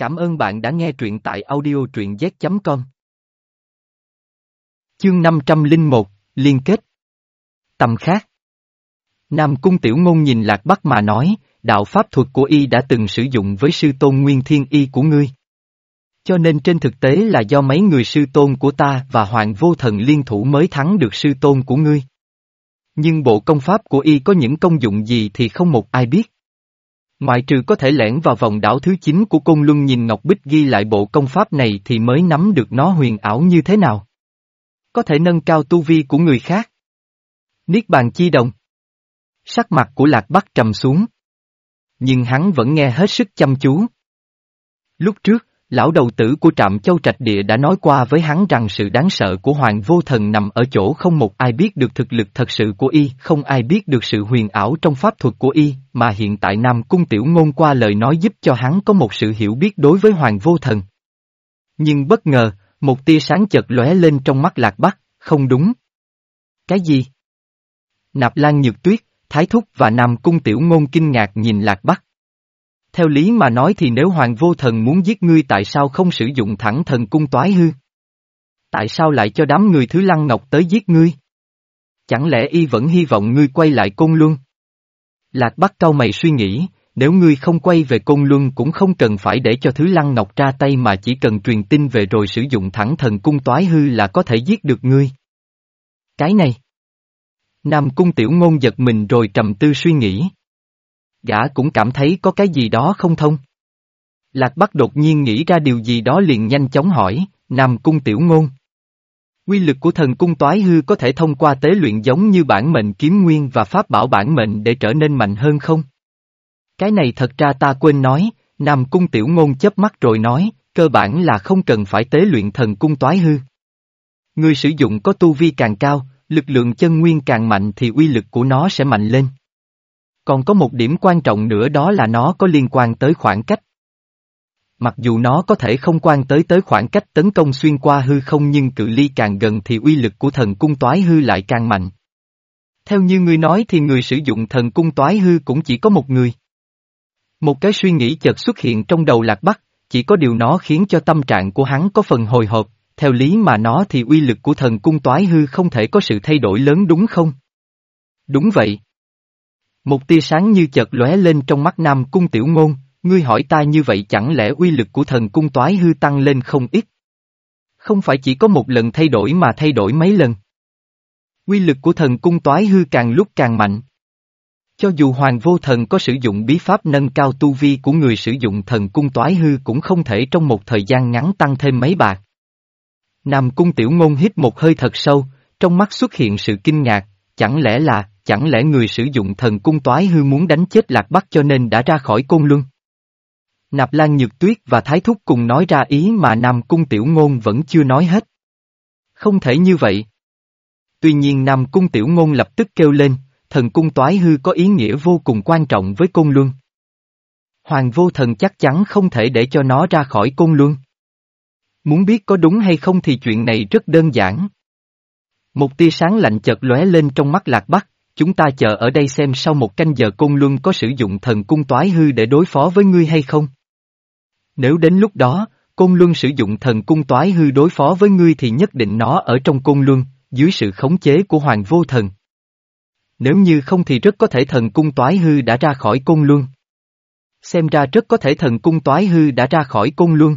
Cảm ơn bạn đã nghe truyện tại audio truyện z.com. Chương 501, Liên kết Tầm khác Nam Cung Tiểu Ngôn nhìn Lạc Bắc mà nói, đạo pháp thuật của y đã từng sử dụng với sư tôn nguyên thiên y của ngươi. Cho nên trên thực tế là do mấy người sư tôn của ta và hoàng vô thần liên thủ mới thắng được sư tôn của ngươi. Nhưng bộ công pháp của y có những công dụng gì thì không một ai biết. Ngoại trừ có thể lẻn vào vòng đảo thứ 9 của Côn Luân nhìn Ngọc Bích ghi lại bộ công pháp này thì mới nắm được nó huyền ảo như thế nào. Có thể nâng cao tu vi của người khác. Niết bàn chi đồng. Sắc mặt của Lạc Bắc trầm xuống. Nhưng hắn vẫn nghe hết sức chăm chú. Lúc trước, lão đầu tử của trạm châu trạch địa đã nói qua với hắn rằng sự đáng sợ của hoàng vô thần nằm ở chỗ không một ai biết được thực lực thật sự của y, không ai biết được sự huyền ảo trong pháp thuật của y, mà hiện tại Nam Cung Tiểu Ngôn qua lời nói giúp cho hắn có một sự hiểu biết đối với hoàng vô thần. Nhưng bất ngờ, một tia sáng chợt lóe lên trong mắt lạc bắc, không đúng. Cái gì? Nạp Lan Nhược Tuyết, Thái Thúc và Nam Cung Tiểu Ngôn kinh ngạc nhìn lạc bắc. Theo lý mà nói thì nếu Hoàng Vô Thần muốn giết ngươi tại sao không sử dụng thẳng thần cung toái hư? Tại sao lại cho đám người thứ lăng ngọc tới giết ngươi? Chẳng lẽ y vẫn hy vọng ngươi quay lại côn luân? Lạc Bắc cau mày suy nghĩ, nếu ngươi không quay về côn luân cũng không cần phải để cho thứ lăng ngọc ra tay mà chỉ cần truyền tin về rồi sử dụng thẳng thần cung toái hư là có thể giết được ngươi. Cái này. Nam cung tiểu ngôn giật mình rồi trầm tư suy nghĩ. Gã cũng cảm thấy có cái gì đó không thông. Lạc Bắc đột nhiên nghĩ ra điều gì đó liền nhanh chóng hỏi, Nam Cung Tiểu Ngôn. Quy lực của thần cung toái hư có thể thông qua tế luyện giống như bản mệnh kiếm nguyên và pháp bảo bản mệnh để trở nên mạnh hơn không? Cái này thật ra ta quên nói, Nam Cung Tiểu Ngôn chớp mắt rồi nói, cơ bản là không cần phải tế luyện thần cung toái hư. Người sử dụng có tu vi càng cao, lực lượng chân nguyên càng mạnh thì uy lực của nó sẽ mạnh lên. Còn có một điểm quan trọng nữa đó là nó có liên quan tới khoảng cách. Mặc dù nó có thể không quan tới tới khoảng cách tấn công xuyên qua hư không nhưng cự ly càng gần thì uy lực của thần cung toái hư lại càng mạnh. Theo như ngươi nói thì người sử dụng thần cung toái hư cũng chỉ có một người. Một cái suy nghĩ chợt xuất hiện trong đầu lạc bắc, chỉ có điều nó khiến cho tâm trạng của hắn có phần hồi hộp, theo lý mà nó thì uy lực của thần cung toái hư không thể có sự thay đổi lớn đúng không? Đúng vậy. Một tia sáng như chợt lóe lên trong mắt Nam Cung Tiểu Ngôn, ngươi hỏi ta như vậy chẳng lẽ uy lực của thần cung toái hư tăng lên không ít? Không phải chỉ có một lần thay đổi mà thay đổi mấy lần. Uy lực của thần cung toái hư càng lúc càng mạnh. Cho dù Hoàng Vô Thần có sử dụng bí pháp nâng cao tu vi của người sử dụng thần cung toái hư cũng không thể trong một thời gian ngắn tăng thêm mấy bạc. Nam Cung Tiểu Ngôn hít một hơi thật sâu, trong mắt xuất hiện sự kinh ngạc, chẳng lẽ là, chẳng lẽ người sử dụng thần cung toái hư muốn đánh chết Lạc Bắc cho nên đã ra khỏi côn luân? Nạp Lan Nhược Tuyết và Thái Thúc cùng nói ra ý mà Nam Cung Tiểu Ngôn vẫn chưa nói hết. Không thể như vậy. Tuy nhiên Nam Cung Tiểu Ngôn lập tức kêu lên, thần cung toái hư có ý nghĩa vô cùng quan trọng với côn luân. Hoàng vô thần chắc chắn không thể để cho nó ra khỏi côn luân. Muốn biết có đúng hay không thì chuyện này rất đơn giản. Một tia sáng lạnh chợt lóe lên trong mắt lạc bắc, chúng ta chờ ở đây xem sau một canh giờ Côn Luân có sử dụng thần cung toái hư để đối phó với ngươi hay không. Nếu đến lúc đó, Côn Luân sử dụng thần cung toái hư đối phó với ngươi thì nhất định nó ở trong Côn Luân, dưới sự khống chế của Hoàng Vô Thần. Nếu như không thì rất có thể thần cung toái hư đã ra khỏi Côn Luân. Xem ra rất có thể thần cung toái hư đã ra khỏi Côn Luân.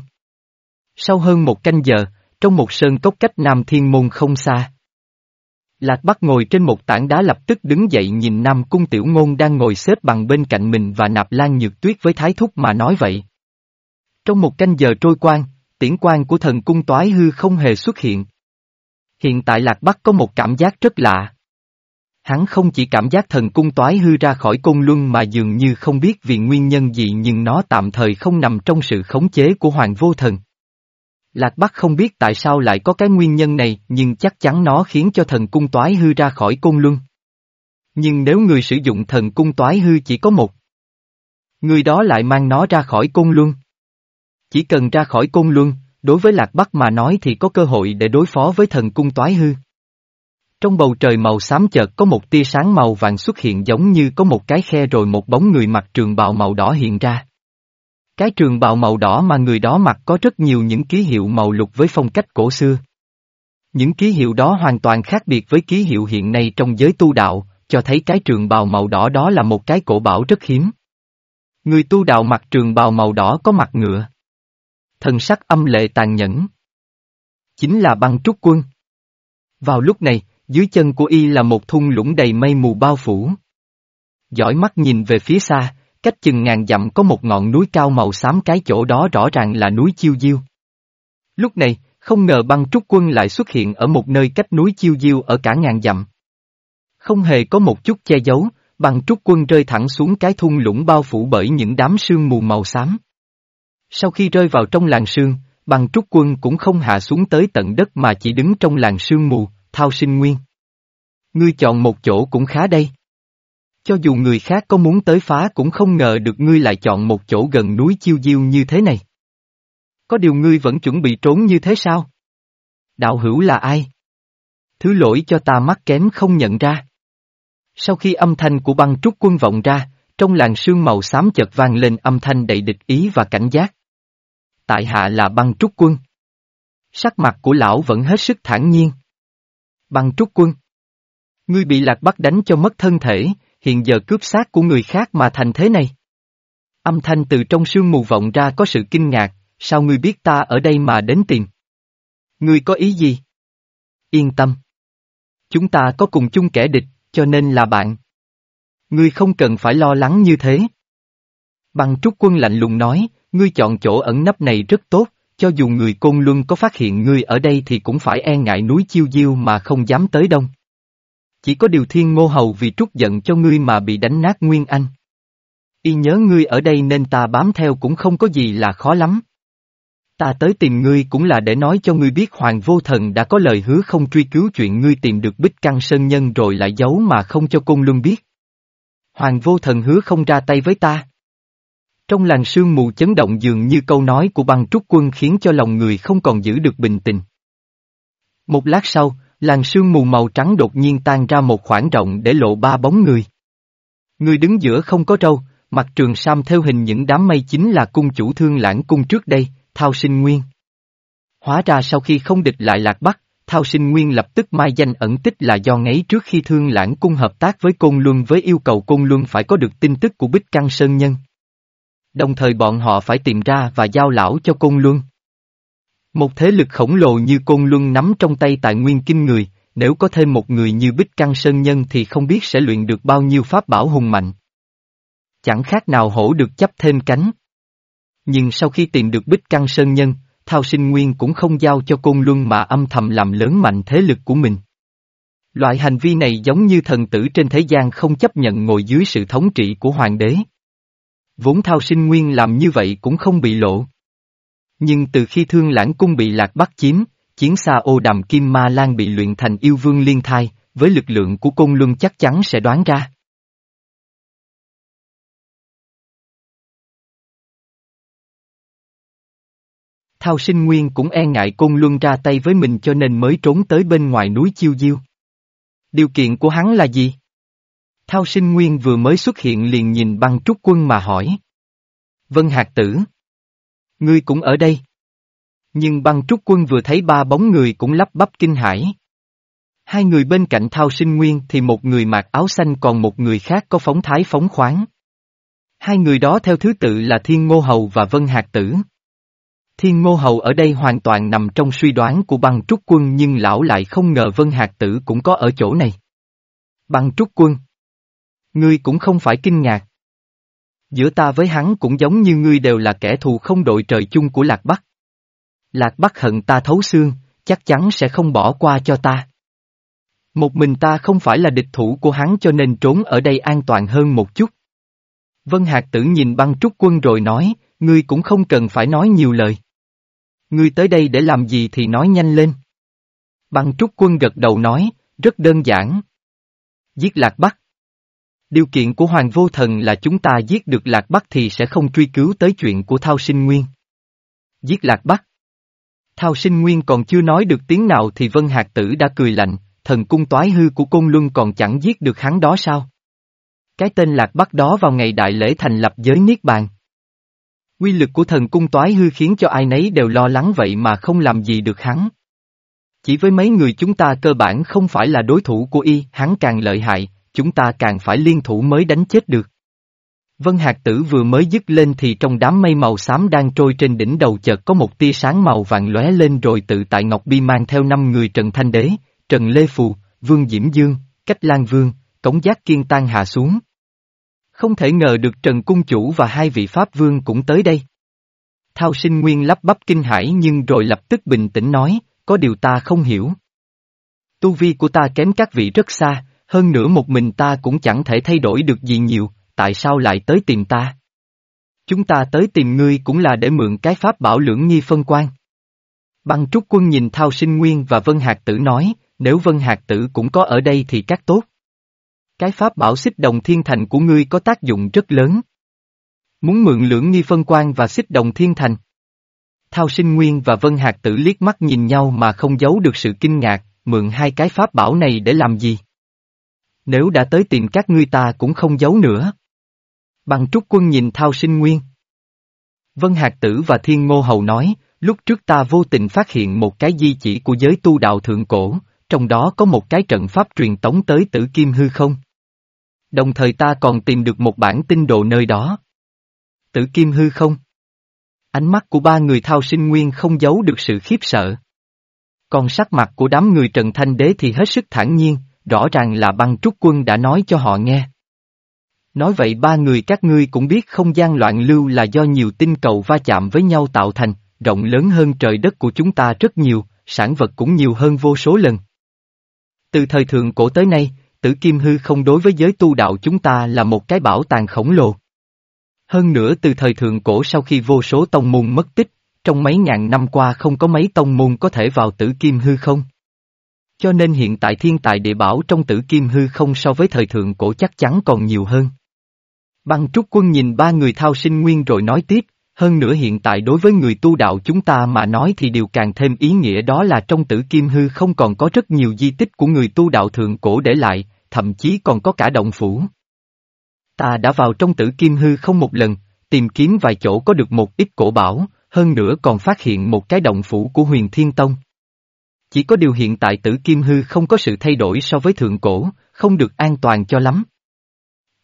Sau hơn một canh giờ, trong một sơn cốc cách Nam Thiên Môn không xa. Lạc Bắc ngồi trên một tảng đá lập tức đứng dậy nhìn Nam Cung Tiểu Ngôn đang ngồi xếp bằng bên cạnh mình và nạp lan nhược tuyết với thái thúc mà nói vậy. Trong một canh giờ trôi qua, tiễn quan của thần cung toái hư không hề xuất hiện. Hiện tại Lạc Bắc có một cảm giác rất lạ. Hắn không chỉ cảm giác thần cung toái hư ra khỏi côn luân mà dường như không biết vì nguyên nhân gì nhưng nó tạm thời không nằm trong sự khống chế của Hoàng Vô Thần. Lạc Bắc không biết tại sao lại có cái nguyên nhân này nhưng chắc chắn nó khiến cho thần cung toái hư ra khỏi côn luân. Nhưng nếu người sử dụng thần cung toái hư chỉ có một, người đó lại mang nó ra khỏi côn luân. Chỉ cần ra khỏi côn luân, đối với Lạc Bắc mà nói thì có cơ hội để đối phó với thần cung toái hư. Trong bầu trời màu xám chợt có một tia sáng màu vàng xuất hiện giống như có một cái khe rồi một bóng người mặc trường bào màu đỏ hiện ra. Cái trường bào màu đỏ mà người đó mặc có rất nhiều những ký hiệu màu lục với phong cách cổ xưa. Những ký hiệu đó hoàn toàn khác biệt với ký hiệu hiện nay trong giới tu đạo, cho thấy cái trường bào màu đỏ đó là một cái cổ bảo rất hiếm. Người tu đạo mặc trường bào màu đỏ có mặt ngựa. Thần sắc âm lệ tàn nhẫn. Chính là băng trúc quân. Vào lúc này, dưới chân của y là một thung lũng đầy mây mù bao phủ. Giỏi mắt nhìn về phía xa, cách chừng ngàn dặm có một ngọn núi cao màu xám cái chỗ đó rõ ràng là núi Chiêu Diêu. Lúc này, không ngờ băng trúc quân lại xuất hiện ở một nơi cách núi Chiêu Diêu ở cả ngàn dặm. Không hề có một chút che giấu, băng trúc quân rơi thẳng xuống cái thung lũng bao phủ bởi những đám sương mù màu xám. Sau khi rơi vào trong làng sương, băng trúc quân cũng không hạ xuống tới tận đất mà chỉ đứng trong làng sương mù, thao sinh nguyên. Ngươi chọn một chỗ cũng khá đây. Cho dù người khác có muốn tới phá cũng không ngờ được ngươi lại chọn một chỗ gần núi chiêu diêu như thế này. Có điều ngươi vẫn chuẩn bị trốn như thế sao? Đạo hữu là ai? Thứ lỗi cho ta mắt kém không nhận ra. Sau khi âm thanh của băng trúc quân vọng ra, trong làng sương màu xám chợt vang lên âm thanh đầy địch ý và cảnh giác. Tại hạ là băng trúc quân. Sắc mặt của lão vẫn hết sức thản nhiên. Băng trúc quân. Ngươi bị lạc bắt đánh cho mất thân thể, hiện giờ cướp xác của người khác mà thành thế này. Âm thanh từ trong sương mù vọng ra có sự kinh ngạc, sao ngươi biết ta ở đây mà đến tìm? Ngươi có ý gì? Yên tâm. Chúng ta có cùng chung kẻ địch, cho nên là bạn. Ngươi không cần phải lo lắng như thế. Bằng trúc quân lạnh lùng nói, ngươi chọn chỗ ẩn nấp này rất tốt, cho dù người côn luân có phát hiện ngươi ở đây thì cũng phải e ngại núi chiêu diêu mà không dám tới đông. Chỉ có điều thiên ngô hầu vì trút giận cho ngươi mà bị đánh nát nguyên anh. Y nhớ ngươi ở đây nên ta bám theo cũng không có gì là khó lắm. Ta tới tìm ngươi cũng là để nói cho ngươi biết Hoàng Vô Thần đã có lời hứa không truy cứu chuyện ngươi tìm được Bích Căng Sơn Nhân rồi lại giấu mà không cho Côn Luân biết. Hoàng Vô Thần hứa không ra tay với ta. Trong làng sương mù chấn động dường như câu nói của băng trúc quân khiến cho lòng người không còn giữ được bình tĩnh. Một lát sau, làng sương mù màu trắng đột nhiên tan ra một khoảng rộng để lộ ba bóng người. Người đứng giữa không có trâu, mặt trường sam theo hình những đám mây chính là cung chủ thương lãng cung trước đây, Thao Sinh Nguyên. Hóa ra sau khi không địch lại Lạc Bắc, Thao Sinh Nguyên lập tức mai danh ẩn tích là do ngấy trước khi Thương Lãng Cung hợp tác với Côn Luân với yêu cầu Côn Luân phải có được tin tức của Bích Căng Sơn Nhân. Đồng thời bọn họ phải tìm ra và giao lão cho Côn Luân. Một thế lực khổng lồ như Côn Luân nắm trong tay tài nguyên kinh người, nếu có thêm một người như Bích Căng Sơn Nhân thì không biết sẽ luyện được bao nhiêu pháp bảo hùng mạnh. Chẳng khác nào hổ được chấp thêm cánh. Nhưng sau khi tìm được Bích Căng Sơn Nhân, Thao Sinh Nguyên cũng không giao cho Côn Luân mà âm thầm làm lớn mạnh thế lực của mình. Loại hành vi này giống như thần tử trên thế gian không chấp nhận ngồi dưới sự thống trị của hoàng đế. Vốn Thao Sinh Nguyên làm như vậy cũng không bị lộ. Nhưng từ khi Thương Lãng Cung bị Lạc bắt chiếm, chiến xa ô đàm Kim Ma Lan bị luyện thành yêu vương liên thai, với lực lượng của Côn Luân chắc chắn sẽ đoán ra. Thao sinh nguyên cũng e ngại Côn Luân ra tay với mình cho nên mới trốn tới bên ngoài núi Chiêu Diêu. Điều kiện của hắn là gì? Thao sinh nguyên vừa mới xuất hiện liền nhìn băng trúc quân mà hỏi. Vân Hạc Tử. Ngươi cũng ở đây. Nhưng băng trúc quân vừa thấy ba bóng người cũng lắp bắp kinh hãi. Hai người bên cạnh thao sinh nguyên thì một người mặc áo xanh còn một người khác có phóng thái phóng khoáng. Hai người đó theo thứ tự là Thiên Ngô Hầu và Vân Hạc Tử. Thiên Ngô Hầu ở đây hoàn toàn nằm trong suy đoán của băng trúc quân nhưng lão lại không ngờ Vân Hạc Tử cũng có ở chỗ này. Băng trúc quân. Ngươi cũng không phải kinh ngạc. Giữa ta với hắn cũng giống như ngươi đều là kẻ thù không đội trời chung của Lạc Bắc. Lạc Bắc hận ta thấu xương, chắc chắn sẽ không bỏ qua cho ta. Một mình ta không phải là địch thủ của hắn cho nên trốn ở đây an toàn hơn một chút. Vân Hạc Tử nhìn băng trúc quân rồi nói, ngươi cũng không cần phải nói nhiều lời. Ngươi tới đây để làm gì thì nói nhanh lên. Băng trúc quân gật đầu nói, rất đơn giản. Giết Lạc Bắc. Điều kiện của Hoàng Vô Thần là chúng ta giết được Lạc Bắc thì sẽ không truy cứu tới chuyện của Thao Sinh Nguyên. Giết Lạc Bắc. Thao Sinh Nguyên còn chưa nói được tiếng nào thì Vân Hạc Tử đã cười lạnh, thần cung toái hư của Côn Luân còn chẳng giết được hắn đó sao? Cái tên Lạc Bắc đó vào ngày đại lễ thành lập giới Niết Bàn. Quy lực của thần cung toái hư khiến cho ai nấy đều lo lắng vậy mà không làm gì được hắn. Chỉ với mấy người chúng ta cơ bản không phải là đối thủ của y, hắn càng lợi hại, chúng ta càng phải liên thủ mới đánh chết được. Vân Hạc Tử vừa mới dứt lên thì trong đám mây màu xám đang trôi trên đỉnh đầu chợt có một tia sáng màu vàng lóe lên rồi tự tại Ngọc Bi mang theo năm người Trần Thanh Đế, Trần Lê Phù, Vương Diễm Dương, Cách Lan Vương, Cống Giác Kiên tan hạ xuống. Không thể ngờ được Trần Cung Chủ và hai vị Pháp Vương cũng tới đây. Thao sinh nguyên lắp bắp kinh hãi nhưng rồi lập tức bình tĩnh nói, có điều ta không hiểu. Tu vi của ta kém các vị rất xa, hơn nữa một mình ta cũng chẳng thể thay đổi được gì nhiều, tại sao lại tới tìm ta? Chúng ta tới tìm ngươi cũng là để mượn cái pháp bảo lưỡng nghi phân quan. Băng trúc quân nhìn Thao sinh nguyên và Vân Hạc Tử nói, nếu Vân Hạc Tử cũng có ở đây thì các tốt. Cái pháp bảo xích đồng thiên thành của ngươi có tác dụng rất lớn. Muốn mượn lưỡng nghi phân quan và xích đồng thiên thành. Thao sinh nguyên và Vân Hạc Tử liếc mắt nhìn nhau mà không giấu được sự kinh ngạc, mượn hai cái pháp bảo này để làm gì? Nếu đã tới tìm các ngươi ta cũng không giấu nữa. Bằng trúc quân nhìn Thao sinh nguyên. Vân Hạc Tử và Thiên Ngô Hầu nói, lúc trước ta vô tình phát hiện một cái di chỉ của giới tu đạo thượng cổ, trong đó có một cái trận pháp truyền tống tới tử kim hư không. Đồng thời ta còn tìm được một bản tinh đồ nơi đó. Tử kim hư không? Ánh mắt của ba người thao sinh nguyên không giấu được sự khiếp sợ. Còn sắc mặt của đám người Trần Thanh Đế thì hết sức thản nhiên, rõ ràng là băng trúc quân đã nói cho họ nghe. Nói vậy ba người các ngươi cũng biết không gian loạn lưu là do nhiều tinh cầu va chạm với nhau tạo thành, rộng lớn hơn trời đất của chúng ta rất nhiều, sản vật cũng nhiều hơn vô số lần. Từ thời thượng cổ tới nay, tử kim hư không đối với giới tu đạo chúng ta là một cái bảo tàng khổng lồ. Hơn nữa từ thời thượng cổ sau khi vô số tông môn mất tích, trong mấy ngàn năm qua không có mấy tông môn có thể vào tử kim hư không. Cho nên hiện tại thiên tài địa bảo trong tử kim hư không so với thời thượng cổ chắc chắn còn nhiều hơn. Băng trúc quân nhìn ba người thao sinh nguyên rồi nói tiếp, hơn nữa hiện tại đối với người tu đạo chúng ta mà nói thì điều càng thêm ý nghĩa đó là trong tử kim hư không còn có rất nhiều di tích của người tu đạo thượng cổ để lại, thậm chí còn có cả động phủ. Ta đã vào trong tử kim hư không một lần, tìm kiếm vài chỗ có được một ít cổ bảo, hơn nữa còn phát hiện một cái động phủ của huyền thiên tông. Chỉ có điều hiện tại tử kim hư không có sự thay đổi so với thượng cổ, không được an toàn cho lắm.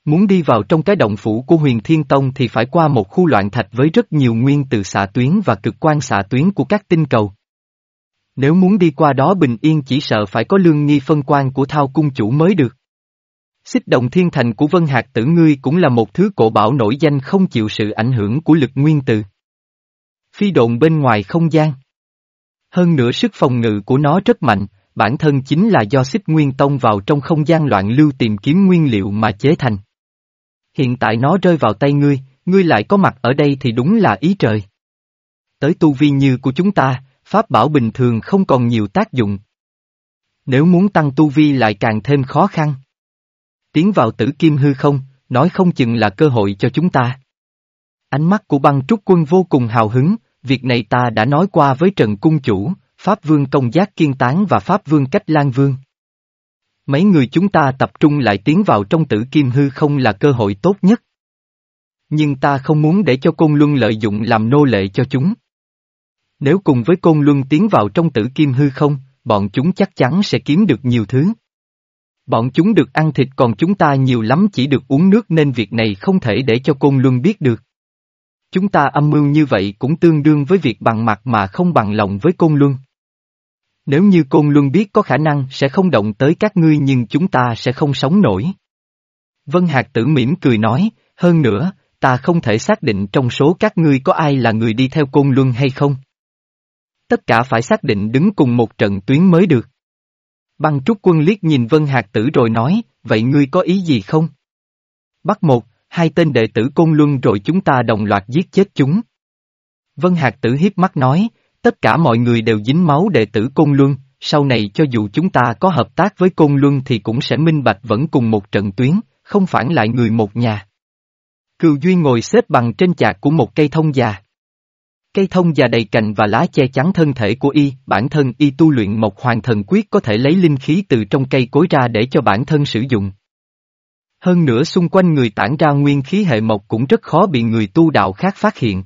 Muốn đi vào trong cái động phủ của huyền thiên tông thì phải qua một khu loạn thạch với rất nhiều nguyên từ xạ tuyến và cực quan xạ tuyến của các tinh cầu. Nếu muốn đi qua đó bình yên chỉ sợ phải có lương nghi phân quan của thao cung chủ mới được. Xích động thiên thành của Vân Hạc tử ngươi cũng là một thứ cổ bảo nổi danh không chịu sự ảnh hưởng của lực nguyên từ. Phi độn bên ngoài không gian. Hơn nữa sức phòng ngự của nó rất mạnh, bản thân chính là do xích nguyên tông vào trong không gian loạn lưu tìm kiếm nguyên liệu mà chế thành. Hiện tại nó rơi vào tay ngươi, ngươi lại có mặt ở đây thì đúng là ý trời. Tới tu vi như của chúng ta, pháp bảo bình thường không còn nhiều tác dụng. Nếu muốn tăng tu vi lại càng thêm khó khăn. Tiến vào tử kim hư không, nói không chừng là cơ hội cho chúng ta. Ánh mắt của băng trúc quân vô cùng hào hứng, việc này ta đã nói qua với Trần Cung Chủ, Pháp Vương Công Giác Kiên Tán và Pháp Vương Cách Lan Vương. Mấy người chúng ta tập trung lại tiến vào trong tử kim hư không là cơ hội tốt nhất. Nhưng ta không muốn để cho Côn Luân lợi dụng làm nô lệ cho chúng. Nếu cùng với Côn Luân tiến vào trong tử kim hư không, bọn chúng chắc chắn sẽ kiếm được nhiều thứ. Bọn chúng được ăn thịt còn chúng ta nhiều lắm chỉ được uống nước nên việc này không thể để cho Côn Luân biết được. Chúng ta âm mưu như vậy cũng tương đương với việc bằng mặt mà không bằng lòng với Côn Luân. Nếu như Côn Luân biết có khả năng sẽ không động tới các ngươi nhưng chúng ta sẽ không sống nổi. Vân Hạc tử mỉm cười nói, hơn nữa, ta không thể xác định trong số các ngươi có ai là người đi theo Côn Luân hay không. Tất cả phải xác định đứng cùng một trận tuyến mới được. Băng trúc quân liếc nhìn Vân Hạc tử rồi nói, vậy ngươi có ý gì không? Bắt một, hai tên đệ tử Côn Luân rồi chúng ta đồng loạt giết chết chúng. Vân Hạc tử hiếp mắt nói, tất cả mọi người đều dính máu đệ tử Côn Luân, sau này cho dù chúng ta có hợp tác với Côn Luân thì cũng sẽ minh bạch vẫn cùng một trận tuyến, không phản lại người một nhà. Cừu Duy ngồi xếp bằng trên chạc của một cây thông già. Cây thông già đầy cành và lá che chắn thân thể của y, bản thân y tu luyện một hoàng thần quyết có thể lấy linh khí từ trong cây cối ra để cho bản thân sử dụng. Hơn nữa xung quanh người tản ra nguyên khí hệ mộc cũng rất khó bị người tu đạo khác phát hiện.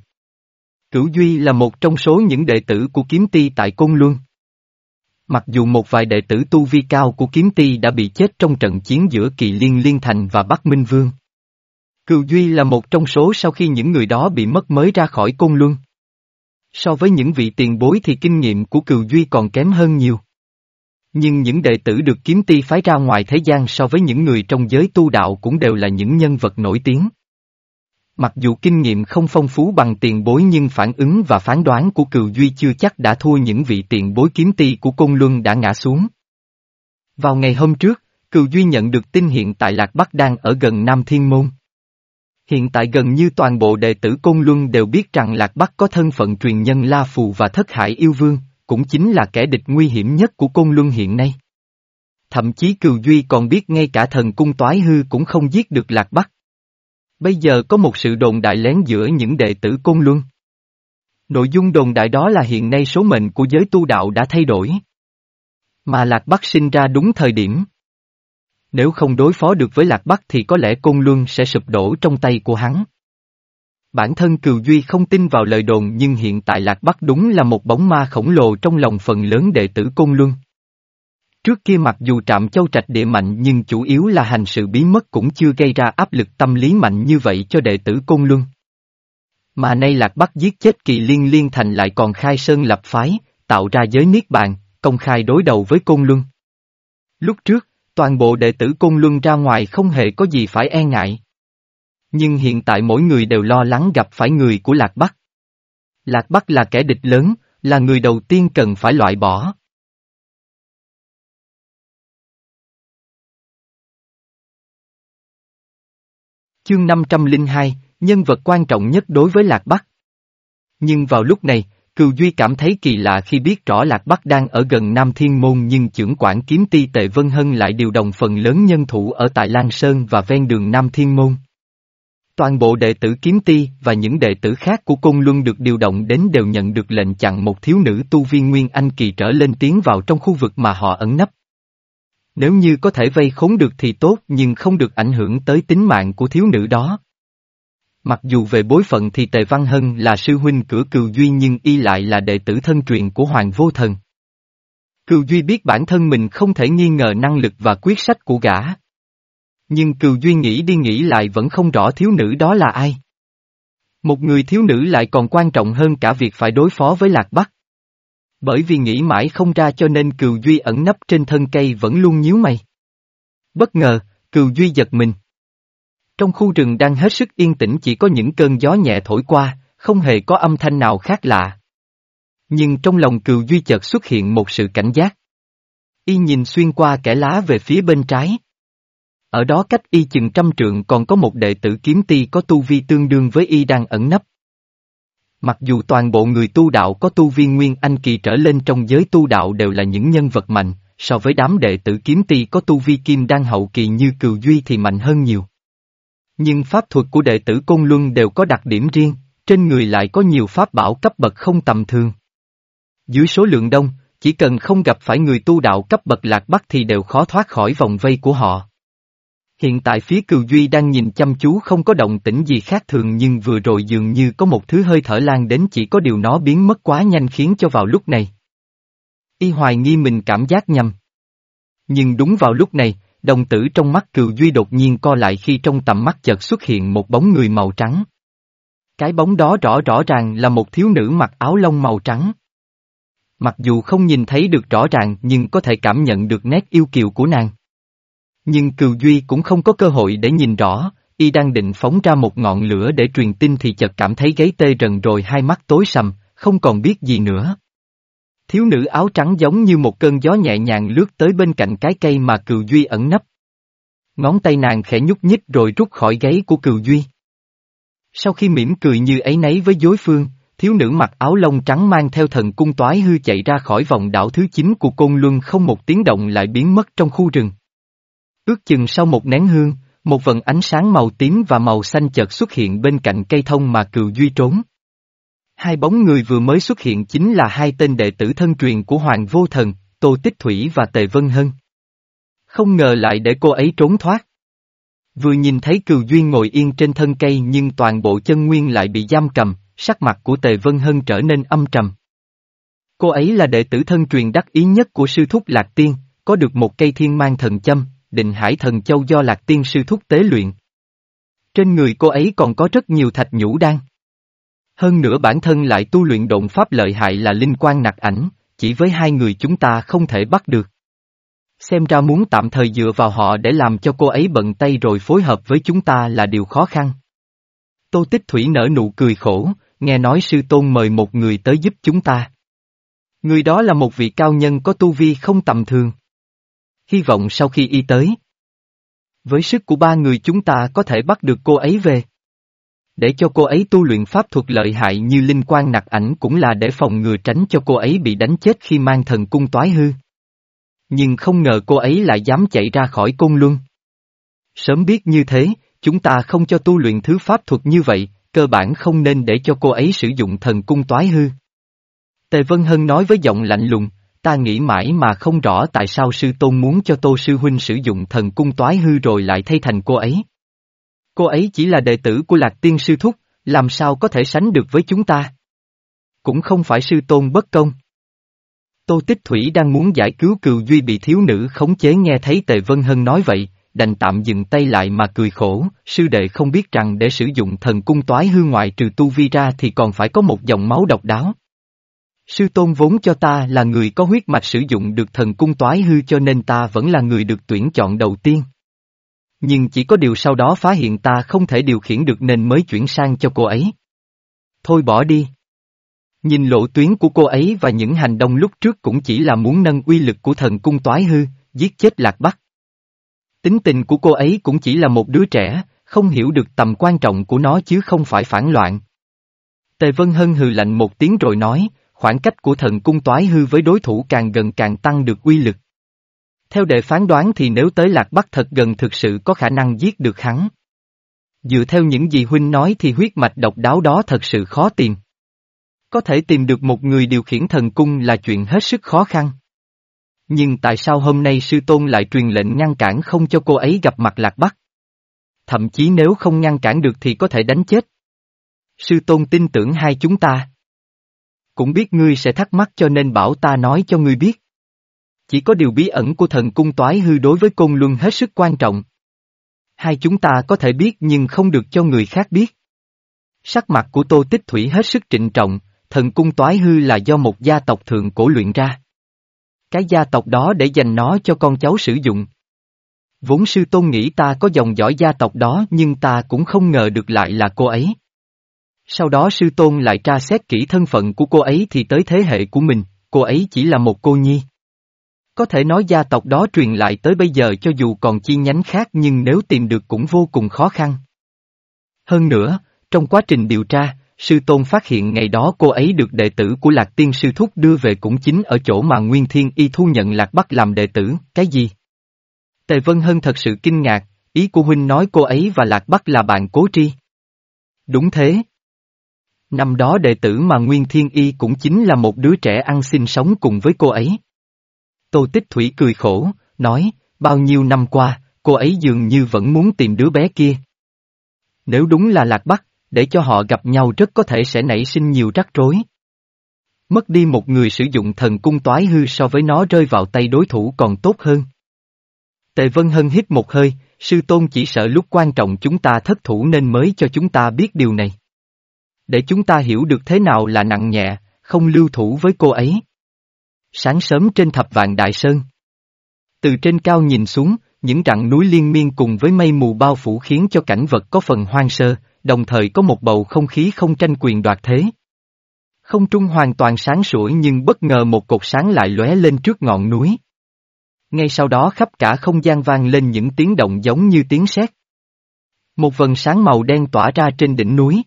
Cửu Duy là một trong số những đệ tử của kiếm ti tại Côn Luân. Mặc dù một vài đệ tử tu vi cao của kiếm ti đã bị chết trong trận chiến giữa Kỳ Liên Liên Thành và Bắc Minh Vương. Cửu Duy là một trong số sau khi những người đó bị mất mới ra khỏi Côn Luân. So với những vị tiền bối thì kinh nghiệm của Cửu Duy còn kém hơn nhiều. Nhưng những đệ tử được kiếm ti phái ra ngoài thế gian so với những người trong giới tu đạo cũng đều là những nhân vật nổi tiếng. Mặc dù kinh nghiệm không phong phú bằng tiền bối nhưng phản ứng và phán đoán của Cừu Duy chưa chắc đã thua những vị tiền bối kiếm ti của Côn Luân đã ngã xuống. Vào ngày hôm trước, Cừu Duy nhận được tin hiện tại Lạc Bắc đang ở gần Nam Thiên Môn. Hiện tại gần như toàn bộ đệ tử Côn Luân đều biết rằng Lạc Bắc có thân phận truyền nhân La Phù và Thất Hải Yêu Vương, cũng chính là kẻ địch nguy hiểm nhất của Côn Luân hiện nay. Thậm chí Cừu Duy còn biết ngay cả thần cung toái hư cũng không giết được Lạc Bắc. Bây giờ có một sự đồn đại lén giữa những đệ tử Côn Luân. Nội dung đồn đại đó là hiện nay số mệnh của giới tu đạo đã thay đổi. Mà Lạc Bắc sinh ra đúng thời điểm. Nếu không đối phó được với Lạc Bắc thì có lẽ Côn Luân sẽ sụp đổ trong tay của hắn. Bản thân Cừu Duy không tin vào lời đồn nhưng hiện tại Lạc Bắc đúng là một bóng ma khổng lồ trong lòng phần lớn đệ tử Côn Luân. Trước kia mặc dù trạm châu trạch địa mạnh nhưng chủ yếu là hành sự bí mất cũng chưa gây ra áp lực tâm lý mạnh như vậy cho đệ tử Côn Luân. Mà nay Lạc Bắc giết chết kỳ liên liên thành lại còn khai sơn lập phái, tạo ra giới niết bàn, công khai đối đầu với Côn Luân. Lúc trước, toàn bộ đệ tử Côn Luân ra ngoài không hề có gì phải e ngại. Nhưng hiện tại mỗi người đều lo lắng gặp phải người của Lạc Bắc. Lạc Bắc là kẻ địch lớn, là người đầu tiên cần phải loại bỏ. Chương 502, nhân vật quan trọng nhất đối với Lạc Bắc. Nhưng vào lúc này, Cừu Duy cảm thấy kỳ lạ khi biết rõ Lạc Bắc đang ở gần Nam Thiên Môn nhưng trưởng quản kiếm ti tệ Vân Hân lại điều động phần lớn nhân thủ ở tại Lan Sơn và ven đường Nam Thiên Môn. Toàn bộ đệ tử kiếm ti và những đệ tử khác của cung Luân được điều động đến đều nhận được lệnh chặn một thiếu nữ tu viên Nguyên Anh kỳ trở lên tiến vào trong khu vực mà họ ẩn nấp. Nếu như có thể vây khốn được thì tốt, nhưng không được ảnh hưởng tới tính mạng của thiếu nữ đó. Mặc dù về bối phận thì Tề Văn Hân là sư huynh cửa Cừu Duy nhưng y lại là đệ tử thân truyền của Hoàng Vô Thần. Cừu Duy biết bản thân mình không thể nghi ngờ năng lực và quyết sách của gã. Nhưng Cừu Duy nghĩ đi nghĩ lại vẫn không rõ thiếu nữ đó là ai. Một người thiếu nữ lại còn quan trọng hơn cả việc phải đối phó với Lạc Bắc. Bởi vì nghĩ mãi không ra cho nên Cừu Duy ẩn nấp trên thân cây vẫn luôn nhíu mày. Bất ngờ, Cừu Duy giật mình. Trong khu rừng đang hết sức yên tĩnh chỉ có những cơn gió nhẹ thổi qua, không hề có âm thanh nào khác lạ. Nhưng trong lòng Cừu Duy chợt xuất hiện một sự cảnh giác. Y nhìn xuyên qua kẻ lá về phía bên trái. Ở đó cách y chừng trăm trượng còn có một đệ tử kiếm ti có tu vi tương đương với y đang ẩn nấp. Mặc dù toàn bộ người tu đạo có tu vi nguyên anh kỳ trở lên trong giới tu đạo đều là những nhân vật mạnh, so với đám đệ tử kiếm ti có tu vi kim đang hậu kỳ như cừu duy thì mạnh hơn nhiều. Nhưng pháp thuật của đệ tử Côn Luân đều có đặc điểm riêng, trên người lại có nhiều pháp bảo cấp bậc không tầm thường. Dưới số lượng đông, chỉ cần không gặp phải người tu đạo cấp bậc lạc bắc thì đều khó thoát khỏi vòng vây của họ. Hiện tại phía Cừu Duy đang nhìn chăm chú không có động tĩnh gì khác thường nhưng vừa rồi dường như có một thứ hơi thở lan đến chỉ có điều nó biến mất quá nhanh khiến cho vào lúc này. Y hoài nghi mình cảm giác nhầm. Nhưng đúng vào lúc này, đồng tử trong mắt Cừu Duy đột nhiên co lại khi trong tầm mắt chợt xuất hiện một bóng người màu trắng. Cái bóng đó rõ rõ ràng là một thiếu nữ mặc áo lông màu trắng. Mặc dù không nhìn thấy được rõ ràng nhưng có thể cảm nhận được nét yêu kiều của nàng. Nhưng Cừu Duy cũng không có cơ hội để nhìn rõ, y đang định phóng ra một ngọn lửa để truyền tin thì chợt cảm thấy gáy tê rần rồi hai mắt tối sầm, không còn biết gì nữa. Thiếu nữ áo trắng giống như một cơn gió nhẹ nhàng lướt tới bên cạnh cái cây mà Cừu Duy ẩn nấp. Ngón tay nàng khẽ nhúc nhích rồi rút khỏi gáy của Cừu Duy. Sau khi mỉm cười như ấy nấy với dối phương, thiếu nữ mặc áo lông trắng mang theo thần cung toái hư chạy ra khỏi vòng đảo thứ 9 của Côn Luân không một tiếng động lại biến mất trong khu rừng. Ước chừng sau một nén hương, một vần ánh sáng màu tím và màu xanh chợt xuất hiện bên cạnh cây thông mà cừu duy trốn. Hai bóng người vừa mới xuất hiện chính là hai tên đệ tử thân truyền của Hoàng Vô Thần, Tô Tích Thủy và Tề Vân Hân. Không ngờ lại để cô ấy trốn thoát. Vừa nhìn thấy cừu duyên ngồi yên trên thân cây nhưng toàn bộ chân nguyên lại bị giam cầm, sắc mặt của Tề Vân Hân trở nên âm trầm. Cô ấy là đệ tử thân truyền đắc ý nhất của sư thúc Lạc Tiên, có được một cây thiên mang thần châm, định hải thần châu do Lạc Tiên sư thúc tế luyện. Trên người cô ấy còn có rất nhiều thạch nhũ đan. Hơn nữa bản thân lại tu luyện động pháp lợi hại là linh quan nặc ảnh, chỉ với hai người chúng ta không thể bắt được. Xem ra muốn tạm thời dựa vào họ để làm cho cô ấy bận tay rồi phối hợp với chúng ta là điều khó khăn. Tô Tích Thủy nở nụ cười khổ, nghe nói sư tôn mời một người tới giúp chúng ta. Người đó là một vị cao nhân có tu vi không tầm thường. Hy vọng sau khi y tới. Với sức của ba người chúng ta có thể bắt được cô ấy về. Để cho cô ấy tu luyện pháp thuật lợi hại như linh quan nặc ảnh cũng là để phòng ngừa tránh cho cô ấy bị đánh chết khi mang thần cung toái hư. Nhưng không ngờ cô ấy lại dám chạy ra khỏi cung luân. Sớm biết như thế, chúng ta không cho tu luyện thứ pháp thuật như vậy, cơ bản không nên để cho cô ấy sử dụng thần cung toái hư. Tề Vân Hân nói với giọng lạnh lùng, ta nghĩ mãi mà không rõ tại sao sư tôn muốn cho tô sư huynh sử dụng thần cung toái hư rồi lại thay thành cô ấy. Cô ấy chỉ là đệ tử của lạc tiên sư thúc, làm sao có thể sánh được với chúng ta? Cũng không phải sư tôn bất công. Tô Tích Thủy đang muốn giải cứu cừu duy bị thiếu nữ khống chế nghe thấy Tề Vân Hân nói vậy, đành tạm dừng tay lại mà cười khổ, sư đệ không biết rằng để sử dụng thần cung toái hư ngoại trừ tu vi ra thì còn phải có một dòng máu độc đáo. Sư tôn vốn cho ta là người có huyết mạch sử dụng được thần cung toái hư cho nên ta vẫn là người được tuyển chọn đầu tiên. Nhưng chỉ có điều sau đó phá hiện ta không thể điều khiển được nên mới chuyển sang cho cô ấy. Thôi bỏ đi. Nhìn lộ tuyến của cô ấy và những hành động lúc trước cũng chỉ là muốn nâng uy lực của thần cung toái hư, giết chết lạc bắc. Tính tình của cô ấy cũng chỉ là một đứa trẻ, không hiểu được tầm quan trọng của nó chứ không phải phản loạn. Tề Vân Hân hừ lạnh một tiếng rồi nói, khoảng cách của thần cung toái hư với đối thủ càng gần càng tăng được uy lực. Theo đệ phán đoán thì nếu tới Lạc Bắc thật gần thực sự có khả năng giết được hắn. Dựa theo những gì Huynh nói thì huyết mạch độc đáo đó thật sự khó tìm. Có thể tìm được một người điều khiển thần cung là chuyện hết sức khó khăn. Nhưng tại sao hôm nay sư tôn lại truyền lệnh ngăn cản không cho cô ấy gặp mặt Lạc Bắc? Thậm chí nếu không ngăn cản được thì có thể đánh chết. Sư tôn tin tưởng hai chúng ta. Cũng biết ngươi sẽ thắc mắc cho nên bảo ta nói cho ngươi biết. Chỉ có điều bí ẩn của thần cung toái hư đối với côn luân hết sức quan trọng. Hai chúng ta có thể biết nhưng không được cho người khác biết. Sắc mặt của Tô Tích Thủy hết sức trịnh trọng, thần cung toái hư là do một gia tộc thượng cổ luyện ra. Cái gia tộc đó để dành nó cho con cháu sử dụng. Vốn sư tôn nghĩ ta có dòng dõi gia tộc đó nhưng ta cũng không ngờ được lại là cô ấy. Sau đó sư tôn lại tra xét kỹ thân phận của cô ấy thì tới thế hệ của mình, cô ấy chỉ là một cô nhi. Có thể nói gia tộc đó truyền lại tới bây giờ cho dù còn chi nhánh khác nhưng nếu tìm được cũng vô cùng khó khăn. Hơn nữa, trong quá trình điều tra, sư tôn phát hiện ngày đó cô ấy được đệ tử của Lạc Tiên Sư Thúc đưa về cũng chính ở chỗ mà Nguyên Thiên Y thu nhận Lạc Bắc làm đệ tử, cái gì? Tề Vân Hân thật sự kinh ngạc, ý của Huynh nói cô ấy và Lạc Bắc là bạn cố tri. Đúng thế. Năm đó đệ tử mà Nguyên Thiên Y cũng chính là một đứa trẻ ăn xin sống cùng với cô ấy. Tô Tích Thủy cười khổ, nói, bao nhiêu năm qua, cô ấy dường như vẫn muốn tìm đứa bé kia. Nếu đúng là Lạc Bắc, để cho họ gặp nhau rất có thể sẽ nảy sinh nhiều rắc rối. Mất đi một người sử dụng thần cung toái hư so với nó rơi vào tay đối thủ còn tốt hơn. Tề Vân Hân hít một hơi, sư tôn chỉ sợ lúc quan trọng chúng ta thất thủ nên mới cho chúng ta biết điều này. Để chúng ta hiểu được thế nào là nặng nhẹ, không lưu thủ với cô ấy. Sáng sớm trên thập vạn đại sơn. Từ trên cao nhìn xuống, những rặng núi liên miên cùng với mây mù bao phủ khiến cho cảnh vật có phần hoang sơ, đồng thời có một bầu không khí không tranh quyền đoạt thế. Không trung hoàn toàn sáng sủa nhưng bất ngờ một cột sáng lại lóe lên trước ngọn núi. Ngay sau đó khắp cả không gian vang lên những tiếng động giống như tiếng sét. Một vần sáng màu đen tỏa ra trên đỉnh núi.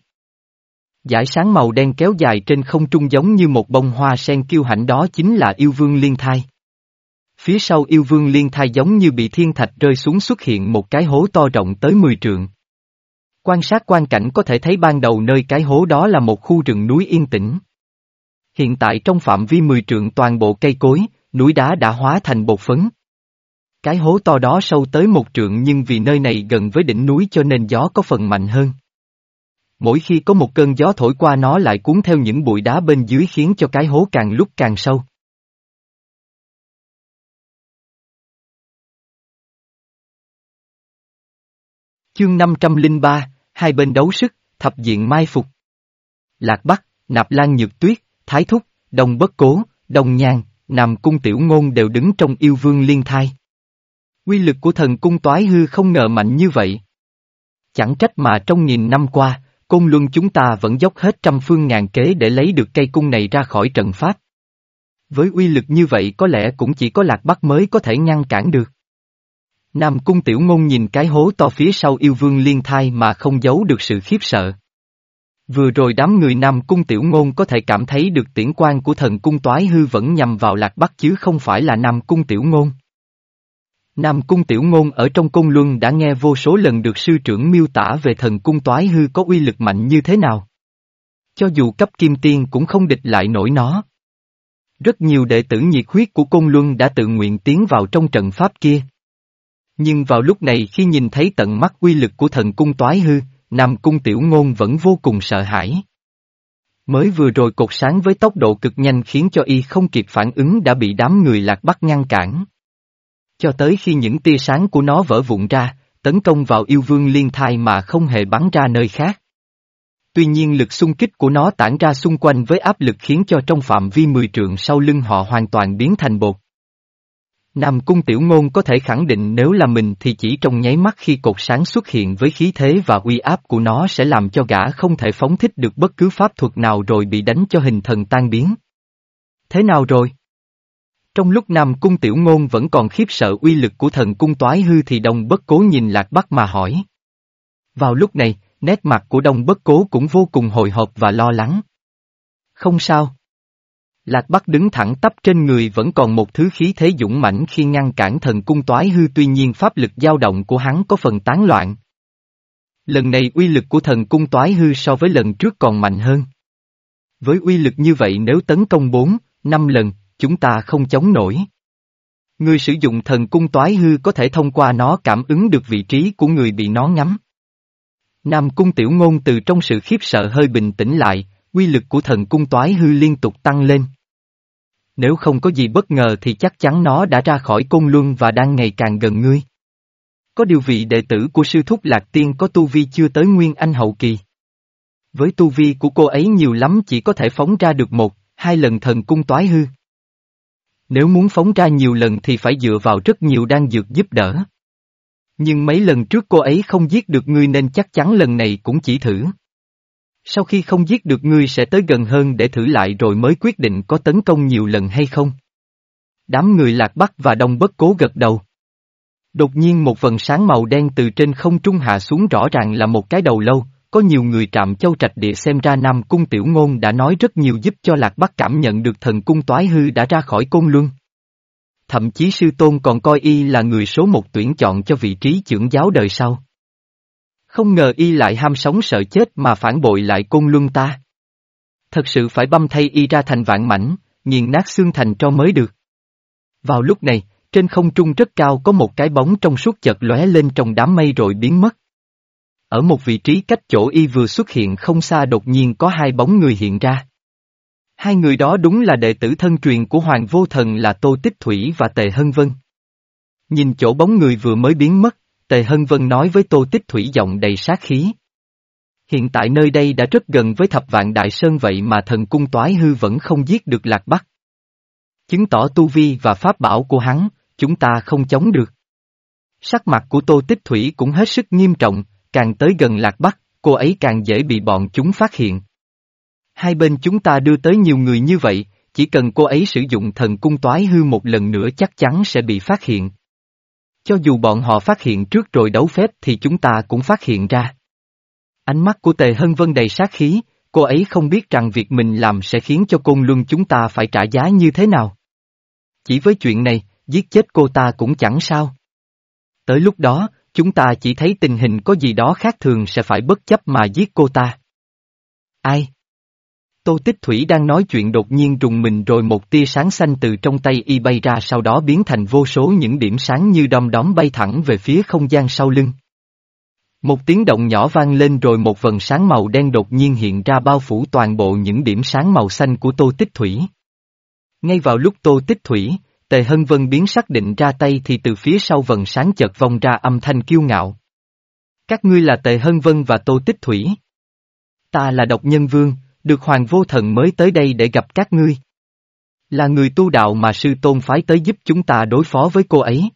Giải sáng màu đen kéo dài trên không trung giống như một bông hoa sen kiêu hãnh đó chính là yêu vương liên thai. Phía sau yêu vương liên thai giống như bị thiên thạch rơi xuống xuất hiện một cái hố to rộng tới 10 trượng. Quan sát quan cảnh có thể thấy ban đầu nơi cái hố đó là một khu rừng núi yên tĩnh. Hiện tại trong phạm vi 10 trượng toàn bộ cây cối, núi đá đã hóa thành bột phấn. Cái hố to đó sâu tới một trượng nhưng vì nơi này gần với đỉnh núi cho nên gió có phần mạnh hơn. Mỗi khi có một cơn gió thổi qua nó lại cuốn theo những bụi đá bên dưới khiến cho cái hố càng lúc càng sâu. Chương 503, hai bên đấu sức, thập diện mai phục. Lạc Bắc, Nạp Lan Nhược Tuyết, Thái Thúc, Đông Bất Cố, Đông Nhan, Nam Cung Tiểu Ngôn đều đứng trong yêu vương liên thai. Quy lực của thần cung toái hư không ngờ mạnh như vậy. Chẳng trách mà trong nghìn năm qua, Côn Luân chúng ta vẫn dốc hết trăm phương ngàn kế để lấy được cây cung này ra khỏi trận pháp. Với uy lực như vậy có lẽ cũng chỉ có lạc bắc mới có thể ngăn cản được. Nam Cung Tiểu Ngôn nhìn cái hố to phía sau yêu vương liên thai mà không giấu được sự khiếp sợ. Vừa rồi đám người Nam Cung Tiểu Ngôn có thể cảm thấy được tiễn quan của thần cung toái hư vẫn nhằm vào lạc bắc chứ không phải là Nam Cung Tiểu Ngôn. Nam Cung Tiểu Ngôn ở trong cung luân đã nghe vô số lần được sư trưởng miêu tả về thần cung toái hư có uy lực mạnh như thế nào. Cho dù cấp kim tiên cũng không địch lại nổi nó. Rất nhiều đệ tử nhiệt huyết của cung luân đã tự nguyện tiến vào trong trận pháp kia. Nhưng vào lúc này khi nhìn thấy tận mắt uy lực của thần cung toái hư, Nam Cung Tiểu Ngôn vẫn vô cùng sợ hãi. Mới vừa rồi cột sáng với tốc độ cực nhanh khiến cho y không kịp phản ứng đã bị đám người lạc bắt ngăn cản. Cho tới khi những tia sáng của nó vỡ vụn ra, tấn công vào yêu vương liên thai mà không hề bắn ra nơi khác. Tuy nhiên lực xung kích của nó tản ra xung quanh với áp lực khiến cho trong phạm vi 10 trượng sau lưng họ hoàn toàn biến thành bột. Nam Cung Tiểu Ngôn có thể khẳng định nếu là mình thì chỉ trong nháy mắt khi cột sáng xuất hiện với khí thế và uy áp của nó sẽ làm cho gã không thể phóng thích được bất cứ pháp thuật nào rồi bị đánh cho hình thần tan biến. Thế nào rồi? Trong lúc Nam Cung Tiểu Ngôn vẫn còn khiếp sợ uy lực của thần cung toái hư thì Đông Bất Cố nhìn Lạc Bắc mà hỏi. Vào lúc này, nét mặt của Đông Bất Cố cũng vô cùng hồi hộp và lo lắng. Không sao. Lạc Bắc đứng thẳng tắp trên người vẫn còn một thứ khí thế dũng mãnh khi ngăn cản thần cung toái hư tuy nhiên pháp lực dao động của hắn có phần tán loạn. Lần này uy lực của thần cung toái hư so với lần trước còn mạnh hơn. Với uy lực như vậy nếu tấn công 4, 5 lần, chúng ta không chống nổi. Người sử dụng thần cung toái hư có thể thông qua nó cảm ứng được vị trí của người bị nó ngắm. Nam cung tiểu ngôn từ trong sự khiếp sợ hơi bình tĩnh lại, quy lực của thần cung toái hư liên tục tăng lên. Nếu không có gì bất ngờ thì chắc chắn nó đã ra khỏi cung luân và đang ngày càng gần ngươi. Có điều vị đệ tử của sư thúc Lạc Tiên có tu vi chưa tới Nguyên Anh hậu kỳ. Với tu vi của cô ấy nhiều lắm chỉ có thể phóng ra được một, hai lần thần cung toái hư. Nếu muốn phóng ra nhiều lần thì phải dựa vào rất nhiều đan dược giúp đỡ. Nhưng mấy lần trước cô ấy không giết được ngươi nên chắc chắn lần này cũng chỉ thử. Sau khi không giết được ngươi sẽ tới gần hơn để thử lại rồi mới quyết định có tấn công nhiều lần hay không. Đám người lạc bắc và đông bất cố gật đầu. Đột nhiên một vần sáng màu đen từ trên không trung hạ xuống rõ ràng là một cái đầu lâu, có nhiều người trạm châu trạch địa xem ra Nam Cung Tiểu Ngôn đã nói rất nhiều giúp cho Lạc Bắc cảm nhận được thần cung toái hư đã ra khỏi côn luân. Thậm chí sư tôn còn coi y là người số một tuyển chọn cho vị trí trưởng giáo đời sau. Không ngờ y lại ham sống sợ chết mà phản bội lại côn luân ta. Thật sự phải băm thay y ra thành vạn mảnh, nghiền nát xương thành cho mới được. Vào lúc này, trên không trung rất cao có một cái bóng trong suốt chợt lóe lên trong đám mây rồi biến mất. Ở một vị trí cách chỗ y vừa xuất hiện không xa đột nhiên có hai bóng người hiện ra. Hai người đó đúng là đệ tử thân truyền của Hoàng Vô Thần là Tô Tích Thủy và Tề Hân Vân. Nhìn chỗ bóng người vừa mới biến mất, Tề Hân Vân nói với Tô Tích Thủy giọng đầy sát khí. Hiện tại nơi đây đã rất gần với thập vạn đại sơn vậy mà thần cung toái hư vẫn không giết được lạc bắc. Chứng tỏ tu vi và pháp bảo của hắn, chúng ta không chống được. Sắc mặt của Tô Tích Thủy cũng hết sức nghiêm trọng, càng tới gần Lạc Bắc, cô ấy càng dễ bị bọn chúng phát hiện. Hai bên chúng ta đưa tới nhiều người như vậy, chỉ cần cô ấy sử dụng thần cung toái hư một lần nữa chắc chắn sẽ bị phát hiện. Cho dù bọn họ phát hiện trước rồi đấu phép thì chúng ta cũng phát hiện ra. Ánh mắt của Tề Hân Vân đầy sát khí, cô ấy không biết rằng việc mình làm sẽ khiến cho côn luân chúng ta phải trả giá như thế nào. Chỉ với chuyện này, giết chết cô ta cũng chẳng sao. Tới lúc đó, chúng ta chỉ thấy tình hình có gì đó khác thường sẽ phải bất chấp mà giết cô ta. Ai? Tô Tích Thủy đang nói chuyện đột nhiên rùng mình rồi một tia sáng xanh từ trong tay y bay ra sau đó biến thành vô số những điểm sáng như đom đóm bay thẳng về phía không gian sau lưng. Một tiếng động nhỏ vang lên rồi một vần sáng màu đen đột nhiên hiện ra bao phủ toàn bộ những điểm sáng màu xanh của Tô Tích Thủy. Ngay vào lúc Tô Tích Thủy, Tề Hân Vân biến sắc định ra tay thì từ phía sau vần sáng chợt vòng ra âm thanh kiêu ngạo. Các ngươi là Tề Hân Vân và Tô Tích Thủy. Ta là độc nhân vương, được Hoàng Vô Thần mới tới đây để gặp các ngươi. Là người tu đạo mà sư tôn phái tới giúp chúng ta đối phó với cô ấy.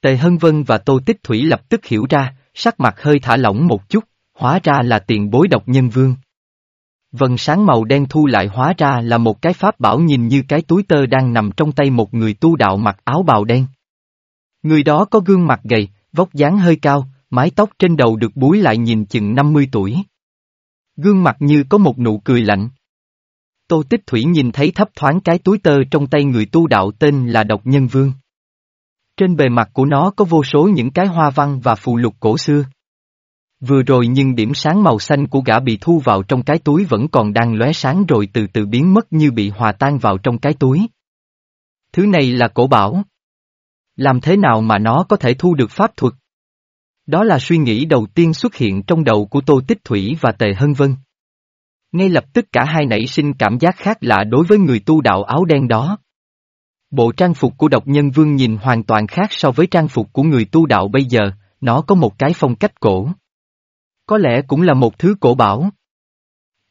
Tề Hân Vân và Tô Tích Thủy lập tức hiểu ra, sắc mặt hơi thả lỏng một chút, hóa ra là tiền bối độc nhân vương. Vần sáng màu đen thu lại hóa ra là một cái pháp bảo nhìn như cái túi tơ đang nằm trong tay một người tu đạo mặc áo bào đen. Người đó có gương mặt gầy, vóc dáng hơi cao, mái tóc trên đầu được búi lại nhìn chừng 50 tuổi. Gương mặt như có một nụ cười lạnh. Tô Tích Thủy nhìn thấy thấp thoáng cái túi tơ trong tay người tu đạo tên là Độc Nhân Vương. Trên bề mặt của nó có vô số những cái hoa văn và phù lục cổ xưa. Vừa rồi nhưng điểm sáng màu xanh của gã bị thu vào trong cái túi vẫn còn đang lóe sáng rồi từ từ biến mất như bị hòa tan vào trong cái túi. Thứ này là cổ bảo. Làm thế nào mà nó có thể thu được pháp thuật? Đó là suy nghĩ đầu tiên xuất hiện trong đầu của Tô Tích Thủy và Tề Hân Vân. Ngay lập tức cả hai nảy sinh cảm giác khác lạ đối với người tu đạo áo đen đó. Bộ trang phục của độc nhân vương nhìn hoàn toàn khác so với trang phục của người tu đạo bây giờ, nó có một cái phong cách cổ. Có lẽ cũng là một thứ cổ bảo.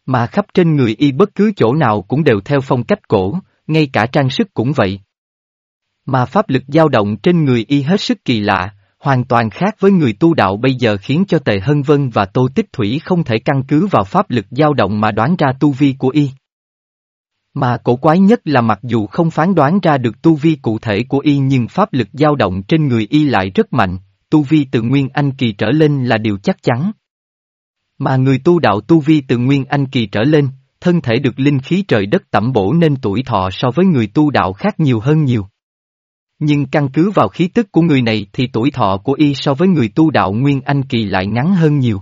Mà khắp trên người y bất cứ chỗ nào cũng đều theo phong cách cổ, ngay cả trang sức cũng vậy. Mà pháp lực dao động trên người y hết sức kỳ lạ, hoàn toàn khác với người tu đạo bây giờ khiến cho Tề Hân Vân và Tô Tích Thủy không thể căn cứ vào pháp lực dao động mà đoán ra tu vi của y. Mà cổ quái nhất là mặc dù không phán đoán ra được tu vi cụ thể của y nhưng pháp lực dao động trên người y lại rất mạnh, tu vi từ Nguyên Anh Kỳ trở lên là điều chắc chắn. Mà người tu đạo tu vi từ Nguyên Anh Kỳ trở lên, thân thể được linh khí trời đất tẩm bổ nên tuổi thọ so với người tu đạo khác nhiều hơn nhiều. Nhưng căn cứ vào khí tức của người này thì tuổi thọ của y so với người tu đạo Nguyên Anh Kỳ lại ngắn hơn nhiều.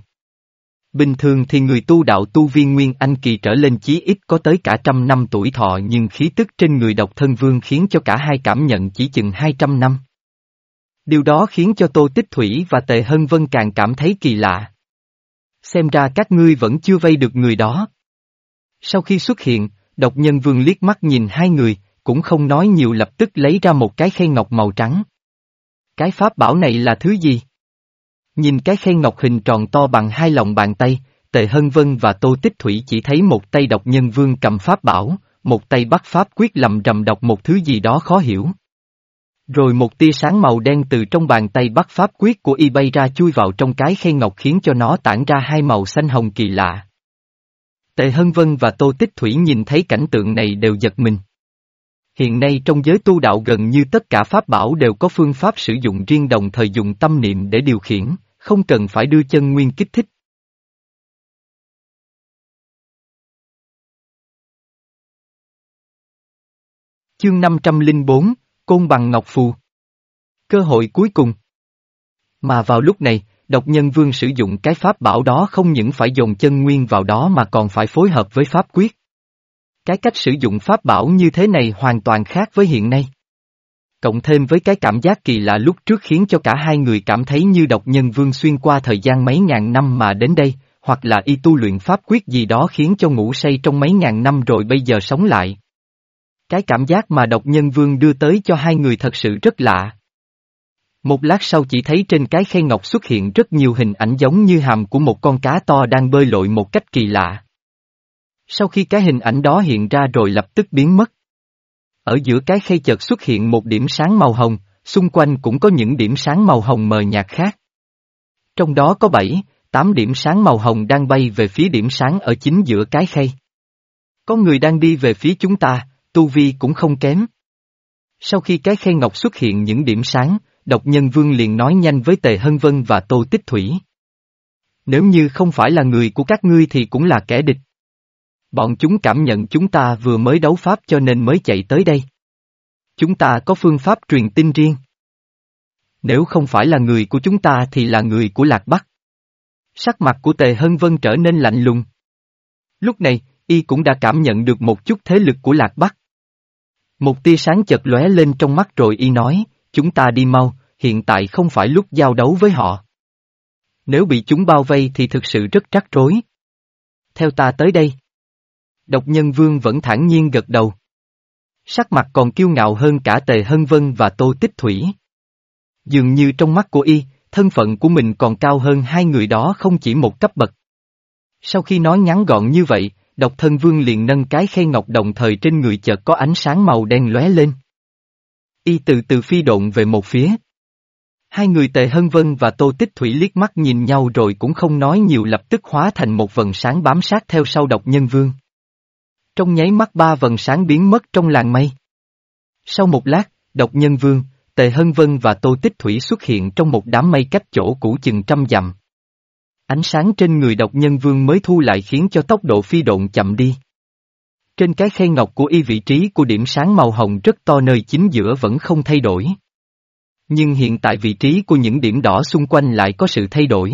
Bình thường thì người tu đạo tu viên Nguyên Anh Kỳ trở lên chí ít có tới cả trăm năm tuổi thọ nhưng khí tức trên người độc thân vương khiến cho cả hai cảm nhận chỉ chừng hai trăm năm. Điều đó khiến cho Tô Tích Thủy và Tề Hân Vân càng cảm thấy kỳ lạ. Xem ra các ngươi vẫn chưa vây được người đó. Sau khi xuất hiện, độc nhân vương liếc mắt nhìn hai người, cũng không nói nhiều lập tức lấy ra một cái khay ngọc màu trắng. Cái pháp bảo này là thứ gì? Nhìn cái khay ngọc hình tròn to bằng hai lòng bàn tay, Tề Hân Vân và Tô Tích Thủy chỉ thấy một tay độc nhân vương cầm pháp bảo, một tay bắt pháp quyết lầm rầm đọc một thứ gì đó khó hiểu. Rồi một tia sáng màu đen từ trong bàn tay bắt pháp quyết của y bay ra chui vào trong cái khay ngọc khiến cho nó tản ra hai màu xanh hồng kỳ lạ. Tề Hân Vân và Tô Tích Thủy nhìn thấy cảnh tượng này đều giật mình. Hiện nay trong giới tu đạo gần như tất cả pháp bảo đều có phương pháp sử dụng riêng đồng thời dùng tâm niệm để điều khiển, không cần phải đưa chân nguyên kích thích. Chương 504, Côn bằng Ngọc Phù Cơ hội cuối cùng Mà vào lúc này, độc nhân vương sử dụng cái pháp bảo đó không những phải dồn chân nguyên vào đó mà còn phải phối hợp với pháp quyết. Cái cách sử dụng pháp bảo như thế này hoàn toàn khác với hiện nay. Cộng thêm với cái cảm giác kỳ lạ lúc trước khiến cho cả hai người cảm thấy như độc nhân vương xuyên qua thời gian mấy ngàn năm mà đến đây, hoặc là y tu luyện pháp quyết gì đó khiến cho ngủ say trong mấy ngàn năm rồi bây giờ sống lại. Cái cảm giác mà độc nhân vương đưa tới cho hai người thật sự rất lạ. Một lát sau chỉ thấy trên cái khay ngọc xuất hiện rất nhiều hình ảnh giống như hàm của một con cá to đang bơi lội một cách kỳ lạ. Sau khi cái hình ảnh đó hiện ra rồi lập tức biến mất. Ở giữa cái khay chợt xuất hiện một điểm sáng màu hồng, xung quanh cũng có những điểm sáng màu hồng mờ nhạt khác. Trong đó có bảy, tám điểm sáng màu hồng đang bay về phía điểm sáng ở chính giữa cái khay. Có người đang đi về phía chúng ta, tu vi cũng không kém. Sau khi cái khen ngọc xuất hiện những điểm sáng, độc nhân vương liền nói nhanh với Tề Hân Vân và Tô Tích Thủy. Nếu như không phải là người của các ngươi thì cũng là kẻ địch. Bọn chúng cảm nhận chúng ta vừa mới đấu pháp cho nên mới chạy tới đây. Chúng ta có phương pháp truyền tin riêng. Nếu không phải là người của chúng ta thì là người của Lạc Bắc. Sắc mặt của Tề Hân Vân trở nên lạnh lùng. Lúc này, y cũng đã cảm nhận được một chút thế lực của Lạc Bắc. Một tia sáng chợt lóe lên trong mắt rồi y nói, chúng ta đi mau, hiện tại không phải lúc giao đấu với họ. Nếu bị chúng bao vây thì thực sự rất rắc rối. Theo ta tới đây. Độc nhân vương vẫn thản nhiên gật đầu. Sắc mặt còn kiêu ngạo hơn cả tề hân vân và tô tích thủy. Dường như trong mắt của y, thân phận của mình còn cao hơn hai người đó không chỉ một cấp bậc. Sau khi nói ngắn gọn như vậy, độc thân vương liền nâng cái khay ngọc đồng thời trên người chợt có ánh sáng màu đen lóe lên. Y từ từ phi độn về một phía. Hai người tề hân vân và tô tích thủy liếc mắt nhìn nhau rồi cũng không nói nhiều lập tức hóa thành một vần sáng bám sát theo sau độc nhân vương. Trong nháy mắt ba vần sáng biến mất trong làng mây. Sau một lát, độc nhân vương, tề hân vân và tô tích thủy xuất hiện trong một đám mây cách chỗ cũ chừng trăm dặm. Ánh sáng trên người độc nhân vương mới thu lại khiến cho tốc độ phi độn chậm đi. Trên cái khay ngọc của y vị trí của điểm sáng màu hồng rất to nơi chính giữa vẫn không thay đổi. Nhưng hiện tại vị trí của những điểm đỏ xung quanh lại có sự thay đổi.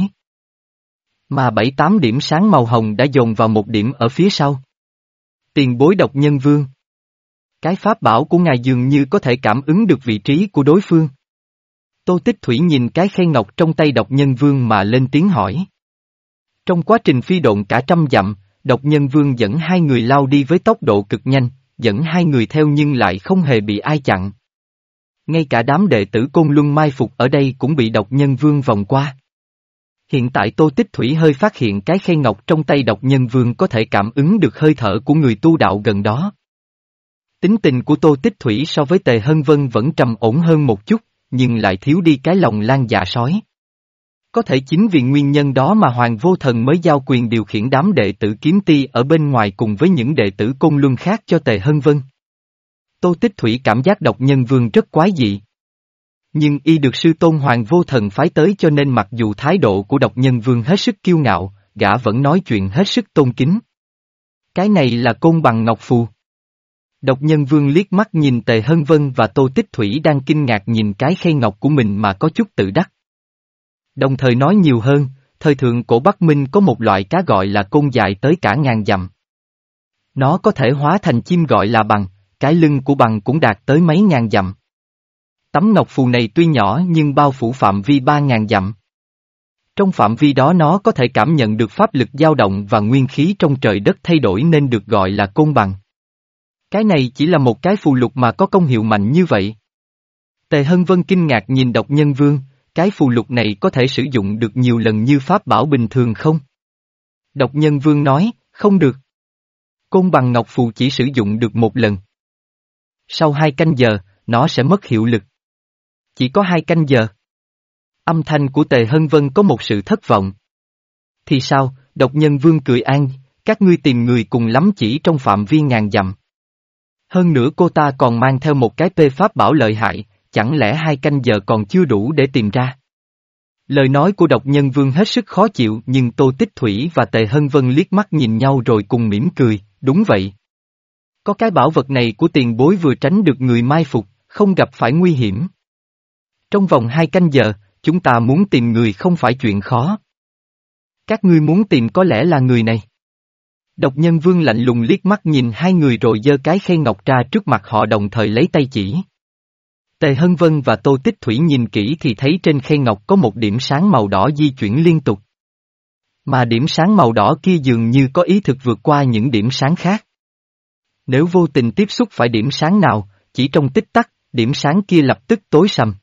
Mà bảy tám điểm sáng màu hồng đã dồn vào một điểm ở phía sau. Tiền bối độc nhân vương. Cái pháp bảo của ngài dường như có thể cảm ứng được vị trí của đối phương. Tô Tích Thủy nhìn cái khay ngọc trong tay độc nhân vương mà lên tiếng hỏi. Trong quá trình phi độn cả trăm dặm, độc nhân vương dẫn hai người lao đi với tốc độ cực nhanh, dẫn hai người theo nhưng lại không hề bị ai chặn. Ngay cả đám đệ tử Côn Luân mai phục ở đây cũng bị độc nhân vương vòng qua. Hiện tại Tô Tích Thủy hơi phát hiện cái khay ngọc trong tay độc nhân vương có thể cảm ứng được hơi thở của người tu đạo gần đó. Tính tình của Tô Tích Thủy so với Tề Hân Vân vẫn trầm ổn hơn một chút, nhưng lại thiếu đi cái lòng lan dạ sói. Có thể chính vì nguyên nhân đó mà Hoàng Vô Thần mới giao quyền điều khiển đám đệ tử kiếm ti ở bên ngoài cùng với những đệ tử côn luân khác cho Tề Hân Vân. Tô Tích Thủy cảm giác độc nhân vương rất quái dị. Nhưng y được sư tôn Hoàng Vô Thần phái tới cho nên mặc dù thái độ của độc nhân vương hết sức kiêu ngạo, gã vẫn nói chuyện hết sức tôn kính. Cái này là côn bằng ngọc phù. Độc nhân vương liếc mắt nhìn Tề Hân Vân và Tô Tích Thủy đang kinh ngạc nhìn cái khay ngọc của mình mà có chút tự đắc. Đồng thời nói nhiều hơn, thời thượng cổ Bắc Minh có một loại cá gọi là côn dài tới cả ngàn dặm. Nó có thể hóa thành chim gọi là bằng, cái lưng của bằng cũng đạt tới mấy ngàn dặm. Tấm ngọc phù này tuy nhỏ nhưng bao phủ phạm vi ba ngàn dặm. Trong phạm vi đó nó có thể cảm nhận được pháp lực dao động và nguyên khí trong trời đất thay đổi nên được gọi là côn bằng. Cái này chỉ là một cái phù lục mà có công hiệu mạnh như vậy. Tề Hân Vân kinh ngạc nhìn độc nhân vương, cái phù lục này có thể sử dụng được nhiều lần như pháp bảo bình thường không? Độc nhân vương nói, không được. Côn bằng ngọc phù chỉ sử dụng được một lần. Sau hai canh giờ, nó sẽ mất hiệu lực. Chỉ có hai canh giờ. Âm thanh của Tề Hân Vân có một sự thất vọng. Thì sao, độc nhân vương cười an, các ngươi tìm người cùng lắm chỉ trong phạm vi ngàn dặm. Hơn nữa cô ta còn mang theo một cái tê pháp bảo lợi hại, chẳng lẽ hai canh giờ còn chưa đủ để tìm ra? Lời nói của độc nhân vương hết sức khó chịu nhưng Tô Tích Thủy và Tề Hân Vân liếc mắt nhìn nhau rồi cùng mỉm cười, đúng vậy. Có cái bảo vật này của tiền bối vừa tránh được người mai phục, không gặp phải nguy hiểm. Trong vòng hai canh giờ, chúng ta muốn tìm người không phải chuyện khó. Các ngươi muốn tìm có lẽ là người này. Độc nhân vương lạnh lùng liếc mắt nhìn hai người rồi giơ cái khay ngọc ra trước mặt họ đồng thời lấy tay chỉ. Tề Hân Vân và Tô Tích Thủy nhìn kỹ thì thấy trên khay ngọc có một điểm sáng màu đỏ di chuyển liên tục. Mà điểm sáng màu đỏ kia dường như có ý thực vượt qua những điểm sáng khác. Nếu vô tình tiếp xúc phải điểm sáng nào, chỉ trong tích tắc, điểm sáng kia lập tức tối sầm.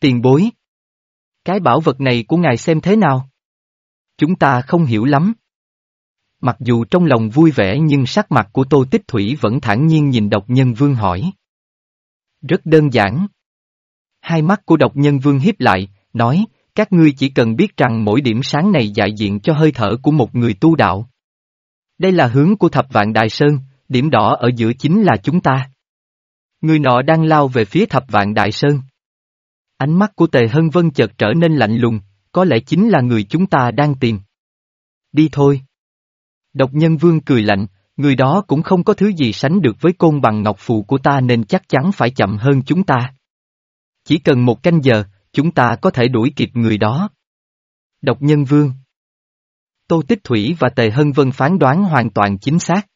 Tiền bối. Cái bảo vật này của ngài xem thế nào? Chúng ta không hiểu lắm. Mặc dù trong lòng vui vẻ nhưng sắc mặt của Tô Tích Thủy vẫn thản nhiên nhìn độc nhân vương hỏi. Rất đơn giản. Hai mắt của độc nhân vương hiếp lại, nói, các ngươi chỉ cần biết rằng mỗi điểm sáng này đại diện cho hơi thở của một người tu đạo. Đây là hướng của thập vạn Đại Sơn, điểm đỏ ở giữa chính là chúng ta. Người nọ đang lao về phía thập vạn Đại Sơn. Ánh mắt của Tề Hân Vân chợt trở nên lạnh lùng, có lẽ chính là người chúng ta đang tìm. Đi thôi. Độc nhân vương cười lạnh, người đó cũng không có thứ gì sánh được với côn bằng ngọc phù của ta nên chắc chắn phải chậm hơn chúng ta. Chỉ cần một canh giờ, chúng ta có thể đuổi kịp người đó. Độc nhân vương Tô Tích Thủy và Tề Hân Vân phán đoán hoàn toàn chính xác.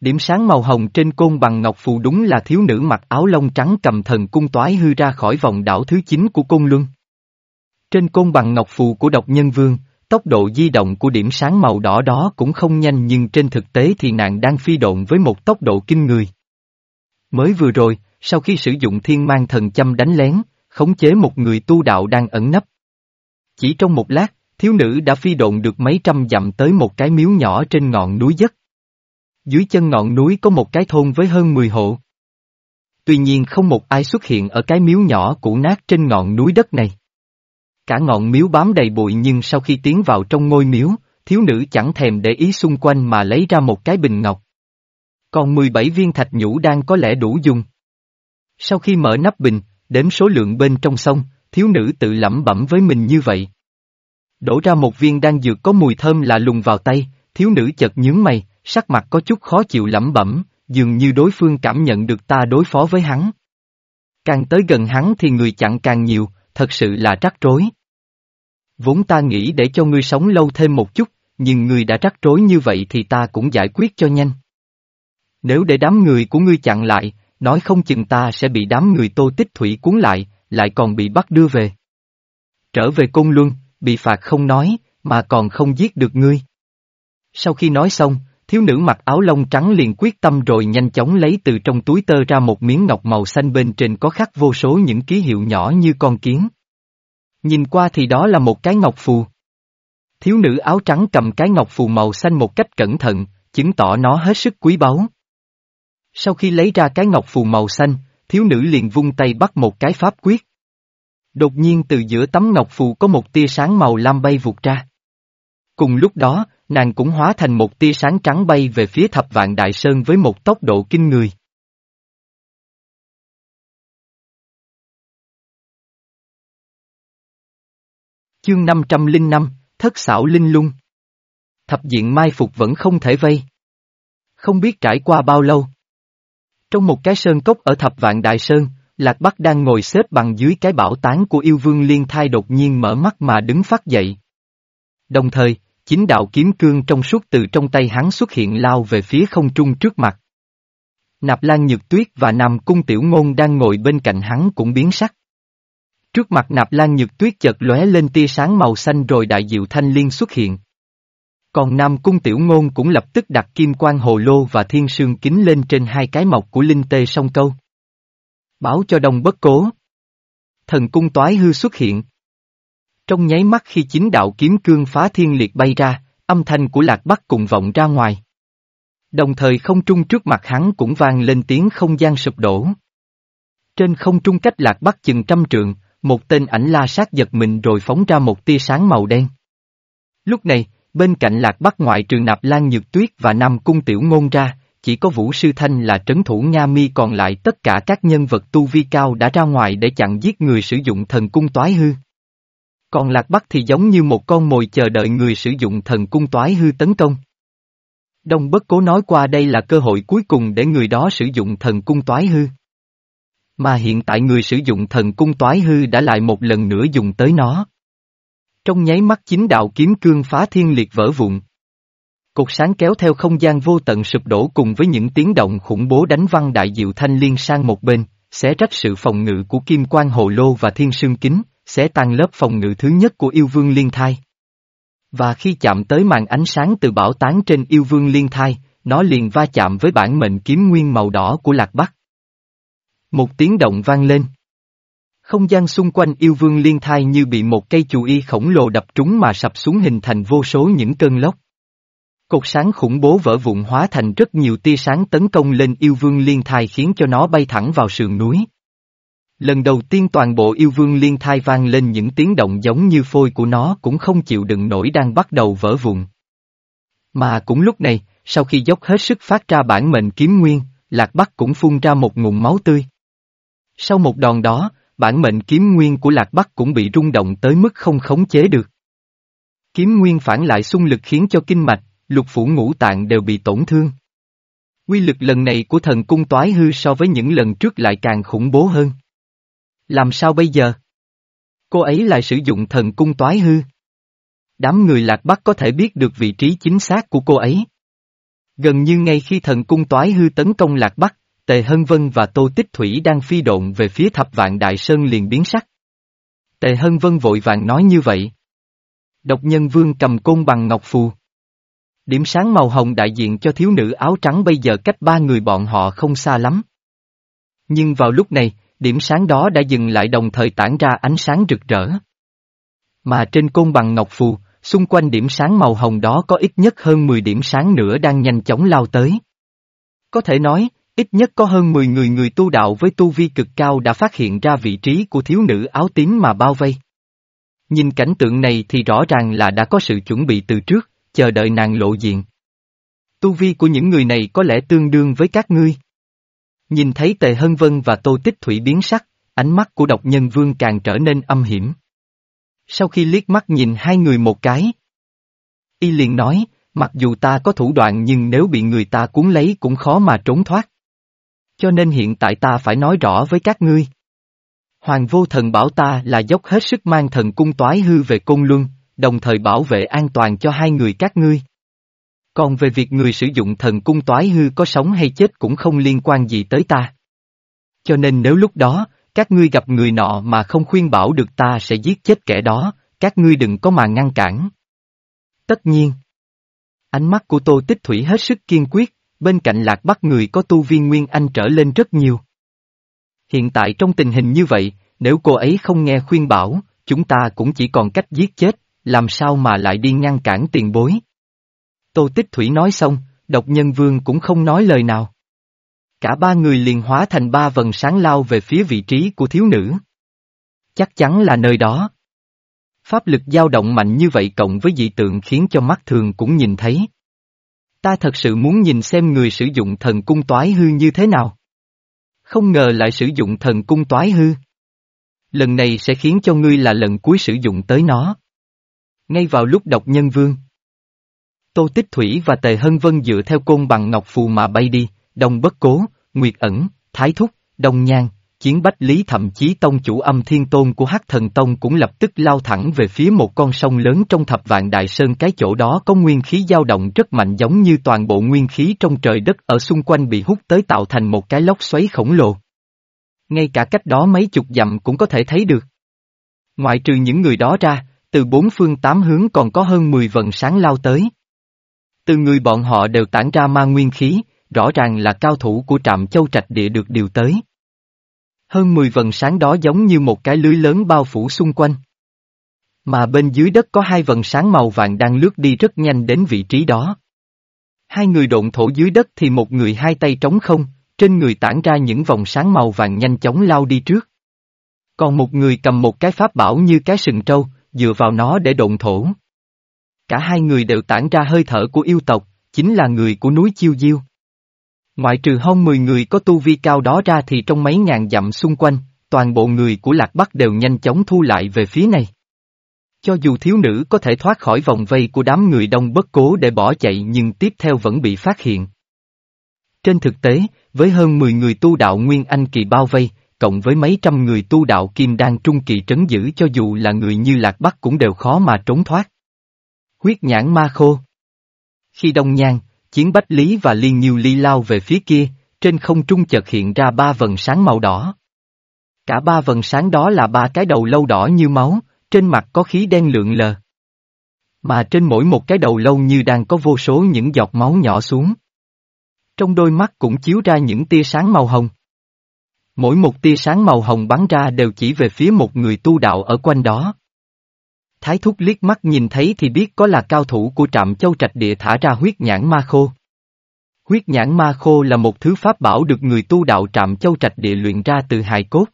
Điểm sáng màu hồng trên côn bằng ngọc phù đúng là thiếu nữ mặc áo lông trắng cầm thần cung toái hư ra khỏi vòng đảo thứ chín của côn luân. Trên côn bằng ngọc phù của độc nhân vương, tốc độ di động của điểm sáng màu đỏ đó cũng không nhanh nhưng trên thực tế thì nàng đang phi độn với một tốc độ kinh người. Mới vừa rồi, sau khi sử dụng thiên mang thần châm đánh lén, khống chế một người tu đạo đang ẩn nấp. Chỉ trong một lát, thiếu nữ đã phi độn được mấy trăm dặm tới một cái miếu nhỏ trên ngọn núi giấc. Dưới chân ngọn núi có một cái thôn với hơn 10 hộ. Tuy nhiên không một ai xuất hiện ở cái miếu nhỏ cũ nát trên ngọn núi đất này. Cả ngọn miếu bám đầy bụi nhưng sau khi tiến vào trong ngôi miếu, thiếu nữ chẳng thèm để ý xung quanh mà lấy ra một cái bình ngọc. Còn 17 viên thạch nhũ đang có lẽ đủ dùng. Sau khi mở nắp bình, đếm số lượng bên trong xong, thiếu nữ tự lẩm bẩm với mình như vậy. Đổ ra một viên đan dược có mùi thơm lạ lùng vào tay, thiếu nữ chợt nhướng mày, sắc mặt có chút khó chịu lẩm bẩm, dường như đối phương cảm nhận được ta đối phó với hắn. Càng tới gần hắn thì người chặn càng nhiều, thật sự là rắc rối. Vốn ta nghĩ để cho ngươi sống lâu thêm một chút, nhưng ngươi đã rắc rối như vậy thì ta cũng giải quyết cho nhanh. Nếu để đám người của ngươi chặn lại, nói không chừng ta sẽ bị đám người tô tích thủy cuốn lại, lại còn bị bắt đưa về. Trở về cung Luân, bị phạt không nói, mà còn không giết được ngươi. Sau khi nói xong, thiếu nữ mặc áo lông trắng liền quyết tâm rồi nhanh chóng lấy từ trong túi tơ ra một miếng ngọc màu xanh bên trên có khắc vô số những ký hiệu nhỏ như con kiến. Nhìn qua thì đó là một cái ngọc phù. Thiếu nữ áo trắng cầm cái ngọc phù màu xanh một cách cẩn thận, chứng tỏ nó hết sức quý báu. Sau khi lấy ra cái ngọc phù màu xanh, thiếu nữ liền vung tay bắt một cái pháp quyết. Đột nhiên từ giữa tấm ngọc phù có một tia sáng màu lam bay vụt ra. Cùng lúc đó, nàng cũng hóa thành một tia sáng trắng bay về phía thập vạn đại sơn với một tốc độ kinh người. Chương 505, Thất xảo linh lung. Thập diện mai phục vẫn không thể vây. Không biết trải qua bao lâu. Trong một cái sơn cốc ở thập vạn đại sơn, Lạc Bắc đang ngồi xếp bằng dưới cái bảo tán của yêu vương liên thai đột nhiên mở mắt mà đứng phát dậy. Đồng thời, chính đạo kiếm cương trong suốt từ trong tay hắn xuất hiện lao về phía không trung trước mặt. Nạp Lan Nhược Tuyết và Nam Cung Tiểu Ngôn đang ngồi bên cạnh hắn cũng biến sắc. Trước mặt Nạp Lan Nhược Tuyết chợt lóe lên tia sáng màu xanh rồi đại diệu thanh liên xuất hiện. Còn Nam Cung Tiểu Ngôn cũng lập tức đặt kim quan hồ lô và thiên sương kính lên trên hai cái mọc của linh tê song câu. Báo cho đông bất cố. Thần cung toái hư xuất hiện. Trong nháy mắt khi chính đạo kiếm cương phá thiên liệt bay ra, âm thanh của lạc bắc cùng vọng ra ngoài. Đồng thời không trung trước mặt hắn cũng vang lên tiếng không gian sụp đổ. Trên không trung cách lạc bắc chừng trăm trượng, một tên ảnh la sát giật mình rồi phóng ra một tia sáng màu đen. Lúc này, bên cạnh lạc bắc ngoại trường nạp lan nhược tuyết và nam cung tiểu ngôn ra, chỉ có Vũ Sư Thanh là trấn thủ Nga Mi còn lại tất cả các nhân vật tu vi cao đã ra ngoài để chặn giết người sử dụng thần cung toái hư. Còn Lạc Bắc thì giống như một con mồi chờ đợi người sử dụng thần cung toái hư tấn công. Đông bất cố nói qua đây là cơ hội cuối cùng để người đó sử dụng thần cung toái hư. Mà hiện tại người sử dụng thần cung toái hư đã lại một lần nữa dùng tới nó. Trong nháy mắt chính đạo kiếm cương phá thiên liệt vỡ vụn. Cột sáng kéo theo không gian vô tận sụp đổ cùng với những tiếng động khủng bố đánh văng đại diệu thanh liên sang một bên, xé rách sự phòng ngự của kim quan hồ lô và thiên sương kính, xé tan lớp phòng ngự thứ nhất của yêu vương liên thai. Và khi chạm tới màn ánh sáng từ bảo tán trên yêu vương liên thai, nó liền va chạm với bản mệnh kiếm nguyên màu đỏ của lạc bắc. Một tiếng động vang lên. Không gian xung quanh yêu vương liên thai như bị một cây chù y khổng lồ đập trúng mà sập xuống hình thành vô số những cơn lốc. Cột sáng khủng bố vỡ vụn hóa thành rất nhiều tia sáng tấn công lên yêu vương liên thai khiến cho nó bay thẳng vào sườn núi. Lần đầu tiên toàn bộ yêu vương liên thai vang lên những tiếng động giống như phôi của nó cũng không chịu đựng nổi đang bắt đầu vỡ vụn. Mà cũng lúc này, sau khi dốc hết sức phát ra bản mệnh kiếm nguyên, Lạc Bắc cũng phun ra một ngụm máu tươi. Sau một đòn đó, bản mệnh kiếm nguyên của Lạc Bắc cũng bị rung động tới mức không khống chế được. Kiếm nguyên phản lại xung lực khiến cho kinh mạch, lục phủ ngũ tạng đều bị tổn thương. Quy lực lần này của thần cung toái hư so với những lần trước lại càng khủng bố hơn. Làm sao bây giờ? Cô ấy lại sử dụng thần cung toái hư. Đám người lạc bắc có thể biết được vị trí chính xác của cô ấy. Gần như ngay khi thần cung toái hư tấn công lạc bắc, Tề Hân Vân và Tô Tích Thủy đang phi độn về phía thập vạn đại sơn liền biến sắc. Tề Hân Vân vội vàng nói như vậy. Độc nhân vương cầm côn bằng ngọc phù. Điểm sáng màu hồng đại diện cho thiếu nữ áo trắng bây giờ cách ba người bọn họ không xa lắm. Nhưng vào lúc này, điểm sáng đó đã dừng lại đồng thời tản ra ánh sáng rực rỡ. Mà trên côn bằng ngọc phù, xung quanh điểm sáng màu hồng đó có ít nhất hơn 10 điểm sáng nữa đang nhanh chóng lao tới. Có thể nói, ít nhất có hơn 10 người người tu đạo với tu vi cực cao đã phát hiện ra vị trí của thiếu nữ áo tím mà bao vây. Nhìn cảnh tượng này thì rõ ràng là đã có sự chuẩn bị từ trước, chờ đợi nàng lộ diện. Tu vi của những người này có lẽ tương đương với các ngươi. Nhìn thấy Tề Hân Vân và Tô Tích Thủy biến sắc, ánh mắt của độc nhân vương càng trở nên âm hiểm. Sau khi liếc mắt nhìn hai người một cái, y liền nói, mặc dù ta có thủ đoạn nhưng nếu bị người ta cuốn lấy cũng khó mà trốn thoát. Cho nên hiện tại ta phải nói rõ với các ngươi. Hoàng vô thần bảo ta là dốc hết sức mang thần cung toái hư về côn luân, đồng thời bảo vệ an toàn cho hai người các ngươi. Còn về việc người sử dụng thần cung toái hư có sống hay chết cũng không liên quan gì tới ta. Cho nên nếu lúc đó, các ngươi gặp người nọ mà không khuyên bảo được ta sẽ giết chết kẻ đó, các ngươi đừng có mà ngăn cản. Tất nhiên. Ánh mắt của Tô Tích Thủy hết sức kiên quyết, bên cạnh lạc bắc người có tu viên Nguyên Anh trở lên rất nhiều. Hiện tại trong tình hình như vậy, nếu cô ấy không nghe khuyên bảo, chúng ta cũng chỉ còn cách giết chết, làm sao mà lại đi ngăn cản tiền bối. Tô Tích Thủy nói xong, độc nhân vương cũng không nói lời nào. Cả ba người liền hóa thành ba vần sáng lao về phía vị trí của thiếu nữ. Chắc chắn là nơi đó. Pháp lực dao động mạnh như vậy cộng với dị tượng khiến cho mắt thường cũng nhìn thấy. Ta thật sự muốn nhìn xem người sử dụng thần cung toái hư như thế nào. Không ngờ lại sử dụng thần cung toái hư. Lần này sẽ khiến cho ngươi là lần cuối sử dụng tới nó. Ngay vào lúc đọc nhân vương. Tô Tích Thủy và Tề Hân Vân dựa theo côn bằng ngọc phù mà bay đi, Đông Bất Cố, Nguyệt Ẩn, Thái Thúc, Đông Nhan, Chiến Bách Lý thậm chí tông chủ âm thiên tôn của Hắc Thần Tông cũng lập tức lao thẳng về phía một con sông lớn trong thập vạn đại sơn cái chỗ đó có nguyên khí dao động rất mạnh giống như toàn bộ nguyên khí trong trời đất ở xung quanh bị hút tới tạo thành một cái lốc xoáy khổng lồ. Ngay cả cách đó mấy chục dặm cũng có thể thấy được. Ngoại trừ những người đó ra, từ bốn phương tám hướng còn có hơn 10 vần sáng lao tới. Từ người bọn họ đều tản ra ma nguyên khí, rõ ràng là cao thủ của trạm châu trạch địa được điều tới. Hơn 10 vần sáng đó giống như một cái lưới lớn bao phủ xung quanh. Mà bên dưới đất có hai vần sáng màu vàng đang lướt đi rất nhanh đến vị trí đó. Hai người độn thổ dưới đất thì một người hai tay trống không, trên người tản ra những vòng sáng màu vàng nhanh chóng lao đi trước. Còn một người cầm một cái pháp bảo như cái sừng trâu, dựa vào nó để độn thổ. Cả hai người đều tản ra hơi thở của yêu tộc, chính là người của núi Chiêu Diêu. Ngoại trừ hơn 10 người có tu vi cao đó ra thì trong mấy ngàn dặm xung quanh, toàn bộ người của Lạc Bắc đều nhanh chóng thu lại về phía này. Cho dù thiếu nữ có thể thoát khỏi vòng vây của đám người đông bất cố để bỏ chạy nhưng tiếp theo vẫn bị phát hiện. Trên thực tế, với hơn 10 người tu đạo Nguyên Anh kỳ bao vây, cộng với mấy trăm người tu đạo Kim Đan Trung kỳ trấn giữ cho dù là người như Lạc Bắc cũng đều khó mà trốn thoát. Huyết nhãn ma khô Khi đông nhan, chiến bách lý và liên nhiêu ly lao về phía kia, trên không trung chợt hiện ra ba vần sáng màu đỏ. Cả ba vần sáng đó là ba cái đầu lâu đỏ như máu, trên mặt có khí đen lượn lờ. Mà trên mỗi một cái đầu lâu như đang có vô số những giọt máu nhỏ xuống. Trong đôi mắt cũng chiếu ra những tia sáng màu hồng. Mỗi một tia sáng màu hồng bắn ra đều chỉ về phía một người tu đạo ở quanh đó. Thái thúc liếc mắt nhìn thấy thì biết có là cao thủ của trạm châu trạch địa thả ra huyết nhãn ma khô. Huyết nhãn ma khô là một thứ pháp bảo được người tu đạo trạm châu trạch địa luyện ra từ hài cốt.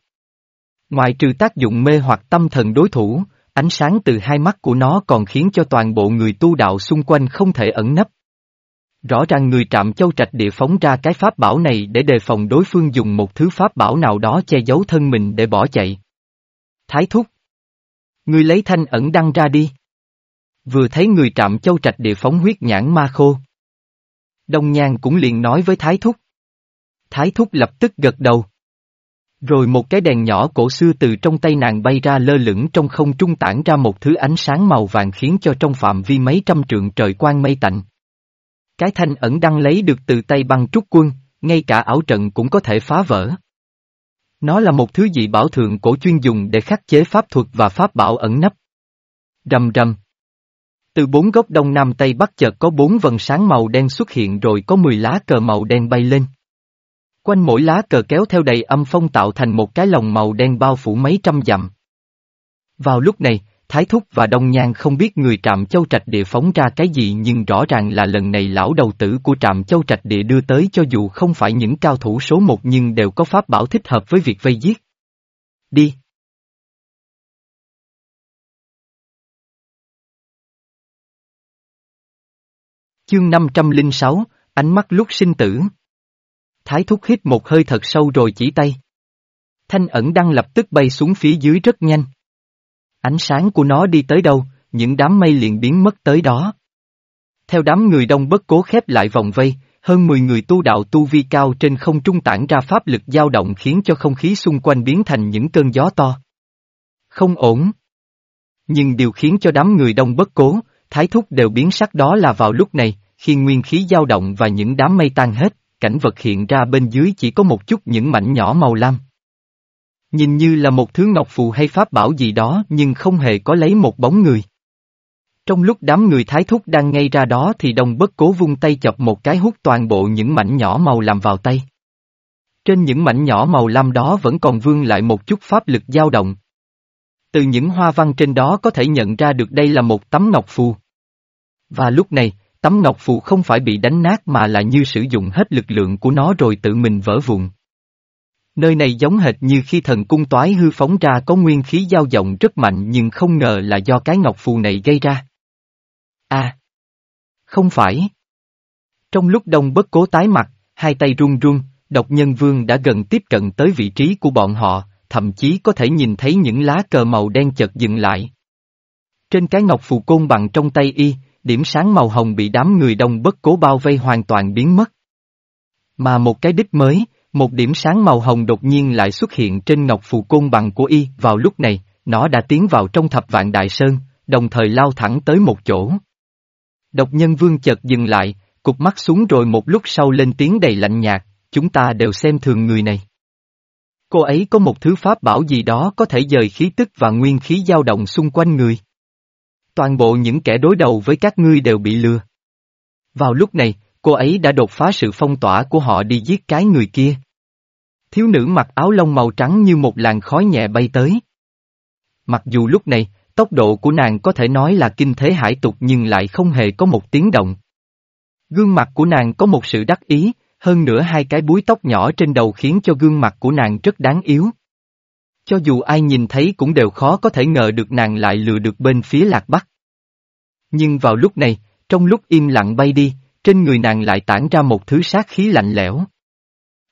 Ngoài trừ tác dụng mê hoặc tâm thần đối thủ, ánh sáng từ hai mắt của nó còn khiến cho toàn bộ người tu đạo xung quanh không thể ẩn nấp. Rõ ràng người trạm châu trạch địa phóng ra cái pháp bảo này để đề phòng đối phương dùng một thứ pháp bảo nào đó che giấu thân mình để bỏ chạy. Thái thúc Ngươi lấy thanh ẩn đăng ra đi. Vừa thấy người trạm châu trạch địa phóng huyết nhãn ma khô. Đông Nhan cũng liền nói với Thái Thúc. Thái Thúc lập tức gật đầu. Rồi một cái đèn nhỏ cổ xưa từ trong tay nàng bay ra lơ lửng trong không trung tản ra một thứ ánh sáng màu vàng khiến cho trong phạm vi mấy trăm trượng trời quang mây tạnh. Cái thanh ẩn đăng lấy được từ tay băng trúc quân, ngay cả ảo trận cũng có thể phá vỡ. Nó là một thứ dị bảo thượng cổ chuyên dùng để khắc chế pháp thuật và pháp bảo ẩn nấp. Rầm rầm. Từ bốn góc đông nam tây bắc chợt có bốn vần sáng màu đen xuất hiện rồi có mười lá cờ màu đen bay lên. Quanh mỗi lá cờ kéo theo đầy âm phong tạo thành một cái lồng màu đen bao phủ mấy trăm dặm. Vào lúc này, Thái Thúc và Đông Nhan không biết người Trạm Châu Trạch Địa phóng ra cái gì nhưng rõ ràng là lần này lão đầu tử của Trạm Châu Trạch Địa đưa tới cho dù không phải những cao thủ số một nhưng đều có pháp bảo thích hợp với việc vây giết. Đi! Chương 506, ánh mắt lúc sinh tử. Thái Thúc hít một hơi thật sâu rồi chỉ tay. Thanh ẩn đăng lập tức bay xuống phía dưới rất nhanh. Ánh sáng của nó đi tới đâu, những đám mây liền biến mất tới đó. Theo đám người đông bất cố khép lại vòng vây, hơn 10 người tu đạo tu vi cao trên không trung tản ra pháp lực dao động khiến cho không khí xung quanh biến thành những cơn gió to. Không ổn. Nhưng điều khiến cho đám người đông bất cố, thái thúc đều biến sắc đó là vào lúc này, khi nguyên khí dao động và những đám mây tan hết, cảnh vật hiện ra bên dưới chỉ có một chút những mảnh nhỏ màu lam. Nhìn như là một thứ ngọc phù hay pháp bảo gì đó nhưng không hề có lấy một bóng người. Trong lúc đám người thái thúc đang ngay ra đó thì đồng bất cố vung tay chọc một cái hút toàn bộ những mảnh nhỏ màu làm vào tay. Trên những mảnh nhỏ màu lam đó vẫn còn vương lại một chút pháp lực dao động. Từ những hoa văn trên đó có thể nhận ra được đây là một tấm ngọc phù. Và lúc này, tấm ngọc phù không phải bị đánh nát mà là như sử dụng hết lực lượng của nó rồi tự mình vỡ vụn. Nơi này giống hệt như khi thần cung toái hư phóng ra có nguyên khí dao động rất mạnh nhưng không ngờ là do cái ngọc phù này gây ra. À! Không phải. Trong lúc đông bất cố tái mặt, hai tay run run, độc nhân vương đã gần tiếp cận tới vị trí của bọn họ, thậm chí có thể nhìn thấy những lá cờ màu đen chợt dừng lại. Trên cái ngọc phù côn bằng trong tay y, điểm sáng màu hồng bị đám người đông bất cố bao vây hoàn toàn biến mất. Mà một cái đích mới, một điểm sáng màu hồng đột nhiên lại xuất hiện trên ngọc phù côn bằng của y, vào lúc này, nó đã tiến vào trong thập vạn đại sơn, đồng thời lao thẳng tới một chỗ. Độc nhân vương chợt dừng lại, cục mắt xuống rồi một lúc sau lên tiếng đầy lạnh nhạt, chúng ta đều xem thường người này. Cô ấy có một thứ pháp bảo gì đó có thể dời khí tức và nguyên khí dao động xung quanh người. Toàn bộ những kẻ đối đầu với các ngươi đều bị lừa. Vào lúc này, cô ấy đã đột phá sự phong tỏa của họ đi giết cái người kia. Thiếu nữ mặc áo lông màu trắng như một làn khói nhẹ bay tới. Mặc dù lúc này, tốc độ của nàng có thể nói là kinh thế hải tục nhưng lại không hề có một tiếng động. Gương mặt của nàng có một sự đắc ý, hơn nữa hai cái búi tóc nhỏ trên đầu khiến cho gương mặt của nàng rất đáng yếu. Cho dù ai nhìn thấy cũng đều khó có thể ngờ được nàng lại lừa được bên phía lạc bắc. Nhưng vào lúc này, trong lúc im lặng bay đi, trên người nàng lại tản ra một thứ sát khí lạnh lẽo.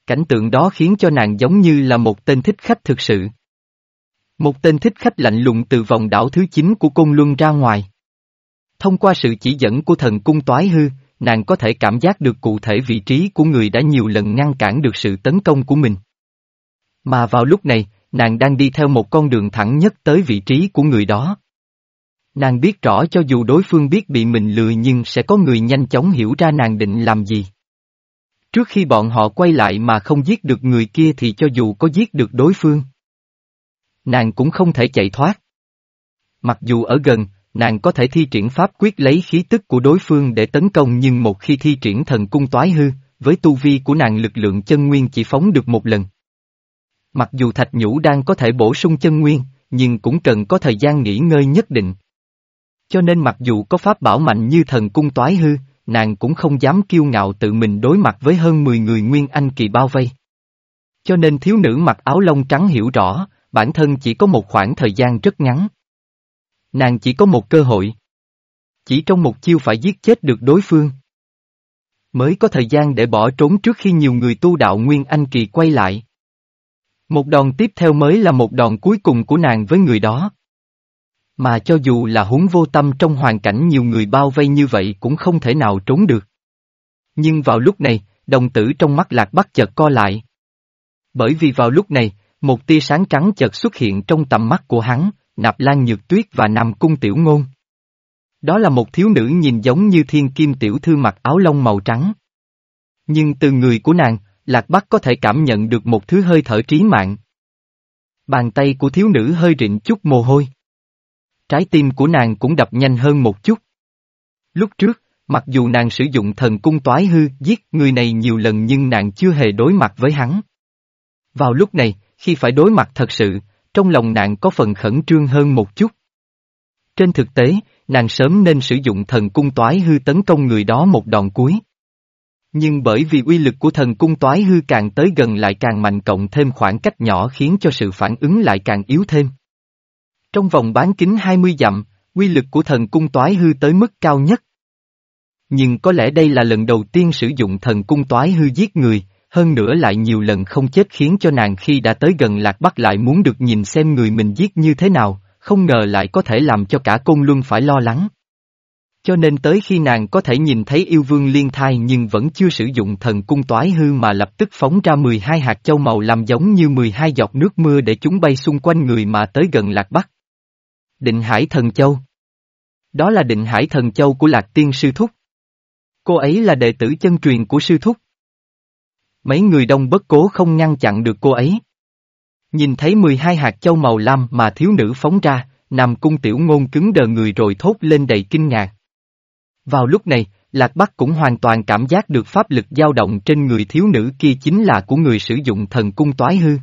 Cảnh tượng đó khiến cho nàng giống như là một tên thích khách thực sự. Một tên thích khách lạnh lùng từ vòng đảo thứ 9 của cung luân ra ngoài. Thông qua sự chỉ dẫn của thần cung toái hư, nàng có thể cảm giác được cụ thể vị trí của người đã nhiều lần ngăn cản được sự tấn công của mình. Mà vào lúc này, nàng đang đi theo một con đường thẳng nhất tới vị trí của người đó. Nàng biết rõ cho dù đối phương biết bị mình lừa nhưng sẽ có người nhanh chóng hiểu ra nàng định làm gì. Trước khi bọn họ quay lại mà không giết được người kia thì cho dù có giết được đối phương. Nàng cũng không thể chạy thoát. Mặc dù ở gần, nàng có thể thi triển pháp quyết lấy khí tức của đối phương để tấn công nhưng một khi thi triển thần cung toái hư, với tu vi của nàng lực lượng chân nguyên chỉ phóng được một lần. Mặc dù thạch nhũ đang có thể bổ sung chân nguyên, nhưng cũng cần có thời gian nghỉ ngơi nhất định. Cho nên mặc dù có pháp bảo mạnh như thần cung toái hư, nàng cũng không dám kiêu ngạo tự mình đối mặt với hơn 10 người Nguyên Anh kỳ bao vây. Cho nên thiếu nữ mặc áo lông trắng hiểu rõ, bản thân chỉ có một khoảng thời gian rất ngắn. Nàng chỉ có một cơ hội. Chỉ trong một chiêu phải giết chết được đối phương. Mới có thời gian để bỏ trốn trước khi nhiều người tu đạo Nguyên Anh kỳ quay lại. Một đòn tiếp theo mới là một đòn cuối cùng của nàng với người đó. Mà cho dù là huống vô tâm trong hoàn cảnh nhiều người bao vây như vậy cũng không thể nào trốn được. Nhưng vào lúc này, đồng tử trong mắt lạc bắc chợt co lại. Bởi vì vào lúc này, một tia sáng trắng chợt xuất hiện trong tầm mắt của hắn, nạp lan nhược tuyết và nằm cung tiểu ngôn. Đó là một thiếu nữ nhìn giống như thiên kim tiểu thư mặc áo lông màu trắng. Nhưng từ người của nàng, Lạc Bắc có thể cảm nhận được một thứ hơi thở trí mạng. Bàn tay của thiếu nữ hơi rịn chút mồ hôi. Trái tim của nàng cũng đập nhanh hơn một chút. Lúc trước, mặc dù nàng sử dụng thần cung toái hư giết người này nhiều lần nhưng nàng chưa hề đối mặt với hắn. Vào lúc này, khi phải đối mặt thật sự, trong lòng nàng có phần khẩn trương hơn một chút. Trên thực tế, nàng sớm nên sử dụng thần cung toái hư tấn công người đó một đòn cuối. Nhưng bởi vì uy lực của thần cung toái hư càng tới gần lại càng mạnh cộng thêm khoảng cách nhỏ khiến cho sự phản ứng lại càng yếu thêm. Trong vòng bán kính 20 dặm, quy lực của thần cung toái hư tới mức cao nhất. Nhưng có lẽ đây là lần đầu tiên sử dụng thần cung toái hư giết người, hơn nữa lại nhiều lần không chết khiến cho nàng khi đã tới gần lạc bắc lại muốn được nhìn xem người mình giết như thế nào, không ngờ lại có thể làm cho cả côn luân phải lo lắng. Cho nên tới khi nàng có thể nhìn thấy yêu vương liên thai nhưng vẫn chưa sử dụng thần cung toái hư mà lập tức phóng ra 12 hạt châu màu làm giống như 12 giọt nước mưa để chúng bay xung quanh người mà tới gần lạc bắc. Định Hải Thần Châu Đó là định Hải Thần Châu của Lạc Tiên Sư Thúc. Cô ấy là đệ tử chân truyền của Sư Thúc. Mấy người đông bất cố không ngăn chặn được cô ấy. Nhìn thấy 12 hạt châu màu lam mà thiếu nữ phóng ra, Nam Cung Tiểu Ngôn cứng đờ người rồi thốt lên đầy kinh ngạc. Vào lúc này, Lạc Bắc cũng hoàn toàn cảm giác được pháp lực dao động trên người thiếu nữ kia chính là của người sử dụng thần cung toái hư.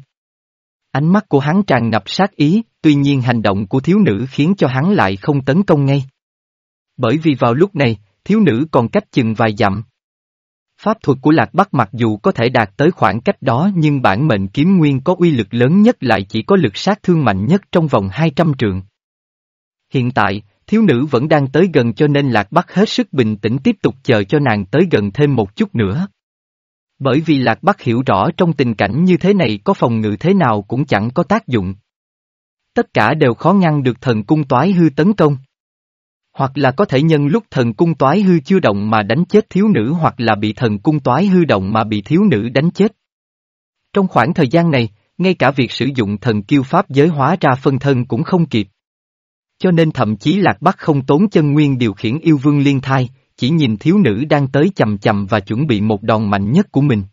Ánh mắt của hắn tràn ngập sát ý, tuy nhiên hành động của thiếu nữ khiến cho hắn lại không tấn công ngay. Bởi vì vào lúc này, thiếu nữ còn cách chừng vài dặm. Pháp thuật của Lạc Bắc mặc dù có thể đạt tới khoảng cách đó nhưng bản mệnh kiếm nguyên có uy lực lớn nhất lại chỉ có lực sát thương mạnh nhất trong vòng 200 trượng. Hiện tại, thiếu nữ vẫn đang tới gần cho nên Lạc Bắc hết sức bình tĩnh tiếp tục chờ cho nàng tới gần thêm một chút nữa. Bởi vì Lạc Bắc hiểu rõ trong tình cảnh như thế này có phòng ngự thế nào cũng chẳng có tác dụng. Tất cả đều khó ngăn được thần cung toái hư tấn công. Hoặc là có thể nhân lúc thần cung toái hư chưa động mà đánh chết thiếu nữ hoặc là bị thần cung toái hư động mà bị thiếu nữ đánh chết. Trong khoảng thời gian này, ngay cả việc sử dụng thần kiêu pháp giới hóa ra phân thân cũng không kịp. Cho nên thậm chí Lạc Bắc không tốn chân nguyên điều khiển yêu vương liên thai, chỉ nhìn thiếu nữ đang tới chầm chầm và chuẩn bị một đòn mạnh nhất của mình.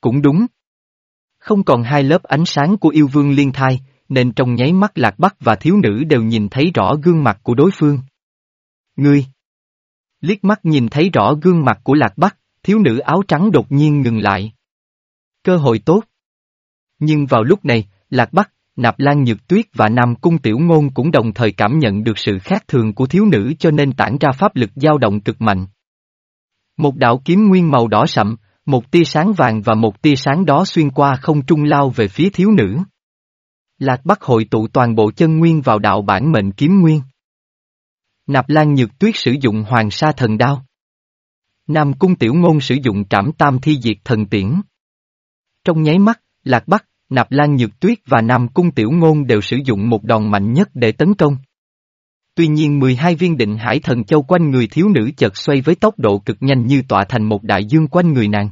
Cũng đúng. Không còn hai lớp ánh sáng của yêu vương liên thai, nên trong nháy mắt Lạc Bắc và thiếu nữ đều nhìn thấy rõ gương mặt của đối phương. Ngươi! Liếc mắt nhìn thấy rõ gương mặt của Lạc Bắc, thiếu nữ áo trắng đột nhiên ngừng lại. Cơ hội tốt. Nhưng vào lúc này, Lạc Bắc, Nạp Lan Nhược Tuyết và Nam Cung Tiểu Ngôn cũng đồng thời cảm nhận được sự khác thường của thiếu nữ cho nên tản ra pháp lực dao động cực mạnh. Một đạo kiếm nguyên màu đỏ sậm, một tia sáng vàng và một tia sáng đó xuyên qua không trung lao về phía thiếu nữ. Lạc Bắc hội tụ toàn bộ chân nguyên vào đạo bản mệnh kiếm nguyên. Nạp Lan Nhược Tuyết sử dụng Hoàng Sa Thần Đao. Nam Cung Tiểu Ngôn sử dụng Trảm Tam Thi Diệt Thần Tiễn. Trong nháy mắt, Lạc Bắc, Nạp Lan Nhược Tuyết và Nam Cung Tiểu Ngôn đều sử dụng một đòn mạnh nhất để tấn công. Tuy nhiên 12 viên định hải thần châu quanh người thiếu nữ chợt xoay với tốc độ cực nhanh như tọa thành một đại dương quanh người nàng.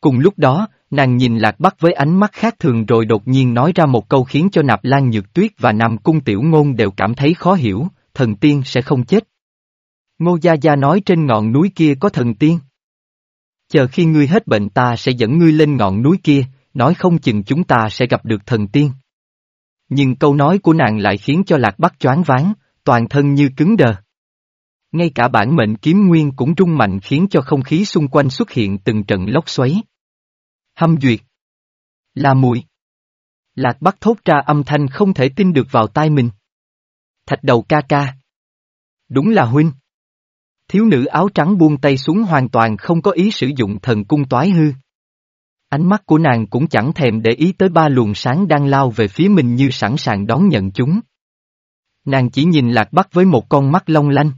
Cùng lúc đó, nàng nhìn Lạc Bắc với ánh mắt khác thường rồi đột nhiên nói ra một câu khiến cho Nạp Lan Nhược Tuyết và Nam Cung Tiểu Ngôn đều cảm thấy khó hiểu, thần tiên sẽ không chết. Ngô Gia Gia nói trên ngọn núi kia có thần tiên. Chờ khi ngươi hết bệnh ta sẽ dẫn ngươi lên ngọn núi kia, nói không chừng chúng ta sẽ gặp được thần tiên. Nhưng câu nói của nàng lại khiến cho Lạc Bắc choáng váng, toàn thân như cứng đờ. Ngay cả bản mệnh kiếm nguyên cũng rung mạnh khiến cho không khí xung quanh xuất hiện từng trận lốc xoáy. Hâm duyệt. Là mùi. Lạc Bắc thốt ra âm thanh không thể tin được vào tai mình. Thạch đầu ca ca. Đúng là huynh. Thiếu nữ áo trắng buông tay xuống hoàn toàn không có ý sử dụng thần cung toái hư. Ánh mắt của nàng cũng chẳng thèm để ý tới ba luồng sáng đang lao về phía mình như sẵn sàng đón nhận chúng. Nàng chỉ nhìn lạc bắc với một con mắt long lanh.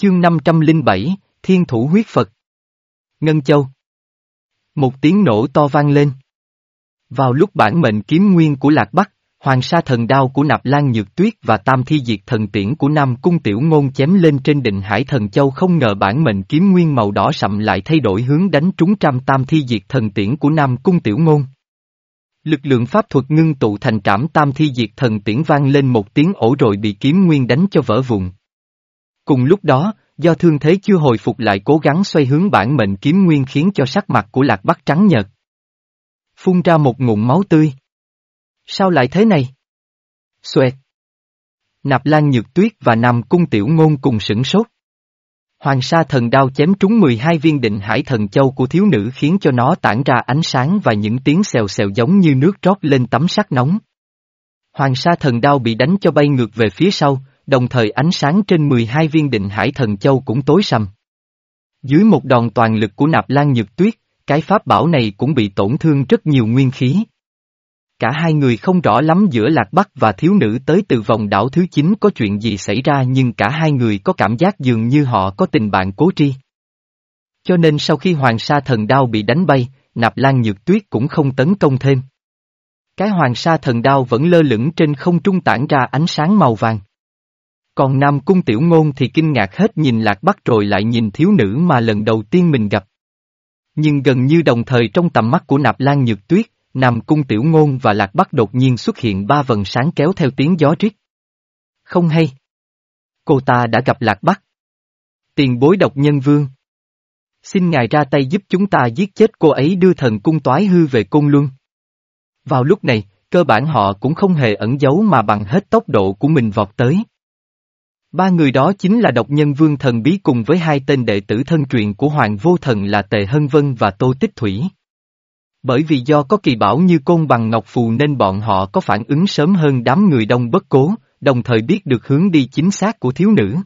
Chương 507, Thiên Thủ Huyết Phật Ngân Châu Một tiếng nổ to vang lên. Vào lúc bản mệnh kiếm nguyên của Lạc Bắc, Hoàng sa thần đao của Nạp Lan Nhược Tuyết và Tam Thi Diệt thần tiễn của Nam Cung Tiểu Ngôn chém lên trên định hải thần châu không ngờ bản mệnh kiếm nguyên màu đỏ sậm lại thay đổi hướng đánh trúng trăm Tam Thi Diệt thần tiễn của Nam Cung Tiểu Ngôn. Lực lượng pháp thuật ngưng tụ thành trảm Tam Thi Diệt thần tiễn vang lên một tiếng ổ rồi bị kiếm nguyên đánh cho vỡ vụn. Cùng lúc đó, do thương thế chưa hồi phục lại cố gắng xoay hướng bản mệnh kiếm nguyên khiến cho sắc mặt của lạc bắc trắng nhợt. Phun ra một ngụm máu tươi. Sao lại thế này? Xoẹt. Nạp Lan Nhược Tuyết và Nam Cung Tiểu Ngôn cùng sửng sốt. Hoàng sa thần đao chém trúng 12 viên định hải thần châu của thiếu nữ khiến cho nó tản ra ánh sáng và những tiếng xèo xèo giống như nước trót lên tấm sắt nóng. Hoàng sa thần đao bị đánh cho bay ngược về phía sau, đồng thời ánh sáng trên 12 viên định hải thần châu cũng tối sầm. Dưới một đòn toàn lực của nạp lan nhược tuyết, cái pháp bảo này cũng bị tổn thương rất nhiều nguyên khí. Cả hai người không rõ lắm giữa Lạc Bắc và thiếu nữ tới từ vòng đảo thứ 9 có chuyện gì xảy ra nhưng cả hai người có cảm giác dường như họ có tình bạn cố tri. Cho nên sau khi Hoàng Sa thần đao bị đánh bay, Nạp Lan Nhược Tuyết cũng không tấn công thêm. Cái Hoàng Sa thần đao vẫn lơ lửng trên không trung tản ra ánh sáng màu vàng. Còn Nam Cung Tiểu Ngôn thì kinh ngạc hết nhìn Lạc Bắc rồi lại nhìn thiếu nữ mà lần đầu tiên mình gặp. Nhưng gần như đồng thời trong tầm mắt của Nạp Lan Nhược Tuyết, Nam Cung Tiểu Ngôn và Lạc Bắc đột nhiên xuất hiện ba vần sáng kéo theo tiếng gió rít. Không hay. Cô ta đã gặp Lạc Bắc. Tiền bối độc nhân vương. Xin ngài ra tay giúp chúng ta giết chết cô ấy đưa thần cung toái hư về cung luân. Vào lúc này, cơ bản họ cũng không hề ẩn giấu mà bằng hết tốc độ của mình vọt tới. Ba người đó chính là độc nhân vương thần bí cùng với hai tên đệ tử thân truyền của Hoàng Vô Thần là Tề Hân Vân và Tô Tích Thủy. Bởi vì do có kỳ bảo như côn bằng ngọc phù nên bọn họ có phản ứng sớm hơn đám người đông bất cố, đồng thời biết được hướng đi chính xác của thiếu nữ.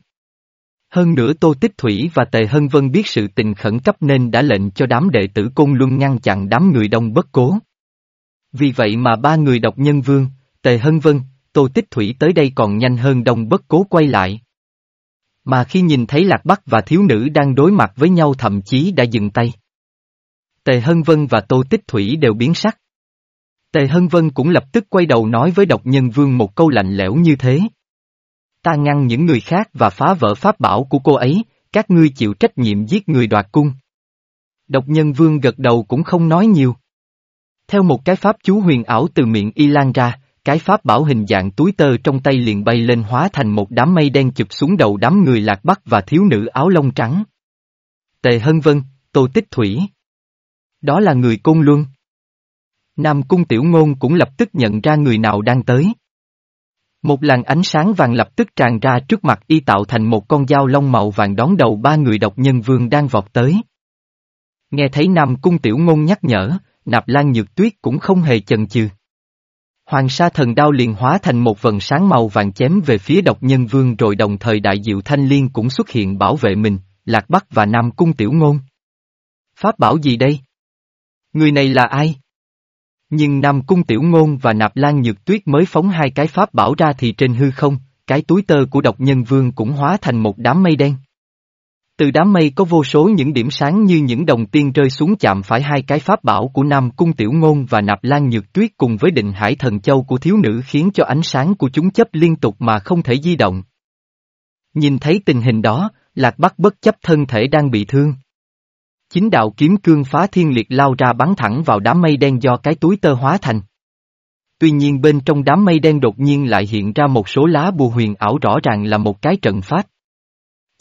Hơn nữa Tô Tích Thủy và Tề Hân Vân biết sự tình khẩn cấp nên đã lệnh cho đám đệ tử côn luân ngăn chặn đám người đông bất cố. Vì vậy mà ba người độc nhân vương, Tề Hân Vân, Tô Tích Thủy tới đây còn nhanh hơn đông bất cố quay lại. Mà khi nhìn thấy Lạc Bắc và thiếu nữ đang đối mặt với nhau thậm chí đã dừng tay. Tề Hân Vân và Tô Tích Thủy đều biến sắc. Tề Hân Vân cũng lập tức quay đầu nói với độc nhân vương một câu lạnh lẽo như thế. Ta ngăn những người khác và phá vỡ pháp bảo của cô ấy, các ngươi chịu trách nhiệm giết người đoạt cung. Độc nhân vương gật đầu cũng không nói nhiều. Theo một cái pháp chú huyền ảo từ miệng y lan ra, cái pháp bảo hình dạng túi tơ trong tay liền bay lên hóa thành một đám mây đen chụp xuống đầu đám người lạc bắc và thiếu nữ áo lông trắng. Tề Hân Vân, Tô Tích Thủy. Đó là người Côn Luân. Nam Cung Tiểu Ngôn cũng lập tức nhận ra người nào đang tới. Một làn ánh sáng vàng lập tức tràn ra trước mặt y tạo thành một con dao lông màu vàng đón đầu ba người độc nhân vương đang vọt tới. Nghe thấy Nam Cung Tiểu Ngôn nhắc nhở, Nạp Lan Nhược Tuyết cũng không hề chần chừ. Hoàng sa thần đao liền hóa thành một vần sáng màu vàng chém về phía độc nhân vương rồi đồng thời đại diệu thanh liên cũng xuất hiện bảo vệ mình, Lạc Bắc và Nam Cung Tiểu Ngôn. Pháp bảo gì đây? Người này là ai? Nhưng Nam Cung Tiểu Ngôn và Nạp Lan Nhược Tuyết mới phóng hai cái pháp bảo ra thì trên hư không, cái túi tơ của độc nhân vương cũng hóa thành một đám mây đen. Từ đám mây có vô số những điểm sáng như những đồng tiên rơi xuống chạm phải hai cái pháp bảo của Nam Cung Tiểu Ngôn và Nạp Lan Nhược Tuyết cùng với định hải thần châu của thiếu nữ khiến cho ánh sáng của chúng chấp liên tục mà không thể di động. Nhìn thấy tình hình đó, Lạc Bắc bất chấp thân thể đang bị thương. Chính đạo kiếm cương phá thiên liệt lao ra bắn thẳng vào đám mây đen do cái túi tơ hóa thành. Tuy nhiên bên trong đám mây đen đột nhiên lại hiện ra một số lá bùa huyền ảo rõ ràng là một cái trận pháp.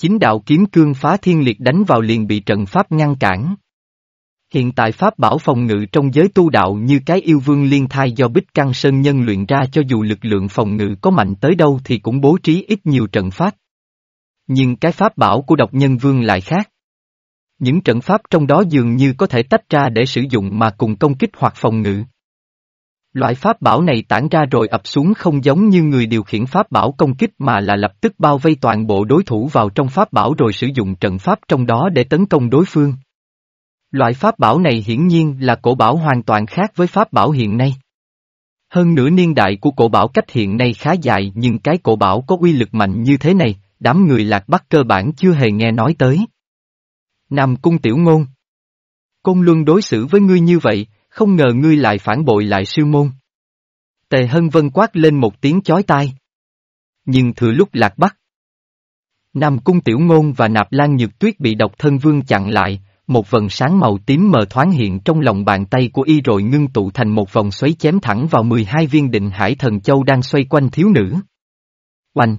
Chính đạo kiếm cương phá thiên liệt đánh vào liền bị trận pháp ngăn cản. Hiện tại pháp bảo phòng ngự trong giới tu đạo như cái yêu vương liên thai do Bích Căng Sơn Nhân luyện ra cho dù lực lượng phòng ngự có mạnh tới đâu thì cũng bố trí ít nhiều trận pháp. Nhưng cái pháp bảo của độc nhân vương lại khác. Những trận pháp trong đó dường như có thể tách ra để sử dụng mà cùng công kích hoặc phòng ngự. Loại pháp bảo này tản ra rồi ập xuống không giống như người điều khiển pháp bảo công kích mà là lập tức bao vây toàn bộ đối thủ vào trong pháp bảo rồi sử dụng trận pháp trong đó để tấn công đối phương. Loại pháp bảo này hiển nhiên là cổ bảo hoàn toàn khác với pháp bảo hiện nay. Hơn nửa niên đại của cổ bảo cách hiện nay khá dài nhưng cái cổ bảo có uy lực mạnh như thế này, đám người lạc bắc cơ bản chưa hề nghe nói tới. Nam Cung Tiểu Ngôn Công Luân đối xử với ngươi như vậy, không ngờ ngươi lại phản bội lại sư môn. Tề Hân Vân quát lên một tiếng chói tai. Nhưng thừa lúc lạc bắc. Nam Cung Tiểu Ngôn và Nạp Lan Nhược Tuyết bị độc thân vương chặn lại, một vần sáng màu tím mờ thoáng hiện trong lòng bàn tay của y rồi ngưng tụ thành một vòng xoáy chém thẳng vào 12 viên định hải thần châu đang xoay quanh thiếu nữ. Oanh!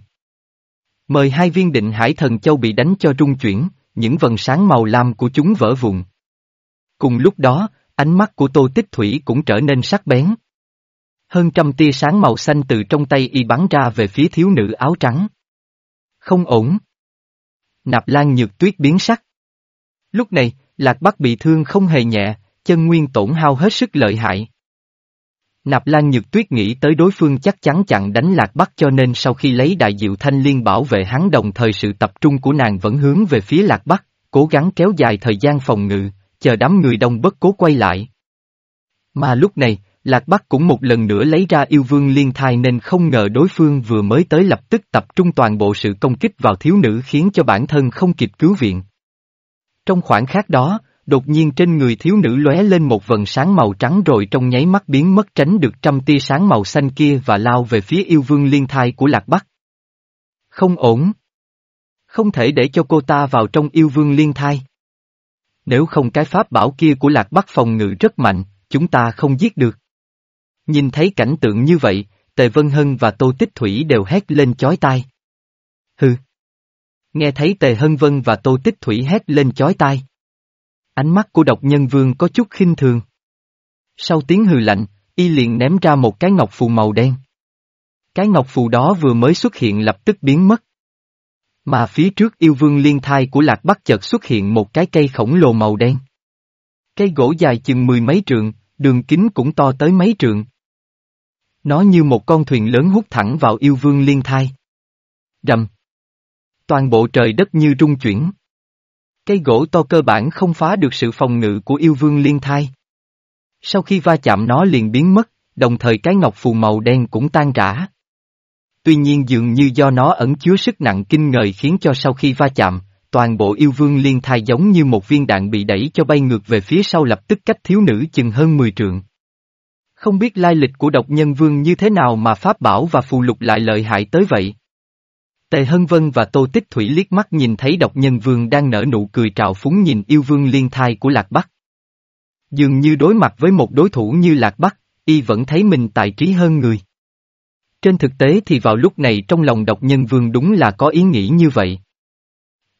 Mời hai viên định hải thần châu bị đánh cho rung chuyển, những vần sáng màu lam của chúng vỡ vụn. Cùng lúc đó, ánh mắt của Tô Tích Thủy cũng trở nên sắc bén. Hơn trăm tia sáng màu xanh từ trong tay y bắn ra về phía thiếu nữ áo trắng. Không ổn. Nạp Lan nhược tuyết biến sắc. Lúc này, Lạc Bắc bị thương không hề nhẹ, chân nguyên tổn hao hết sức lợi hại. Nạp Lan Nhược Tuyết nghĩ tới đối phương chắc chắn chặn đánh Lạc Bắc cho nên sau khi lấy đại diệu thanh liên bảo vệ hắn đồng thời sự tập trung của nàng vẫn hướng về phía Lạc Bắc, cố gắng kéo dài thời gian phòng ngự, chờ đám người đông bất cố quay lại. Mà lúc này, Lạc Bắc cũng một lần nữa lấy ra yêu vương liên thai nên không ngờ đối phương vừa mới tới lập tức tập trung toàn bộ sự công kích vào thiếu nữ khiến cho bản thân không kịp cứu viện. Trong khoảng khắc đó, đột nhiên trên người thiếu nữ lóe lên một vần sáng màu trắng rồi trong nháy mắt biến mất tránh được trăm tia sáng màu xanh kia và lao về phía yêu vương liên thai của Lạc Bắc. Không ổn. Không thể để cho cô ta vào trong yêu vương liên thai. Nếu không cái pháp bảo kia của Lạc Bắc phòng ngự rất mạnh, chúng ta không giết được. Nhìn thấy cảnh tượng như vậy, Tề Vân Hân và Tô Tích Thủy đều hét lên chói tai. Hừ. Nghe thấy Tề Hân Vân và Tô Tích Thủy hét lên chói tai. Ánh mắt của độc nhân vương có chút khinh thường. Sau tiếng hừ lạnh, y liền ném ra một cái ngọc phù màu đen. Cái ngọc phù đó vừa mới xuất hiện lập tức biến mất. Mà phía trước yêu vương liên thai của lạc bắc chợt xuất hiện một cái cây khổng lồ màu đen. Cây gỗ dài chừng mười mấy trượng, đường kính cũng to tới mấy trượng. Nó như một con thuyền lớn hút thẳng vào yêu vương liên thai. Rầm. Toàn bộ trời đất như rung chuyển. Cây gỗ to cơ bản không phá được sự phòng ngự của yêu vương liên thai. Sau khi va chạm nó liền biến mất, đồng thời cái ngọc phù màu đen cũng tan rã. Tuy nhiên dường như do nó ẩn chứa sức nặng kinh ngời khiến cho sau khi va chạm, toàn bộ yêu vương liên thai giống như một viên đạn bị đẩy cho bay ngược về phía sau lập tức cách thiếu nữ chừng hơn 10 trượng. Không biết lai lịch của độc nhân vương như thế nào mà pháp bảo và phù lục lại lợi hại tới vậy. Tề Hân Vân và Tô Tích Thủy liếc mắt nhìn thấy độc nhân vương đang nở nụ cười trào phúng nhìn yêu vương liên thai của Lạc Bắc. Dường như đối mặt với một đối thủ như Lạc Bắc, y vẫn thấy mình tài trí hơn người. Trên thực tế thì vào lúc này trong lòng độc nhân vương đúng là có ý nghĩ như vậy.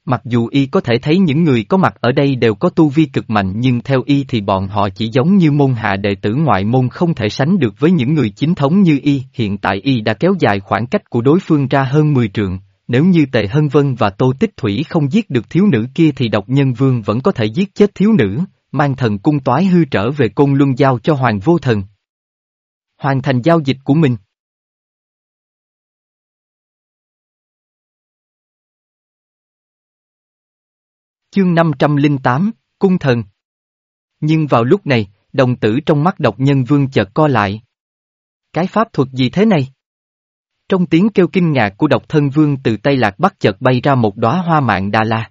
Mặc dù y có thể thấy những người có mặt ở đây đều có tu vi cực mạnh nhưng theo y thì bọn họ chỉ giống như môn hạ đệ tử ngoại môn không thể sánh được với những người chính thống như y. Hiện tại y đã kéo dài khoảng cách của đối phương ra hơn 10 trượng, nếu như Tề Hân Vân và Tô Tích Thủy không giết được thiếu nữ kia thì độc nhân vương vẫn có thể giết chết thiếu nữ, mang thần cung toái hư trở về côn luân giao cho Hoàng Vô Thần. Hoàn thành giao dịch của mình. Chương 508, Cung Thần Nhưng vào lúc này, đồng tử trong mắt độc nhân vương chợt co lại. Cái pháp thuật gì thế này? Trong tiếng kêu kinh ngạc của độc thân vương từ tay lạc bắc chợt bay ra một đóa hoa mạng đà la.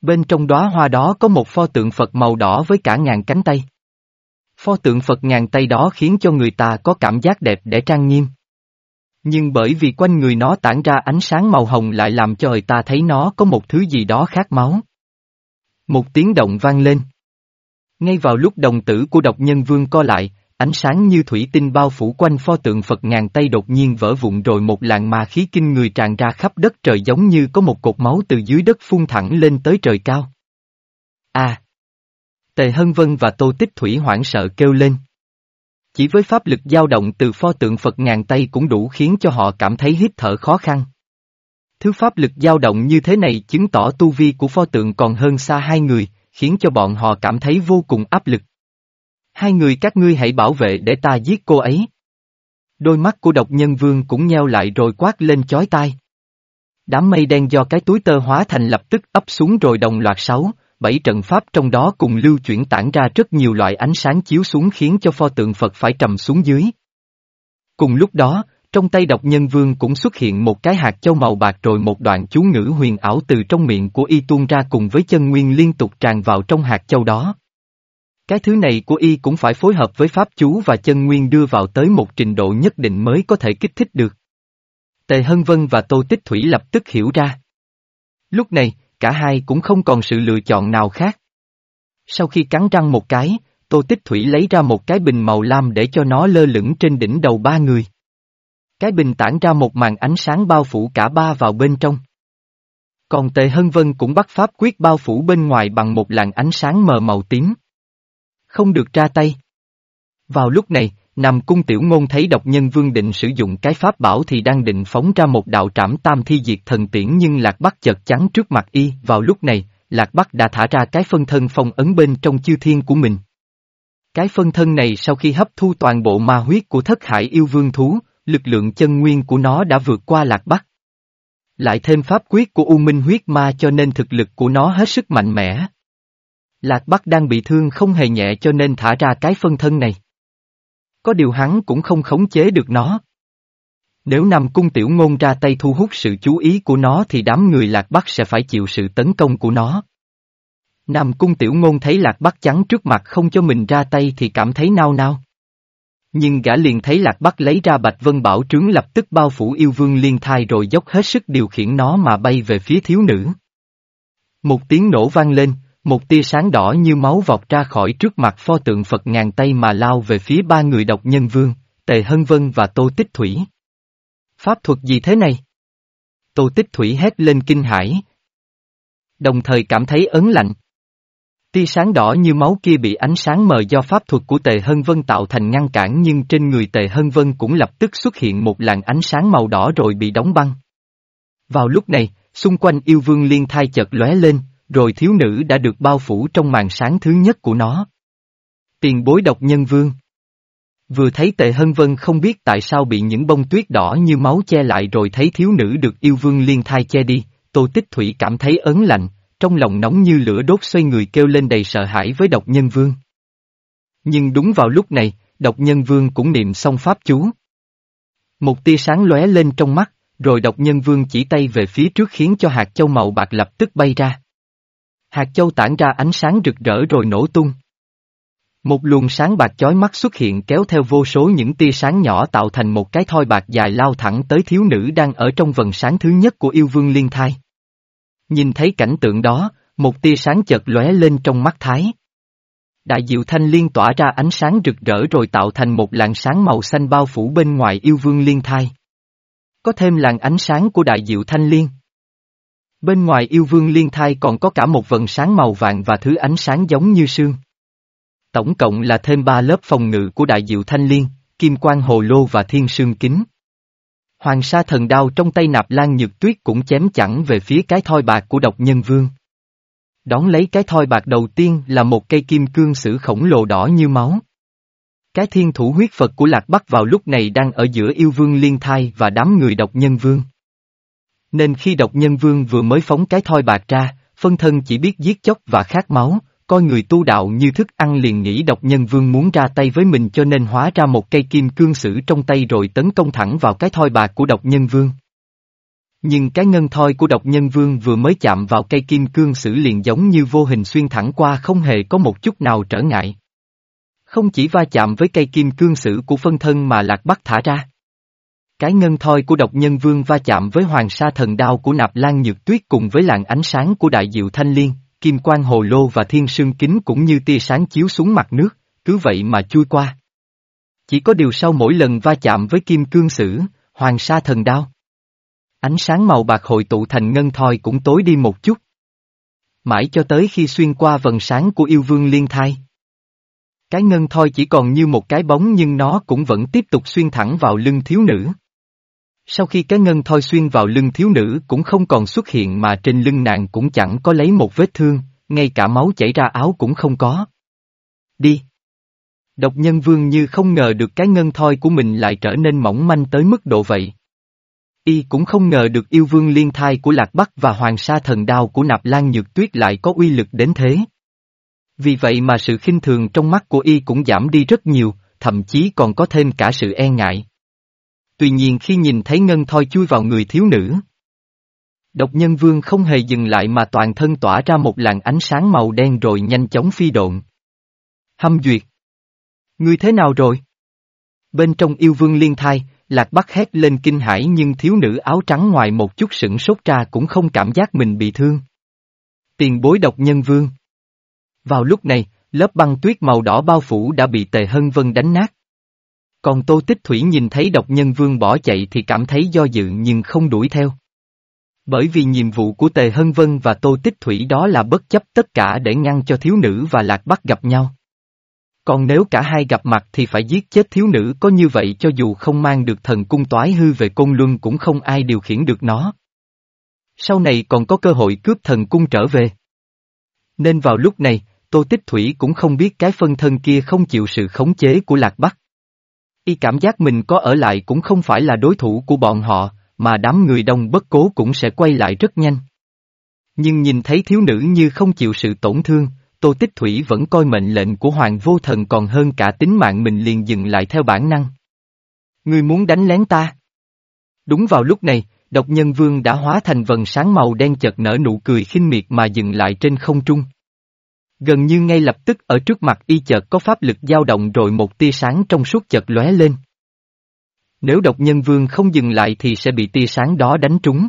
Bên trong đóa hoa đó có một pho tượng Phật màu đỏ với cả ngàn cánh tay. Pho tượng Phật ngàn tay đó khiến cho người ta có cảm giác đẹp để trang nghiêm. Nhưng bởi vì quanh người nó tản ra ánh sáng màu hồng lại làm cho người ta thấy nó có một thứ gì đó khác máu. Một tiếng động vang lên. Ngay vào lúc đồng tử của độc nhân vương co lại, ánh sáng như thủy tinh bao phủ quanh pho tượng Phật ngàn tay đột nhiên vỡ vụn rồi một làn ma khí kinh người tràn ra khắp đất trời giống như có một cột máu từ dưới đất phun thẳng lên tới trời cao. À! Tề Hân Vân và Tô Tích Thủy hoảng sợ kêu lên. Chỉ với pháp lực dao động từ pho tượng Phật ngàn tay cũng đủ khiến cho họ cảm thấy hít thở khó khăn. Thứ pháp lực dao động như thế này chứng tỏ tu vi của pho tượng còn hơn xa hai người, khiến cho bọn họ cảm thấy vô cùng áp lực. Hai người các ngươi hãy bảo vệ để ta giết cô ấy. Đôi mắt của độc nhân vương cũng nheo lại rồi quát lên chói tai. Đám mây đen do cái túi tơ hóa thành lập tức ấp xuống rồi đồng loạt sáu, bảy trận pháp trong đó cùng lưu chuyển tản ra rất nhiều loại ánh sáng chiếu xuống khiến cho pho tượng Phật phải trầm xuống dưới. Cùng lúc đó, trong tay độc nhân vương cũng xuất hiện một cái hạt châu màu bạc rồi một đoạn chú ngữ huyền ảo từ trong miệng của y tuôn ra cùng với chân nguyên liên tục tràn vào trong hạt châu đó. Cái thứ này của y cũng phải phối hợp với pháp chú và chân nguyên đưa vào tới một trình độ nhất định mới có thể kích thích được. Tề Hân Vân và Tô Tích Thủy lập tức hiểu ra. Lúc này, cả hai cũng không còn sự lựa chọn nào khác. Sau khi cắn răng một cái, Tô Tích Thủy lấy ra một cái bình màu lam để cho nó lơ lửng trên đỉnh đầu ba người. Cái bình tản ra một màn ánh sáng bao phủ cả ba vào bên trong. Còn Tề Hân Vân cũng bắt pháp quyết bao phủ bên ngoài bằng một làn ánh sáng mờ màu tím. Không được ra tay. Vào lúc này, Nam Cung Tiểu Ngôn thấy độc nhân vương định sử dụng cái pháp bảo thì đang định phóng ra một đạo trảm tam thi diệt thần tiễn nhưng Lạc Bắc chợt chắn trước mặt y. Vào lúc này, Lạc Bắc đã thả ra cái phân thân phong ấn bên trong chư thiên của mình. Cái phân thân này sau khi hấp thu toàn bộ ma huyết của thất hải yêu vương thú, lực lượng chân nguyên của nó đã vượt qua Lạc Bắc. Lại thêm pháp quyết của U Minh huyết ma cho nên thực lực của nó hết sức mạnh mẽ. Lạc Bắc đang bị thương không hề nhẹ cho nên thả ra cái phân thân này. Có điều hắn cũng không khống chế được nó. Nếu Nam Cung Tiểu Ngôn ra tay thu hút sự chú ý của nó thì đám người Lạc Bắc sẽ phải chịu sự tấn công của nó. Nam Cung Tiểu Ngôn thấy Lạc Bắc chắn trước mặt không cho mình ra tay thì cảm thấy nao nao. Nhưng gã liền thấy Lạc Bắc lấy ra Bạch Vân Bảo trướng lập tức bao phủ yêu vương liên thai rồi dốc hết sức điều khiển nó mà bay về phía thiếu nữ. Một tiếng nổ vang lên, một tia sáng đỏ như máu vọt ra khỏi trước mặt pho tượng Phật ngàn tay mà lao về phía ba người độc nhân vương, Tề Hân Vân và Tô Tích Thủy. Pháp thuật gì thế này? Tô Tích Thủy hét lên kinh hãi. Đồng thời cảm thấy ấn lạnh. Tia sáng đỏ như máu kia bị ánh sáng mờ do pháp thuật của Tề Hân Vân tạo thành ngăn cản nhưng trên người Tề Hân Vân cũng lập tức xuất hiện một làn ánh sáng màu đỏ rồi bị đóng băng. Vào lúc này, xung quanh yêu vương liên thai chợt lóe lên, rồi thiếu nữ đã được bao phủ trong màn sáng thứ nhất của nó. Tiền bối độc nhân vương. Vừa thấy Tề hân vân không biết tại sao bị những bông tuyết đỏ như máu che lại rồi thấy thiếu nữ được yêu vương liên thai che đi, tô tích thủy cảm thấy ớn lạnh, trong lòng nóng như lửa đốt xoay người kêu lên đầy sợ hãi với độc nhân vương. Nhưng đúng vào lúc này, độc nhân vương cũng niệm xong pháp chú. Một tia sáng lóe lên trong mắt, rồi độc nhân vương chỉ tay về phía trước khiến cho hạt châu màu bạc lập tức bay ra. Hạt châu tản ra ánh sáng rực rỡ rồi nổ tung. Một luồng sáng bạc chói mắt xuất hiện kéo theo vô số những tia sáng nhỏ tạo thành một cái thoi bạc dài lao thẳng tới thiếu nữ đang ở trong vần sáng thứ nhất của yêu vương liên thai. Nhìn thấy cảnh tượng đó, một tia sáng chợt lóe lên trong mắt Thái. Đại diệu thanh liên tỏa ra ánh sáng rực rỡ rồi tạo thành một làn sáng màu xanh bao phủ bên ngoài yêu vương liên thai. Có thêm làn ánh sáng của đại diệu thanh liên. Bên ngoài yêu vương liên thai còn có cả một vần sáng màu vàng và thứ ánh sáng giống như sương. Tổng cộng là thêm ba lớp phòng ngự của đại diệu thanh liên, kim quang hồ lô và thiên sương kính. Hoàng sa thần đao trong tay nạp lan nhược tuyết cũng chém chẳng về phía cái thoi bạc của độc nhân vương. Đón lấy cái thoi bạc đầu tiên là một cây kim cương sử khổng lồ đỏ như máu. Cái thiên thủ huyết Phật của Lạc Bắc vào lúc này đang ở giữa yêu vương liên thai và đám người độc nhân vương. Nên khi độc nhân vương vừa mới phóng cái thoi bạc ra, phân thân chỉ biết giết chóc và khát máu, coi người tu đạo như thức ăn liền nghĩ độc nhân vương muốn ra tay với mình cho nên hóa ra một cây kim cương sử trong tay rồi tấn công thẳng vào cái thoi bạc của độc nhân vương. Nhưng cái ngân thoi của độc nhân vương vừa mới chạm vào cây kim cương sử liền giống như vô hình xuyên thẳng qua không hề có một chút nào trở ngại. Không chỉ va chạm với cây kim cương sử của phân thân mà lạc bắc thả ra. Cái ngân thoi của độc nhân vương va chạm với hoàng sa thần đao của nạp lan nhược tuyết cùng với làn ánh sáng của đại diệu thanh liên, kim quang hồ lô và thiên sương kính cũng như tia sáng chiếu xuống mặt nước, cứ vậy mà chui qua. Chỉ có điều sau mỗi lần va chạm với kim cương sử, hoàng sa thần đao. Ánh sáng màu bạc hội tụ thành ngân thoi cũng tối đi một chút. Mãi cho tới khi xuyên qua vần sáng của yêu vương liên thai. Cái ngân thoi chỉ còn như một cái bóng nhưng nó cũng vẫn tiếp tục xuyên thẳng vào lưng thiếu nữ. Sau khi cái ngân thoi xuyên vào lưng thiếu nữ cũng không còn xuất hiện mà trên lưng nàng cũng chẳng có lấy một vết thương, ngay cả máu chảy ra áo cũng không có. Đi! Độc nhân vương như không ngờ được cái ngân thoi của mình lại trở nên mỏng manh tới mức độ vậy. Y cũng không ngờ được yêu vương liên thai của Lạc Bắc và hoàng sa thần đao của nạp lan nhược tuyết lại có uy lực đến thế. Vì vậy mà sự khinh thường trong mắt của Y cũng giảm đi rất nhiều, thậm chí còn có thêm cả sự e ngại. Tuy nhiên khi nhìn thấy ngân thoi chui vào người thiếu nữ. Độc nhân vương không hề dừng lại mà toàn thân tỏa ra một làn ánh sáng màu đen rồi nhanh chóng phi độn. Hâm duyệt. Ngươi thế nào rồi? Bên trong yêu vương liên thai, lạc bắc hét lên kinh hãi nhưng thiếu nữ áo trắng ngoài một chút sửng sốt ra cũng không cảm giác mình bị thương. Tiền bối độc nhân vương. Vào lúc này, lớp băng tuyết màu đỏ bao phủ đã bị tề hân vân đánh nát. Còn Tô Tích Thủy nhìn thấy độc nhân vương bỏ chạy thì cảm thấy do dự nhưng không đuổi theo. Bởi vì nhiệm vụ của Tề Hân Vân và Tô Tích Thủy đó là bất chấp tất cả để ngăn cho thiếu nữ và Lạc Bắc gặp nhau. Còn nếu cả hai gặp mặt thì phải giết chết thiếu nữ có như vậy cho dù không mang được thần cung toái hư về côn luân cũng không ai điều khiển được nó. Sau này còn có cơ hội cướp thần cung trở về. Nên vào lúc này, Tô Tích Thủy cũng không biết cái phân thân kia không chịu sự khống chế của Lạc Bắc. Y cảm giác mình có ở lại cũng không phải là đối thủ của bọn họ, mà đám người đông bất cố cũng sẽ quay lại rất nhanh. Nhưng nhìn thấy thiếu nữ như không chịu sự tổn thương, Tô Tích Thủy vẫn coi mệnh lệnh của Hoàng Vô Thần còn hơn cả tính mạng mình liền dừng lại theo bản năng. Ngươi muốn đánh lén ta? Đúng vào lúc này, độc nhân vương đã hóa thành vần sáng màu đen chợt nở nụ cười khinh miệt mà dừng lại trên không trung. Gần như ngay lập tức ở trước mặt y chợt có pháp lực dao động rồi một tia sáng trong suốt chợt lóe lên. Nếu độc nhân vương không dừng lại thì sẽ bị tia sáng đó đánh trúng.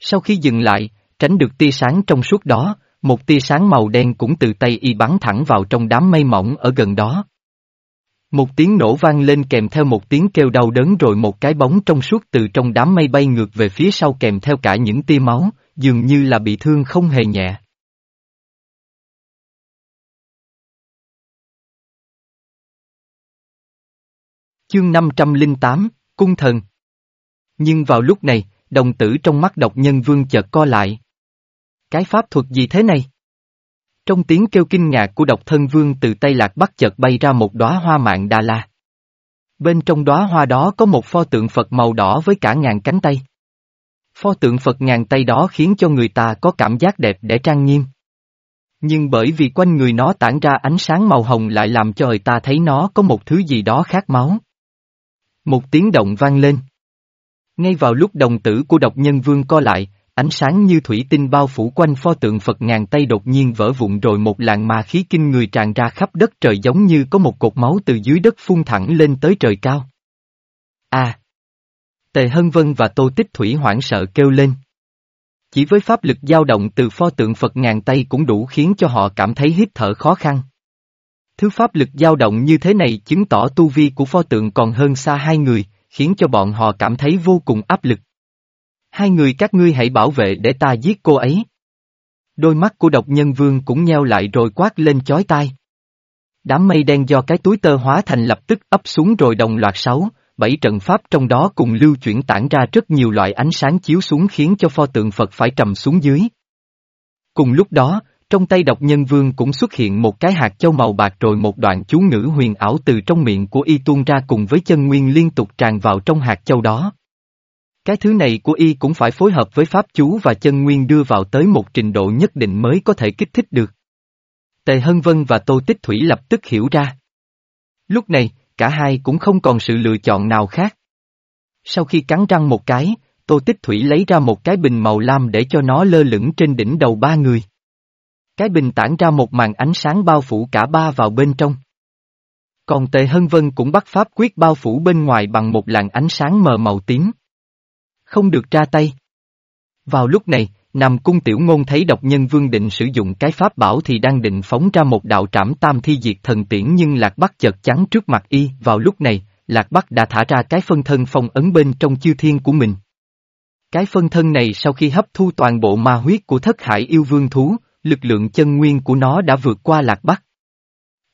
Sau khi dừng lại, tránh được tia sáng trong suốt đó, một tia sáng màu đen cũng từ tay y bắn thẳng vào trong đám mây mỏng ở gần đó. Một tiếng nổ vang lên kèm theo một tiếng kêu đau đớn rồi một cái bóng trong suốt từ trong đám mây bay ngược về phía sau kèm theo cả những tia máu, dường như là bị thương không hề nhẹ. Chương 508, Cung Thần Nhưng vào lúc này, đồng tử trong mắt độc nhân vương chợt co lại. Cái pháp thuật gì thế này? Trong tiếng kêu kinh ngạc của độc thân vương từ Tây Lạc Bắc chợt bay ra một đóa hoa mạng Đà La. Bên trong đóa hoa đó có một pho tượng Phật màu đỏ với cả ngàn cánh tay. Pho tượng Phật ngàn tay đó khiến cho người ta có cảm giác đẹp để trang nghiêm. Nhưng bởi vì quanh người nó tản ra ánh sáng màu hồng lại làm cho người ta thấy nó có một thứ gì đó khác máu. Một tiếng động vang lên. Ngay vào lúc đồng tử của độc nhân vương co lại, ánh sáng như thủy tinh bao phủ quanh pho tượng Phật ngàn tay đột nhiên vỡ vụn rồi một làn ma khí kinh người tràn ra khắp đất trời giống như có một cột máu từ dưới đất phun thẳng lên tới trời cao. À! Tề Hân Vân và Tô Tích Thủy hoảng sợ kêu lên. Chỉ với pháp lực dao động từ pho tượng Phật ngàn tay cũng đủ khiến cho họ cảm thấy hít thở khó khăn. Thứ pháp lực dao động như thế này chứng tỏ tu vi của pho tượng còn hơn xa hai người, khiến cho bọn họ cảm thấy vô cùng áp lực. Hai người các ngươi hãy bảo vệ để ta giết cô ấy. Đôi mắt của độc nhân vương cũng nheo lại rồi quát lên chói tai. Đám mây đen do cái túi tơ hóa thành lập tức ấp xuống rồi đồng loạt sáu, bảy trận pháp trong đó cùng lưu chuyển tản ra rất nhiều loại ánh sáng chiếu xuống khiến cho pho tượng Phật phải trầm xuống dưới. Cùng lúc đó, trong tay độc nhân vương cũng xuất hiện một cái hạt châu màu bạc rồi một đoạn chú ngữ huyền ảo từ trong miệng của y tuôn ra cùng với chân nguyên liên tục tràn vào trong hạt châu đó. Cái thứ này của y cũng phải phối hợp với pháp chú và chân nguyên đưa vào tới một trình độ nhất định mới có thể kích thích được. Tề Hân Vân và Tô Tích Thủy lập tức hiểu ra. Lúc này, cả hai cũng không còn sự lựa chọn nào khác. Sau khi cắn răng một cái, Tô Tích Thủy lấy ra một cái bình màu lam để cho nó lơ lửng trên đỉnh đầu ba người. Cái bình tản ra một màn ánh sáng bao phủ cả ba vào bên trong. Còn Tề Hân Vân cũng bắt pháp quyết bao phủ bên ngoài bằng một làn ánh sáng mờ màu tím. Không được ra tay. Vào lúc này, Nam Cung Tiểu Ngôn thấy độc nhân vương định sử dụng cái pháp bảo thì đang định phóng ra một đạo trảm tam thi diệt thần tiễn nhưng Lạc Bắc chợt chắn trước mặt y. Vào lúc này, Lạc Bắc đã thả ra cái phân thân phong ấn bên trong chư thiên của mình. Cái phân thân này sau khi hấp thu toàn bộ ma huyết của thất hải yêu vương thú, lực lượng chân nguyên của nó đã vượt qua lạc bắc.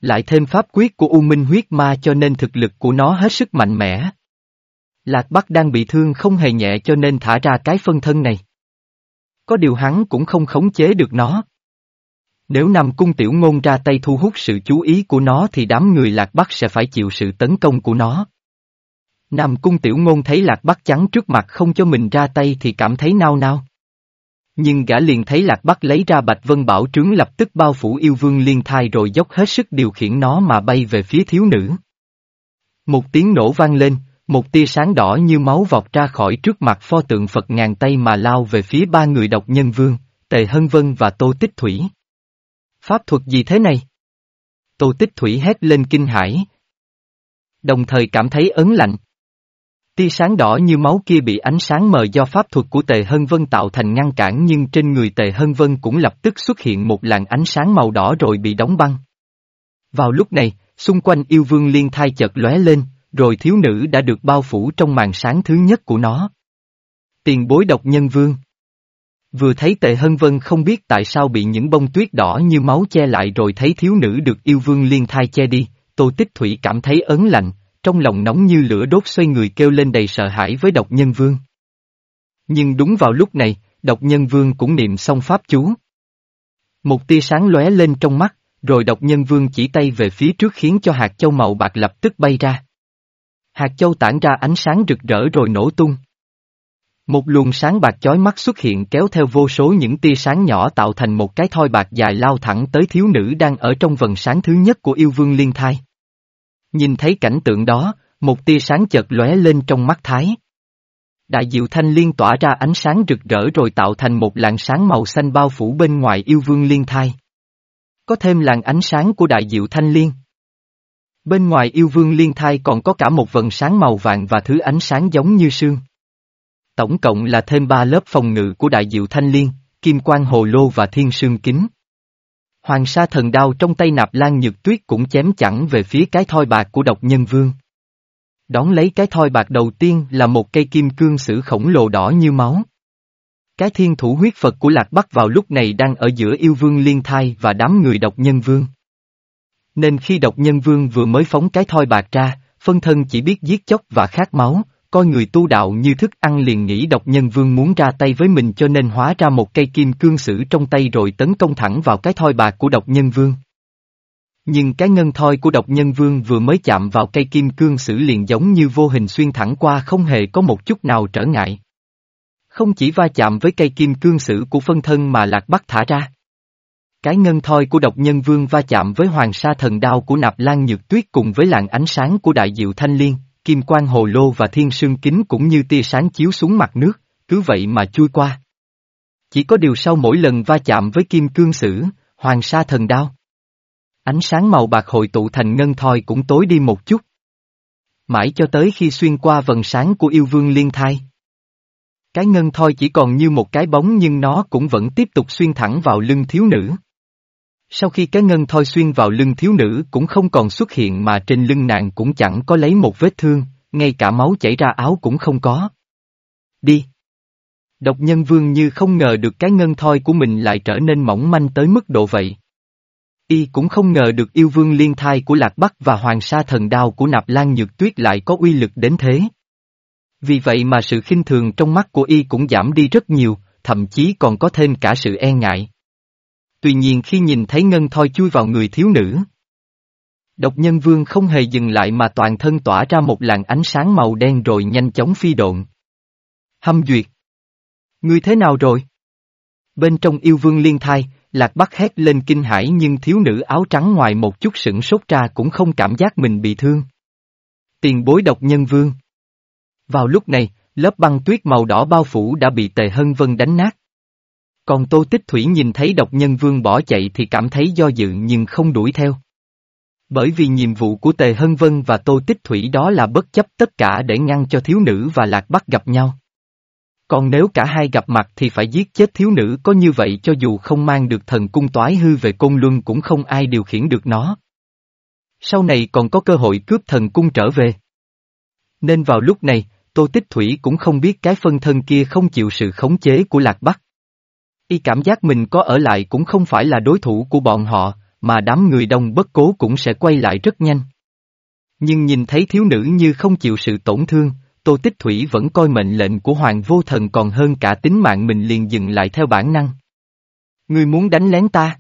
Lại thêm pháp quyết của U Minh huyết ma cho nên thực lực của nó hết sức mạnh mẽ. Lạc Bắc đang bị thương không hề nhẹ cho nên thả ra cái phân thân này. Có điều hắn cũng không khống chế được nó. Nếu Nam Cung Tiểu Ngôn ra tay thu hút sự chú ý của nó thì đám người Lạc Bắc sẽ phải chịu sự tấn công của nó. Nam Cung Tiểu Ngôn thấy Lạc Bắc chắn trước mặt không cho mình ra tay thì cảm thấy nao nao. Nhưng gã liền thấy Lạc Bắc lấy ra Bạch Vân Bảo trướng lập tức bao phủ yêu vương liên thai rồi dốc hết sức điều khiển nó mà bay về phía thiếu nữ. Một tiếng nổ vang lên, một tia sáng đỏ như máu vọt ra khỏi trước mặt pho tượng Phật ngàn tay mà lao về phía ba người độc nhân vương, Tề Hân Vân và Tô Tích Thủy. Pháp thuật gì thế này? Tô Tích Thủy hét lên kinh hãi. Đồng thời cảm thấy ấn lạnh. Tia sáng đỏ như máu kia bị ánh sáng mờ do pháp thuật của Tề Hân Vân tạo thành ngăn cản nhưng trên người Tề Hân Vân cũng lập tức xuất hiện một làn ánh sáng màu đỏ rồi bị đóng băng. Vào lúc này, xung quanh yêu vương liên thai chợt lóe lên, rồi thiếu nữ đã được bao phủ trong màn sáng thứ nhất của nó. Tiền bối độc nhân vương. Vừa thấy Tề hân vân không biết tại sao bị những bông tuyết đỏ như máu che lại rồi thấy thiếu nữ được yêu vương liên thai che đi, tô tích thủy cảm thấy ớn lạnh, trong lòng nóng như lửa đốt xoay người kêu lên đầy sợ hãi với độc nhân vương. Nhưng đúng vào lúc này, độc nhân vương cũng niệm xong pháp chú. Một tia sáng lóe lên trong mắt, rồi độc nhân vương chỉ tay về phía trước khiến cho hạt châu màu bạc lập tức bay ra. Hạt châu tản ra ánh sáng rực rỡ rồi nổ tung. Một luồng sáng bạc chói mắt xuất hiện kéo theo vô số những tia sáng nhỏ tạo thành một cái thoi bạc dài lao thẳng tới thiếu nữ đang ở trong vần sáng thứ nhất của yêu vương liên thai. Nhìn thấy cảnh tượng đó, một tia sáng chợt lóe lên trong mắt Thái. Đại diệu thanh liên tỏa ra ánh sáng rực rỡ rồi tạo thành một làn sáng màu xanh bao phủ bên ngoài yêu vương liên thai. Có thêm làn ánh sáng của đại diệu thanh liên. Bên ngoài yêu vương liên thai còn có cả một vần sáng màu vàng và thứ ánh sáng giống như sương. Tổng cộng là thêm ba lớp phòng ngự của đại diệu thanh liên, kim quang hồ lô và thiên sương kính. Hoàng sa thần đao trong tay nạp lan nhược tuyết cũng chém chẳng về phía cái thoi bạc của độc nhân vương. Đón lấy cái thoi bạc đầu tiên là một cây kim cương sử khổng lồ đỏ như máu. Cái thiên thủ huyết Phật của Lạc Bắc vào lúc này đang ở giữa yêu vương liên thai và đám người độc nhân vương. Nên khi độc nhân vương vừa mới phóng cái thoi bạc ra, phân thân chỉ biết giết chóc và khát máu, coi người tu đạo như thức ăn liền nghĩ độc nhân vương muốn ra tay với mình cho nên hóa ra một cây kim cương sử trong tay rồi tấn công thẳng vào cái thoi bạc của độc nhân vương. Nhưng cái ngân thoi của độc nhân vương vừa mới chạm vào cây kim cương sử liền giống như vô hình xuyên thẳng qua không hề có một chút nào trở ngại. Không chỉ va chạm với cây kim cương sử của phân thân mà lạc bắc thả ra. Cái ngân thoi của độc nhân vương va chạm với hoàng sa thần đao của nạp lan nhược tuyết cùng với làn ánh sáng của đại diệu thanh liên, kim quang hồ lô và thiên sương kính cũng như tia sáng chiếu xuống mặt nước, cứ vậy mà chui qua. Chỉ có điều sau mỗi lần va chạm với kim cương sử, hoàng sa thần đao. Ánh sáng màu bạc hội tụ thành ngân thoi cũng tối đi một chút. Mãi cho tới khi xuyên qua vần sáng của yêu vương liên thai. Cái ngân thoi chỉ còn như một cái bóng nhưng nó cũng vẫn tiếp tục xuyên thẳng vào lưng thiếu nữ. Sau khi cái ngân thoi xuyên vào lưng thiếu nữ cũng không còn xuất hiện mà trên lưng nàng cũng chẳng có lấy một vết thương, ngay cả máu chảy ra áo cũng không có. Đi! Độc nhân vương như không ngờ được cái ngân thoi của mình lại trở nên mỏng manh tới mức độ vậy. Y cũng không ngờ được yêu vương liên thai của Lạc Bắc và hoàng sa thần đao của nạp lan nhược tuyết lại có uy lực đến thế. Vì vậy mà sự khinh thường trong mắt của Y cũng giảm đi rất nhiều, thậm chí còn có thêm cả sự e ngại. Tuy nhiên khi nhìn thấy ngân thoi chui vào người thiếu nữ, Độc nhân vương không hề dừng lại mà toàn thân tỏa ra một làn ánh sáng màu đen rồi nhanh chóng phi độn. Hâm duyệt. Ngươi thế nào rồi? Bên trong yêu vương liên thai, lạc bắc hét lên kinh hãi nhưng thiếu nữ áo trắng ngoài một chút sửng sốt ra cũng không cảm giác mình bị thương. Tiền bối độc nhân vương. Vào lúc này, lớp băng tuyết màu đỏ bao phủ đã bị tề hân vân đánh nát. Còn Tô Tích Thủy nhìn thấy độc nhân vương bỏ chạy thì cảm thấy do dự nhưng không đuổi theo. Bởi vì nhiệm vụ của Tề Hân Vân và Tô Tích Thủy đó là bất chấp tất cả để ngăn cho thiếu nữ và Lạc Bắc gặp nhau. Còn nếu cả hai gặp mặt thì phải giết chết thiếu nữ có như vậy cho dù không mang được thần cung toái hư về côn luân cũng không ai điều khiển được nó. Sau này còn có cơ hội cướp thần cung trở về. Nên vào lúc này, Tô Tích Thủy cũng không biết cái phân thân kia không chịu sự khống chế của Lạc Bắc. Y cảm giác mình có ở lại cũng không phải là đối thủ của bọn họ, mà đám người đông bất cố cũng sẽ quay lại rất nhanh. Nhưng nhìn thấy thiếu nữ như không chịu sự tổn thương, Tô Tích Thủy vẫn coi mệnh lệnh của Hoàng Vô Thần còn hơn cả tính mạng mình liền dừng lại theo bản năng. Ngươi muốn đánh lén ta?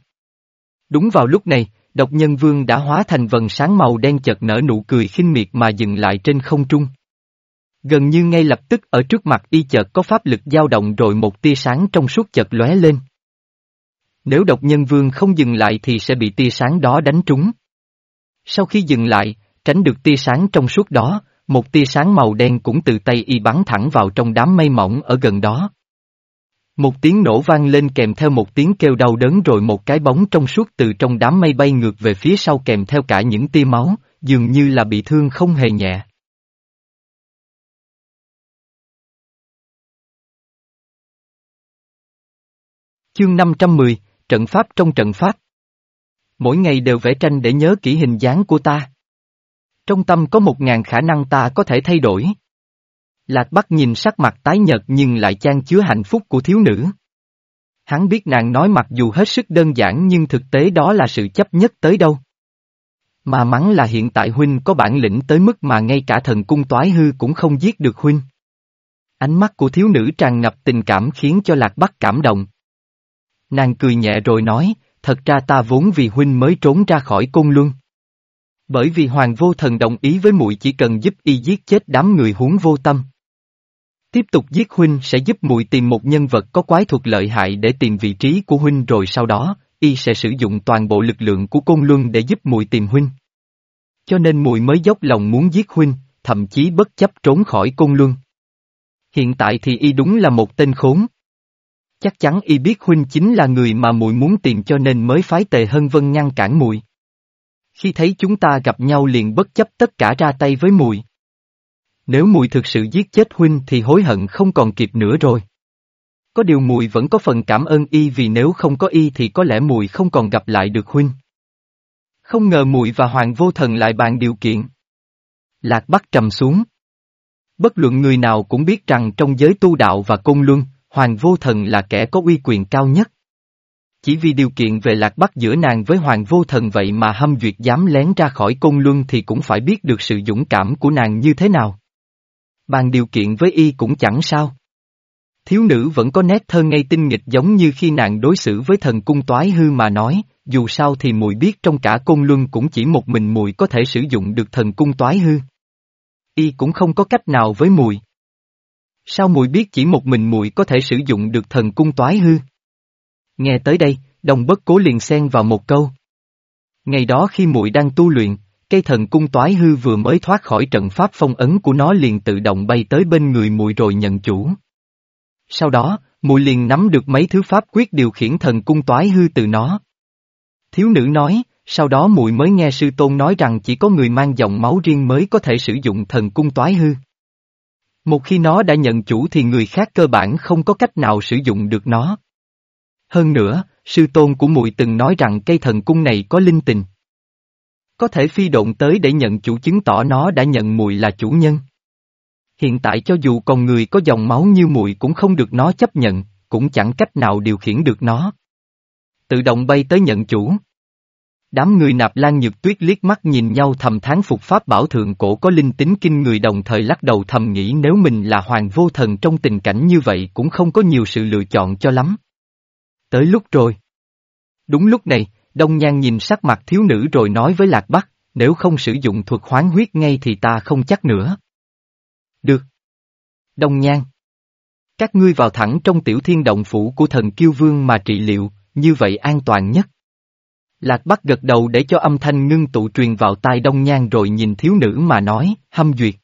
Đúng vào lúc này, độc nhân vương đã hóa thành vần sáng màu đen chợt nở nụ cười khinh miệt mà dừng lại trên không trung. Gần như ngay lập tức ở trước mặt y chợt có pháp lực dao động rồi một tia sáng trong suốt chợt lóe lên. Nếu độc nhân vương không dừng lại thì sẽ bị tia sáng đó đánh trúng. Sau khi dừng lại, tránh được tia sáng trong suốt đó, một tia sáng màu đen cũng từ tay y bắn thẳng vào trong đám mây mỏng ở gần đó. Một tiếng nổ vang lên kèm theo một tiếng kêu đau đớn rồi một cái bóng trong suốt từ trong đám mây bay ngược về phía sau kèm theo cả những tia máu, dường như là bị thương không hề nhẹ. Chương 510, trận pháp trong trận pháp. Mỗi ngày đều vẽ tranh để nhớ kỹ hình dáng của ta. Trong tâm có một ngàn khả năng ta có thể thay đổi. Lạc Bắc nhìn sắc mặt tái nhợt nhưng lại chan chứa hạnh phúc của thiếu nữ. Hắn biết nàng nói mặc dù hết sức đơn giản nhưng thực tế đó là sự chấp nhất tới đâu. Mà mắng là hiện tại huynh có bản lĩnh tới mức mà ngay cả thần cung toái hư cũng không giết được huynh. Ánh mắt của thiếu nữ tràn ngập tình cảm khiến cho Lạc Bắc cảm động. Nàng cười nhẹ rồi nói, thật ra ta vốn vì huynh mới trốn ra khỏi côn luân. Bởi vì Hoàng Vô Thần đồng ý với muội chỉ cần giúp y giết chết đám người huống vô tâm. Tiếp tục giết huynh sẽ giúp muội tìm một nhân vật có quái thuật lợi hại để tìm vị trí của huynh rồi sau đó, y sẽ sử dụng toàn bộ lực lượng của côn luân để giúp muội tìm huynh. Cho nên muội mới dốc lòng muốn giết huynh, thậm chí bất chấp trốn khỏi côn luân. Hiện tại thì y đúng là một tên khốn. Chắc chắn y biết huynh chính là người mà muội muốn tìm cho nên mới phái tề hân vân ngăn cản muội. Khi thấy chúng ta gặp nhau liền bất chấp tất cả ra tay với muội. Nếu muội thực sự giết chết huynh thì hối hận không còn kịp nữa rồi. Có điều muội vẫn có phần cảm ơn y vì nếu không có y thì có lẽ muội không còn gặp lại được huynh. Không ngờ muội và Hoàng Vô Thần lại bàn điều kiện. Lạc Bắc trầm xuống. Bất luận người nào cũng biết rằng trong giới tu đạo và công luân, Hoàng Vô Thần là kẻ có uy quyền cao nhất. Chỉ vì điều kiện về lạc bắc giữa nàng với Hoàng Vô Thần vậy mà hâm duyệt dám lén ra khỏi công luân thì cũng phải biết được sự dũng cảm của nàng như thế nào. Bàn điều kiện với y cũng chẳng sao. Thiếu nữ vẫn có nét thơ ngây tinh nghịch giống như khi nàng đối xử với thần cung toái hư mà nói, dù sao thì mùi biết trong cả công luân cũng chỉ một mình mùi có thể sử dụng được thần cung toái hư. Y cũng không có cách nào với mùi. Sao mùi biết chỉ một mình mùi có thể sử dụng được thần cung toái hư? Nghe tới đây, đồng bất cố liền xen vào một câu. Ngày đó khi mùi đang tu luyện, cây thần cung toái hư vừa mới thoát khỏi trận pháp phong ấn của nó liền tự động bay tới bên người mùi rồi nhận chủ. Sau đó, mùi liền nắm được mấy thứ pháp quyết điều khiển thần cung toái hư từ nó. Thiếu nữ nói, sau đó mùi mới nghe sư tôn nói rằng chỉ có người mang dòng máu riêng mới có thể sử dụng thần cung toái hư. Một khi nó đã nhận chủ thì người khác cơ bản không có cách nào sử dụng được nó. Hơn nữa, sư tôn của muội từng nói rằng cây thần cung này có linh tình. Có thể phi độn tới để nhận chủ chứng tỏ nó đã nhận muội là chủ nhân. Hiện tại cho dù còn người có dòng máu như muội cũng không được nó chấp nhận, cũng chẳng cách nào điều khiển được nó. Tự động bay tới nhận chủ. Đám người nạp lan nhược tuyết liếc mắt nhìn nhau thầm tháng phục pháp bảo thượng cổ có linh tính kinh người đồng thời lắc đầu thầm nghĩ nếu mình là hoàng vô thần trong tình cảnh như vậy cũng không có nhiều sự lựa chọn cho lắm. Tới lúc rồi. Đúng lúc này, Đông Nhan nhìn sắc mặt thiếu nữ rồi nói với Lạc Bắc, nếu không sử dụng thuật hoán huyết ngay thì ta không chắc nữa. Được. Đông Nhan. Các ngươi vào thẳng trong tiểu thiên động phủ của thần kiêu vương mà trị liệu, như vậy an toàn nhất. Lạc Bắc gật đầu để cho âm thanh ngưng tụ truyền vào tai Đông Nhan rồi nhìn thiếu nữ mà nói, hâm duyệt.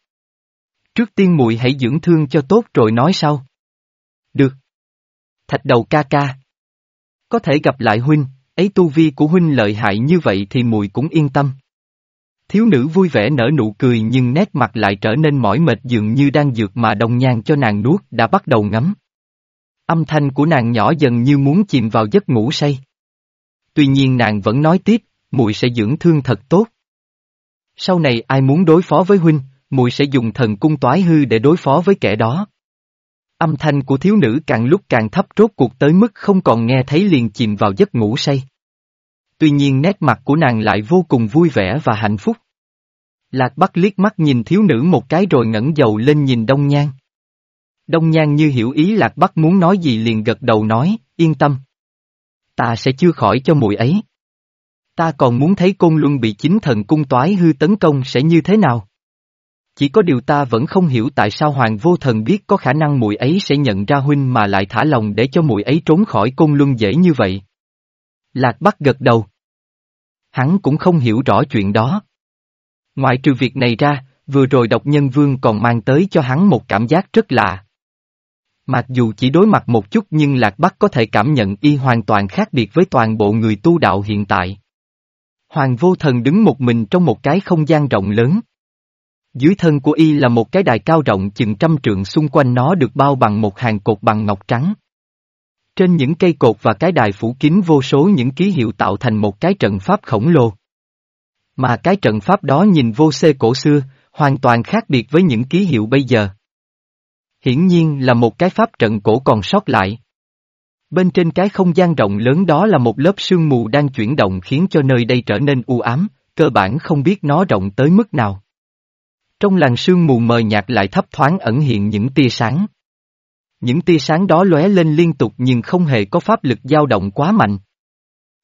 Trước tiên muội hãy dưỡng thương cho tốt rồi nói sau. Được. Thạch đầu ca ca. Có thể gặp lại huynh, ấy tu vi của huynh lợi hại như vậy thì mùi cũng yên tâm. Thiếu nữ vui vẻ nở nụ cười nhưng nét mặt lại trở nên mỏi mệt dường như đang dược mà đồng Nhan cho nàng nuốt đã bắt đầu ngấm. Âm thanh của nàng nhỏ dần như muốn chìm vào giấc ngủ say. Tuy nhiên nàng vẫn nói tiếp, muội sẽ dưỡng thương thật tốt. Sau này ai muốn đối phó với huynh, muội sẽ dùng thần cung toái hư để đối phó với kẻ đó. Âm thanh của thiếu nữ càng lúc càng thấp rốt cuộc tới mức không còn nghe thấy liền chìm vào giấc ngủ say. Tuy nhiên nét mặt của nàng lại vô cùng vui vẻ và hạnh phúc. Lạc Bắc liếc mắt nhìn thiếu nữ một cái rồi ngẩng dầu lên nhìn Đông Nhan. Đông Nhan như hiểu ý Lạc Bắc muốn nói gì liền gật đầu nói, yên tâm. Ta sẽ chưa khỏi cho mùi ấy. Ta còn muốn thấy côn luân bị chính thần cung toái hư tấn công sẽ như thế nào. Chỉ có điều ta vẫn không hiểu tại sao Hoàng Vô Thần biết có khả năng mùi ấy sẽ nhận ra huynh mà lại thả lòng để cho mùi ấy trốn khỏi côn luân dễ như vậy. Lạc Bắc gật đầu. Hắn cũng không hiểu rõ chuyện đó. Ngoại trừ việc này ra, vừa rồi độc nhân vương còn mang tới cho hắn một cảm giác rất lạ. Mặc dù chỉ đối mặt một chút nhưng Lạc Bắc có thể cảm nhận y hoàn toàn khác biệt với toàn bộ người tu đạo hiện tại. Hoàng vô thần đứng một mình trong một cái không gian rộng lớn. Dưới thân của y là một cái đài cao rộng chừng trăm trượng xung quanh nó được bao bằng một hàng cột bằng ngọc trắng. Trên những cây cột và cái đài phủ kín vô số những ký hiệu tạo thành một cái trận pháp khổng lồ. Mà cái trận pháp đó nhìn vô xê cổ xưa, hoàn toàn khác biệt với những ký hiệu bây giờ. Hiển nhiên là một cái pháp trận cổ còn sót lại. Bên trên cái không gian rộng lớn đó là một lớp sương mù đang chuyển động khiến cho nơi đây trở nên u ám, cơ bản không biết nó rộng tới mức nào. Trong làn sương mù mờ nhạt lại thấp thoáng ẩn hiện những tia sáng. Những tia sáng đó lóe lên liên tục nhưng không hề có pháp lực dao động quá mạnh.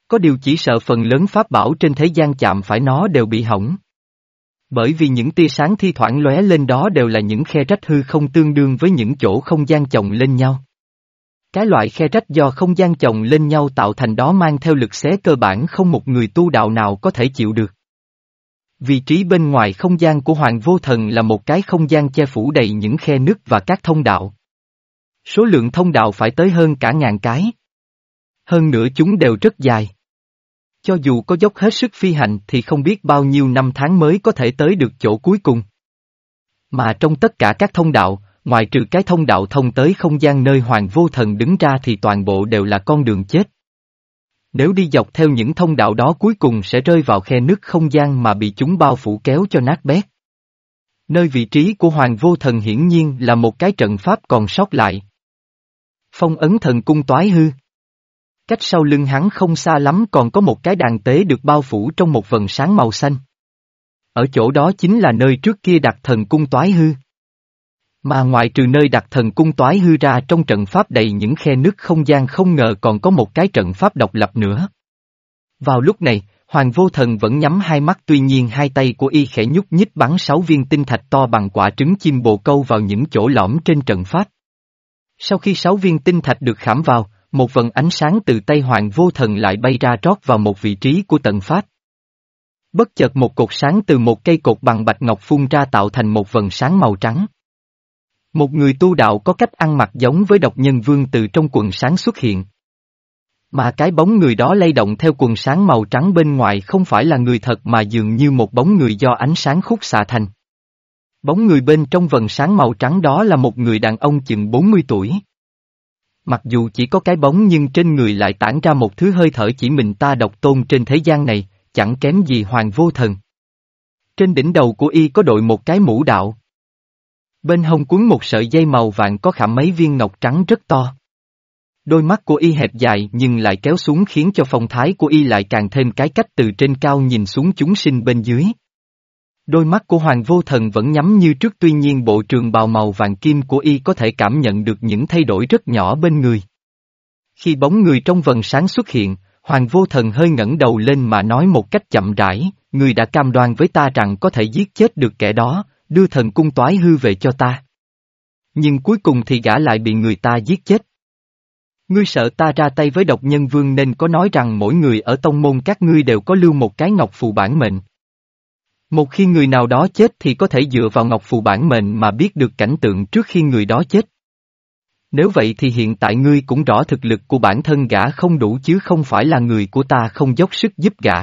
Có điều chỉ sợ phần lớn pháp bảo trên thế gian chạm phải nó đều bị hỏng. Bởi vì những tia sáng thi thoảng lóe lên đó đều là những khe rách hư không tương đương với những chỗ không gian chồng lên nhau. Cái loại khe rách do không gian chồng lên nhau tạo thành đó mang theo lực xé cơ bản không một người tu đạo nào có thể chịu được. Vị trí bên ngoài không gian của Hoàng Vô Thần là một cái không gian che phủ đầy những khe nứt và các thông đạo. Số lượng thông đạo phải tới hơn cả ngàn cái. Hơn nữa chúng đều rất dài. Cho dù có dốc hết sức phi hành thì không biết bao nhiêu năm tháng mới có thể tới được chỗ cuối cùng. Mà trong tất cả các thông đạo, ngoài trừ cái thông đạo thông tới không gian nơi Hoàng Vô Thần đứng ra thì toàn bộ đều là con đường chết. Nếu đi dọc theo những thông đạo đó cuối cùng sẽ rơi vào khe nứt không gian mà bị chúng bao phủ kéo cho nát bét. Nơi vị trí của Hoàng Vô Thần hiển nhiên là một cái trận pháp còn sót lại. Phong ấn thần cung toái hư. Cách sau lưng hắn không xa lắm còn có một cái đàn tế được bao phủ trong một vần sáng màu xanh. Ở chỗ đó chính là nơi trước kia đặt thần cung toái hư. Mà ngoài trừ nơi đặt thần cung toái hư ra trong trận pháp đầy những khe nứt không gian không ngờ còn có một cái trận pháp độc lập nữa. Vào lúc này, Hoàng vô thần vẫn nhắm hai mắt tuy nhiên hai tay của y khẽ nhúc nhích bắn sáu viên tinh thạch to bằng quả trứng chim bồ câu vào những chỗ lõm trên trận pháp. Sau khi sáu viên tinh thạch được khảm vào, một vần ánh sáng từ tay Hoàng vô thần lại bay ra trót vào một vị trí của tận pháp. Bất chợt một cột sáng từ một cây cột bằng bạch ngọc phun ra tạo thành một vần sáng màu trắng. Một người tu đạo có cách ăn mặc giống với độc nhân vương từ trong quần sáng xuất hiện. Mà cái bóng người đó lay động theo quần sáng màu trắng bên ngoài không phải là người thật mà dường như một bóng người do ánh sáng khúc xạ thành. Bóng người bên trong vần sáng màu trắng đó là một người đàn ông chừng 40 tuổi. Mặc dù chỉ có cái bóng nhưng trên người lại tản ra một thứ hơi thở chỉ mình ta độc tôn trên thế gian này, chẳng kém gì hoàng vô thần. Trên đỉnh đầu của y có đội một cái mũ đạo. Bên hông cuốn một sợi dây màu vàng có khảm mấy viên ngọc trắng rất to. Đôi mắt của y hẹp dài nhưng lại kéo xuống khiến cho phong thái của y lại càng thêm cái cách từ trên cao nhìn xuống chúng sinh bên dưới. Đôi mắt của Hoàng Vô Thần vẫn nhắm như trước tuy nhiên bộ trường bào màu vàng kim của y có thể cảm nhận được những thay đổi rất nhỏ bên người. Khi bóng người trong vần sáng xuất hiện, Hoàng Vô Thần hơi ngẩng đầu lên mà nói một cách chậm rãi, người đã cam đoan với ta rằng có thể giết chết được kẻ đó, đưa thần cung toái hư về cho ta. Nhưng cuối cùng thì gã lại bị người ta giết chết. Ngươi sợ ta ra tay với độc nhân vương nên có nói rằng mỗi người ở tông môn các ngươi đều có lưu một cái ngọc phù bản mệnh. Một khi người nào đó chết thì có thể dựa vào ngọc phù bản mệnh mà biết được cảnh tượng trước khi người đó chết. Nếu vậy thì hiện tại ngươi cũng rõ thực lực của bản thân gã không đủ chứ không phải là người của ta không dốc sức giúp gã.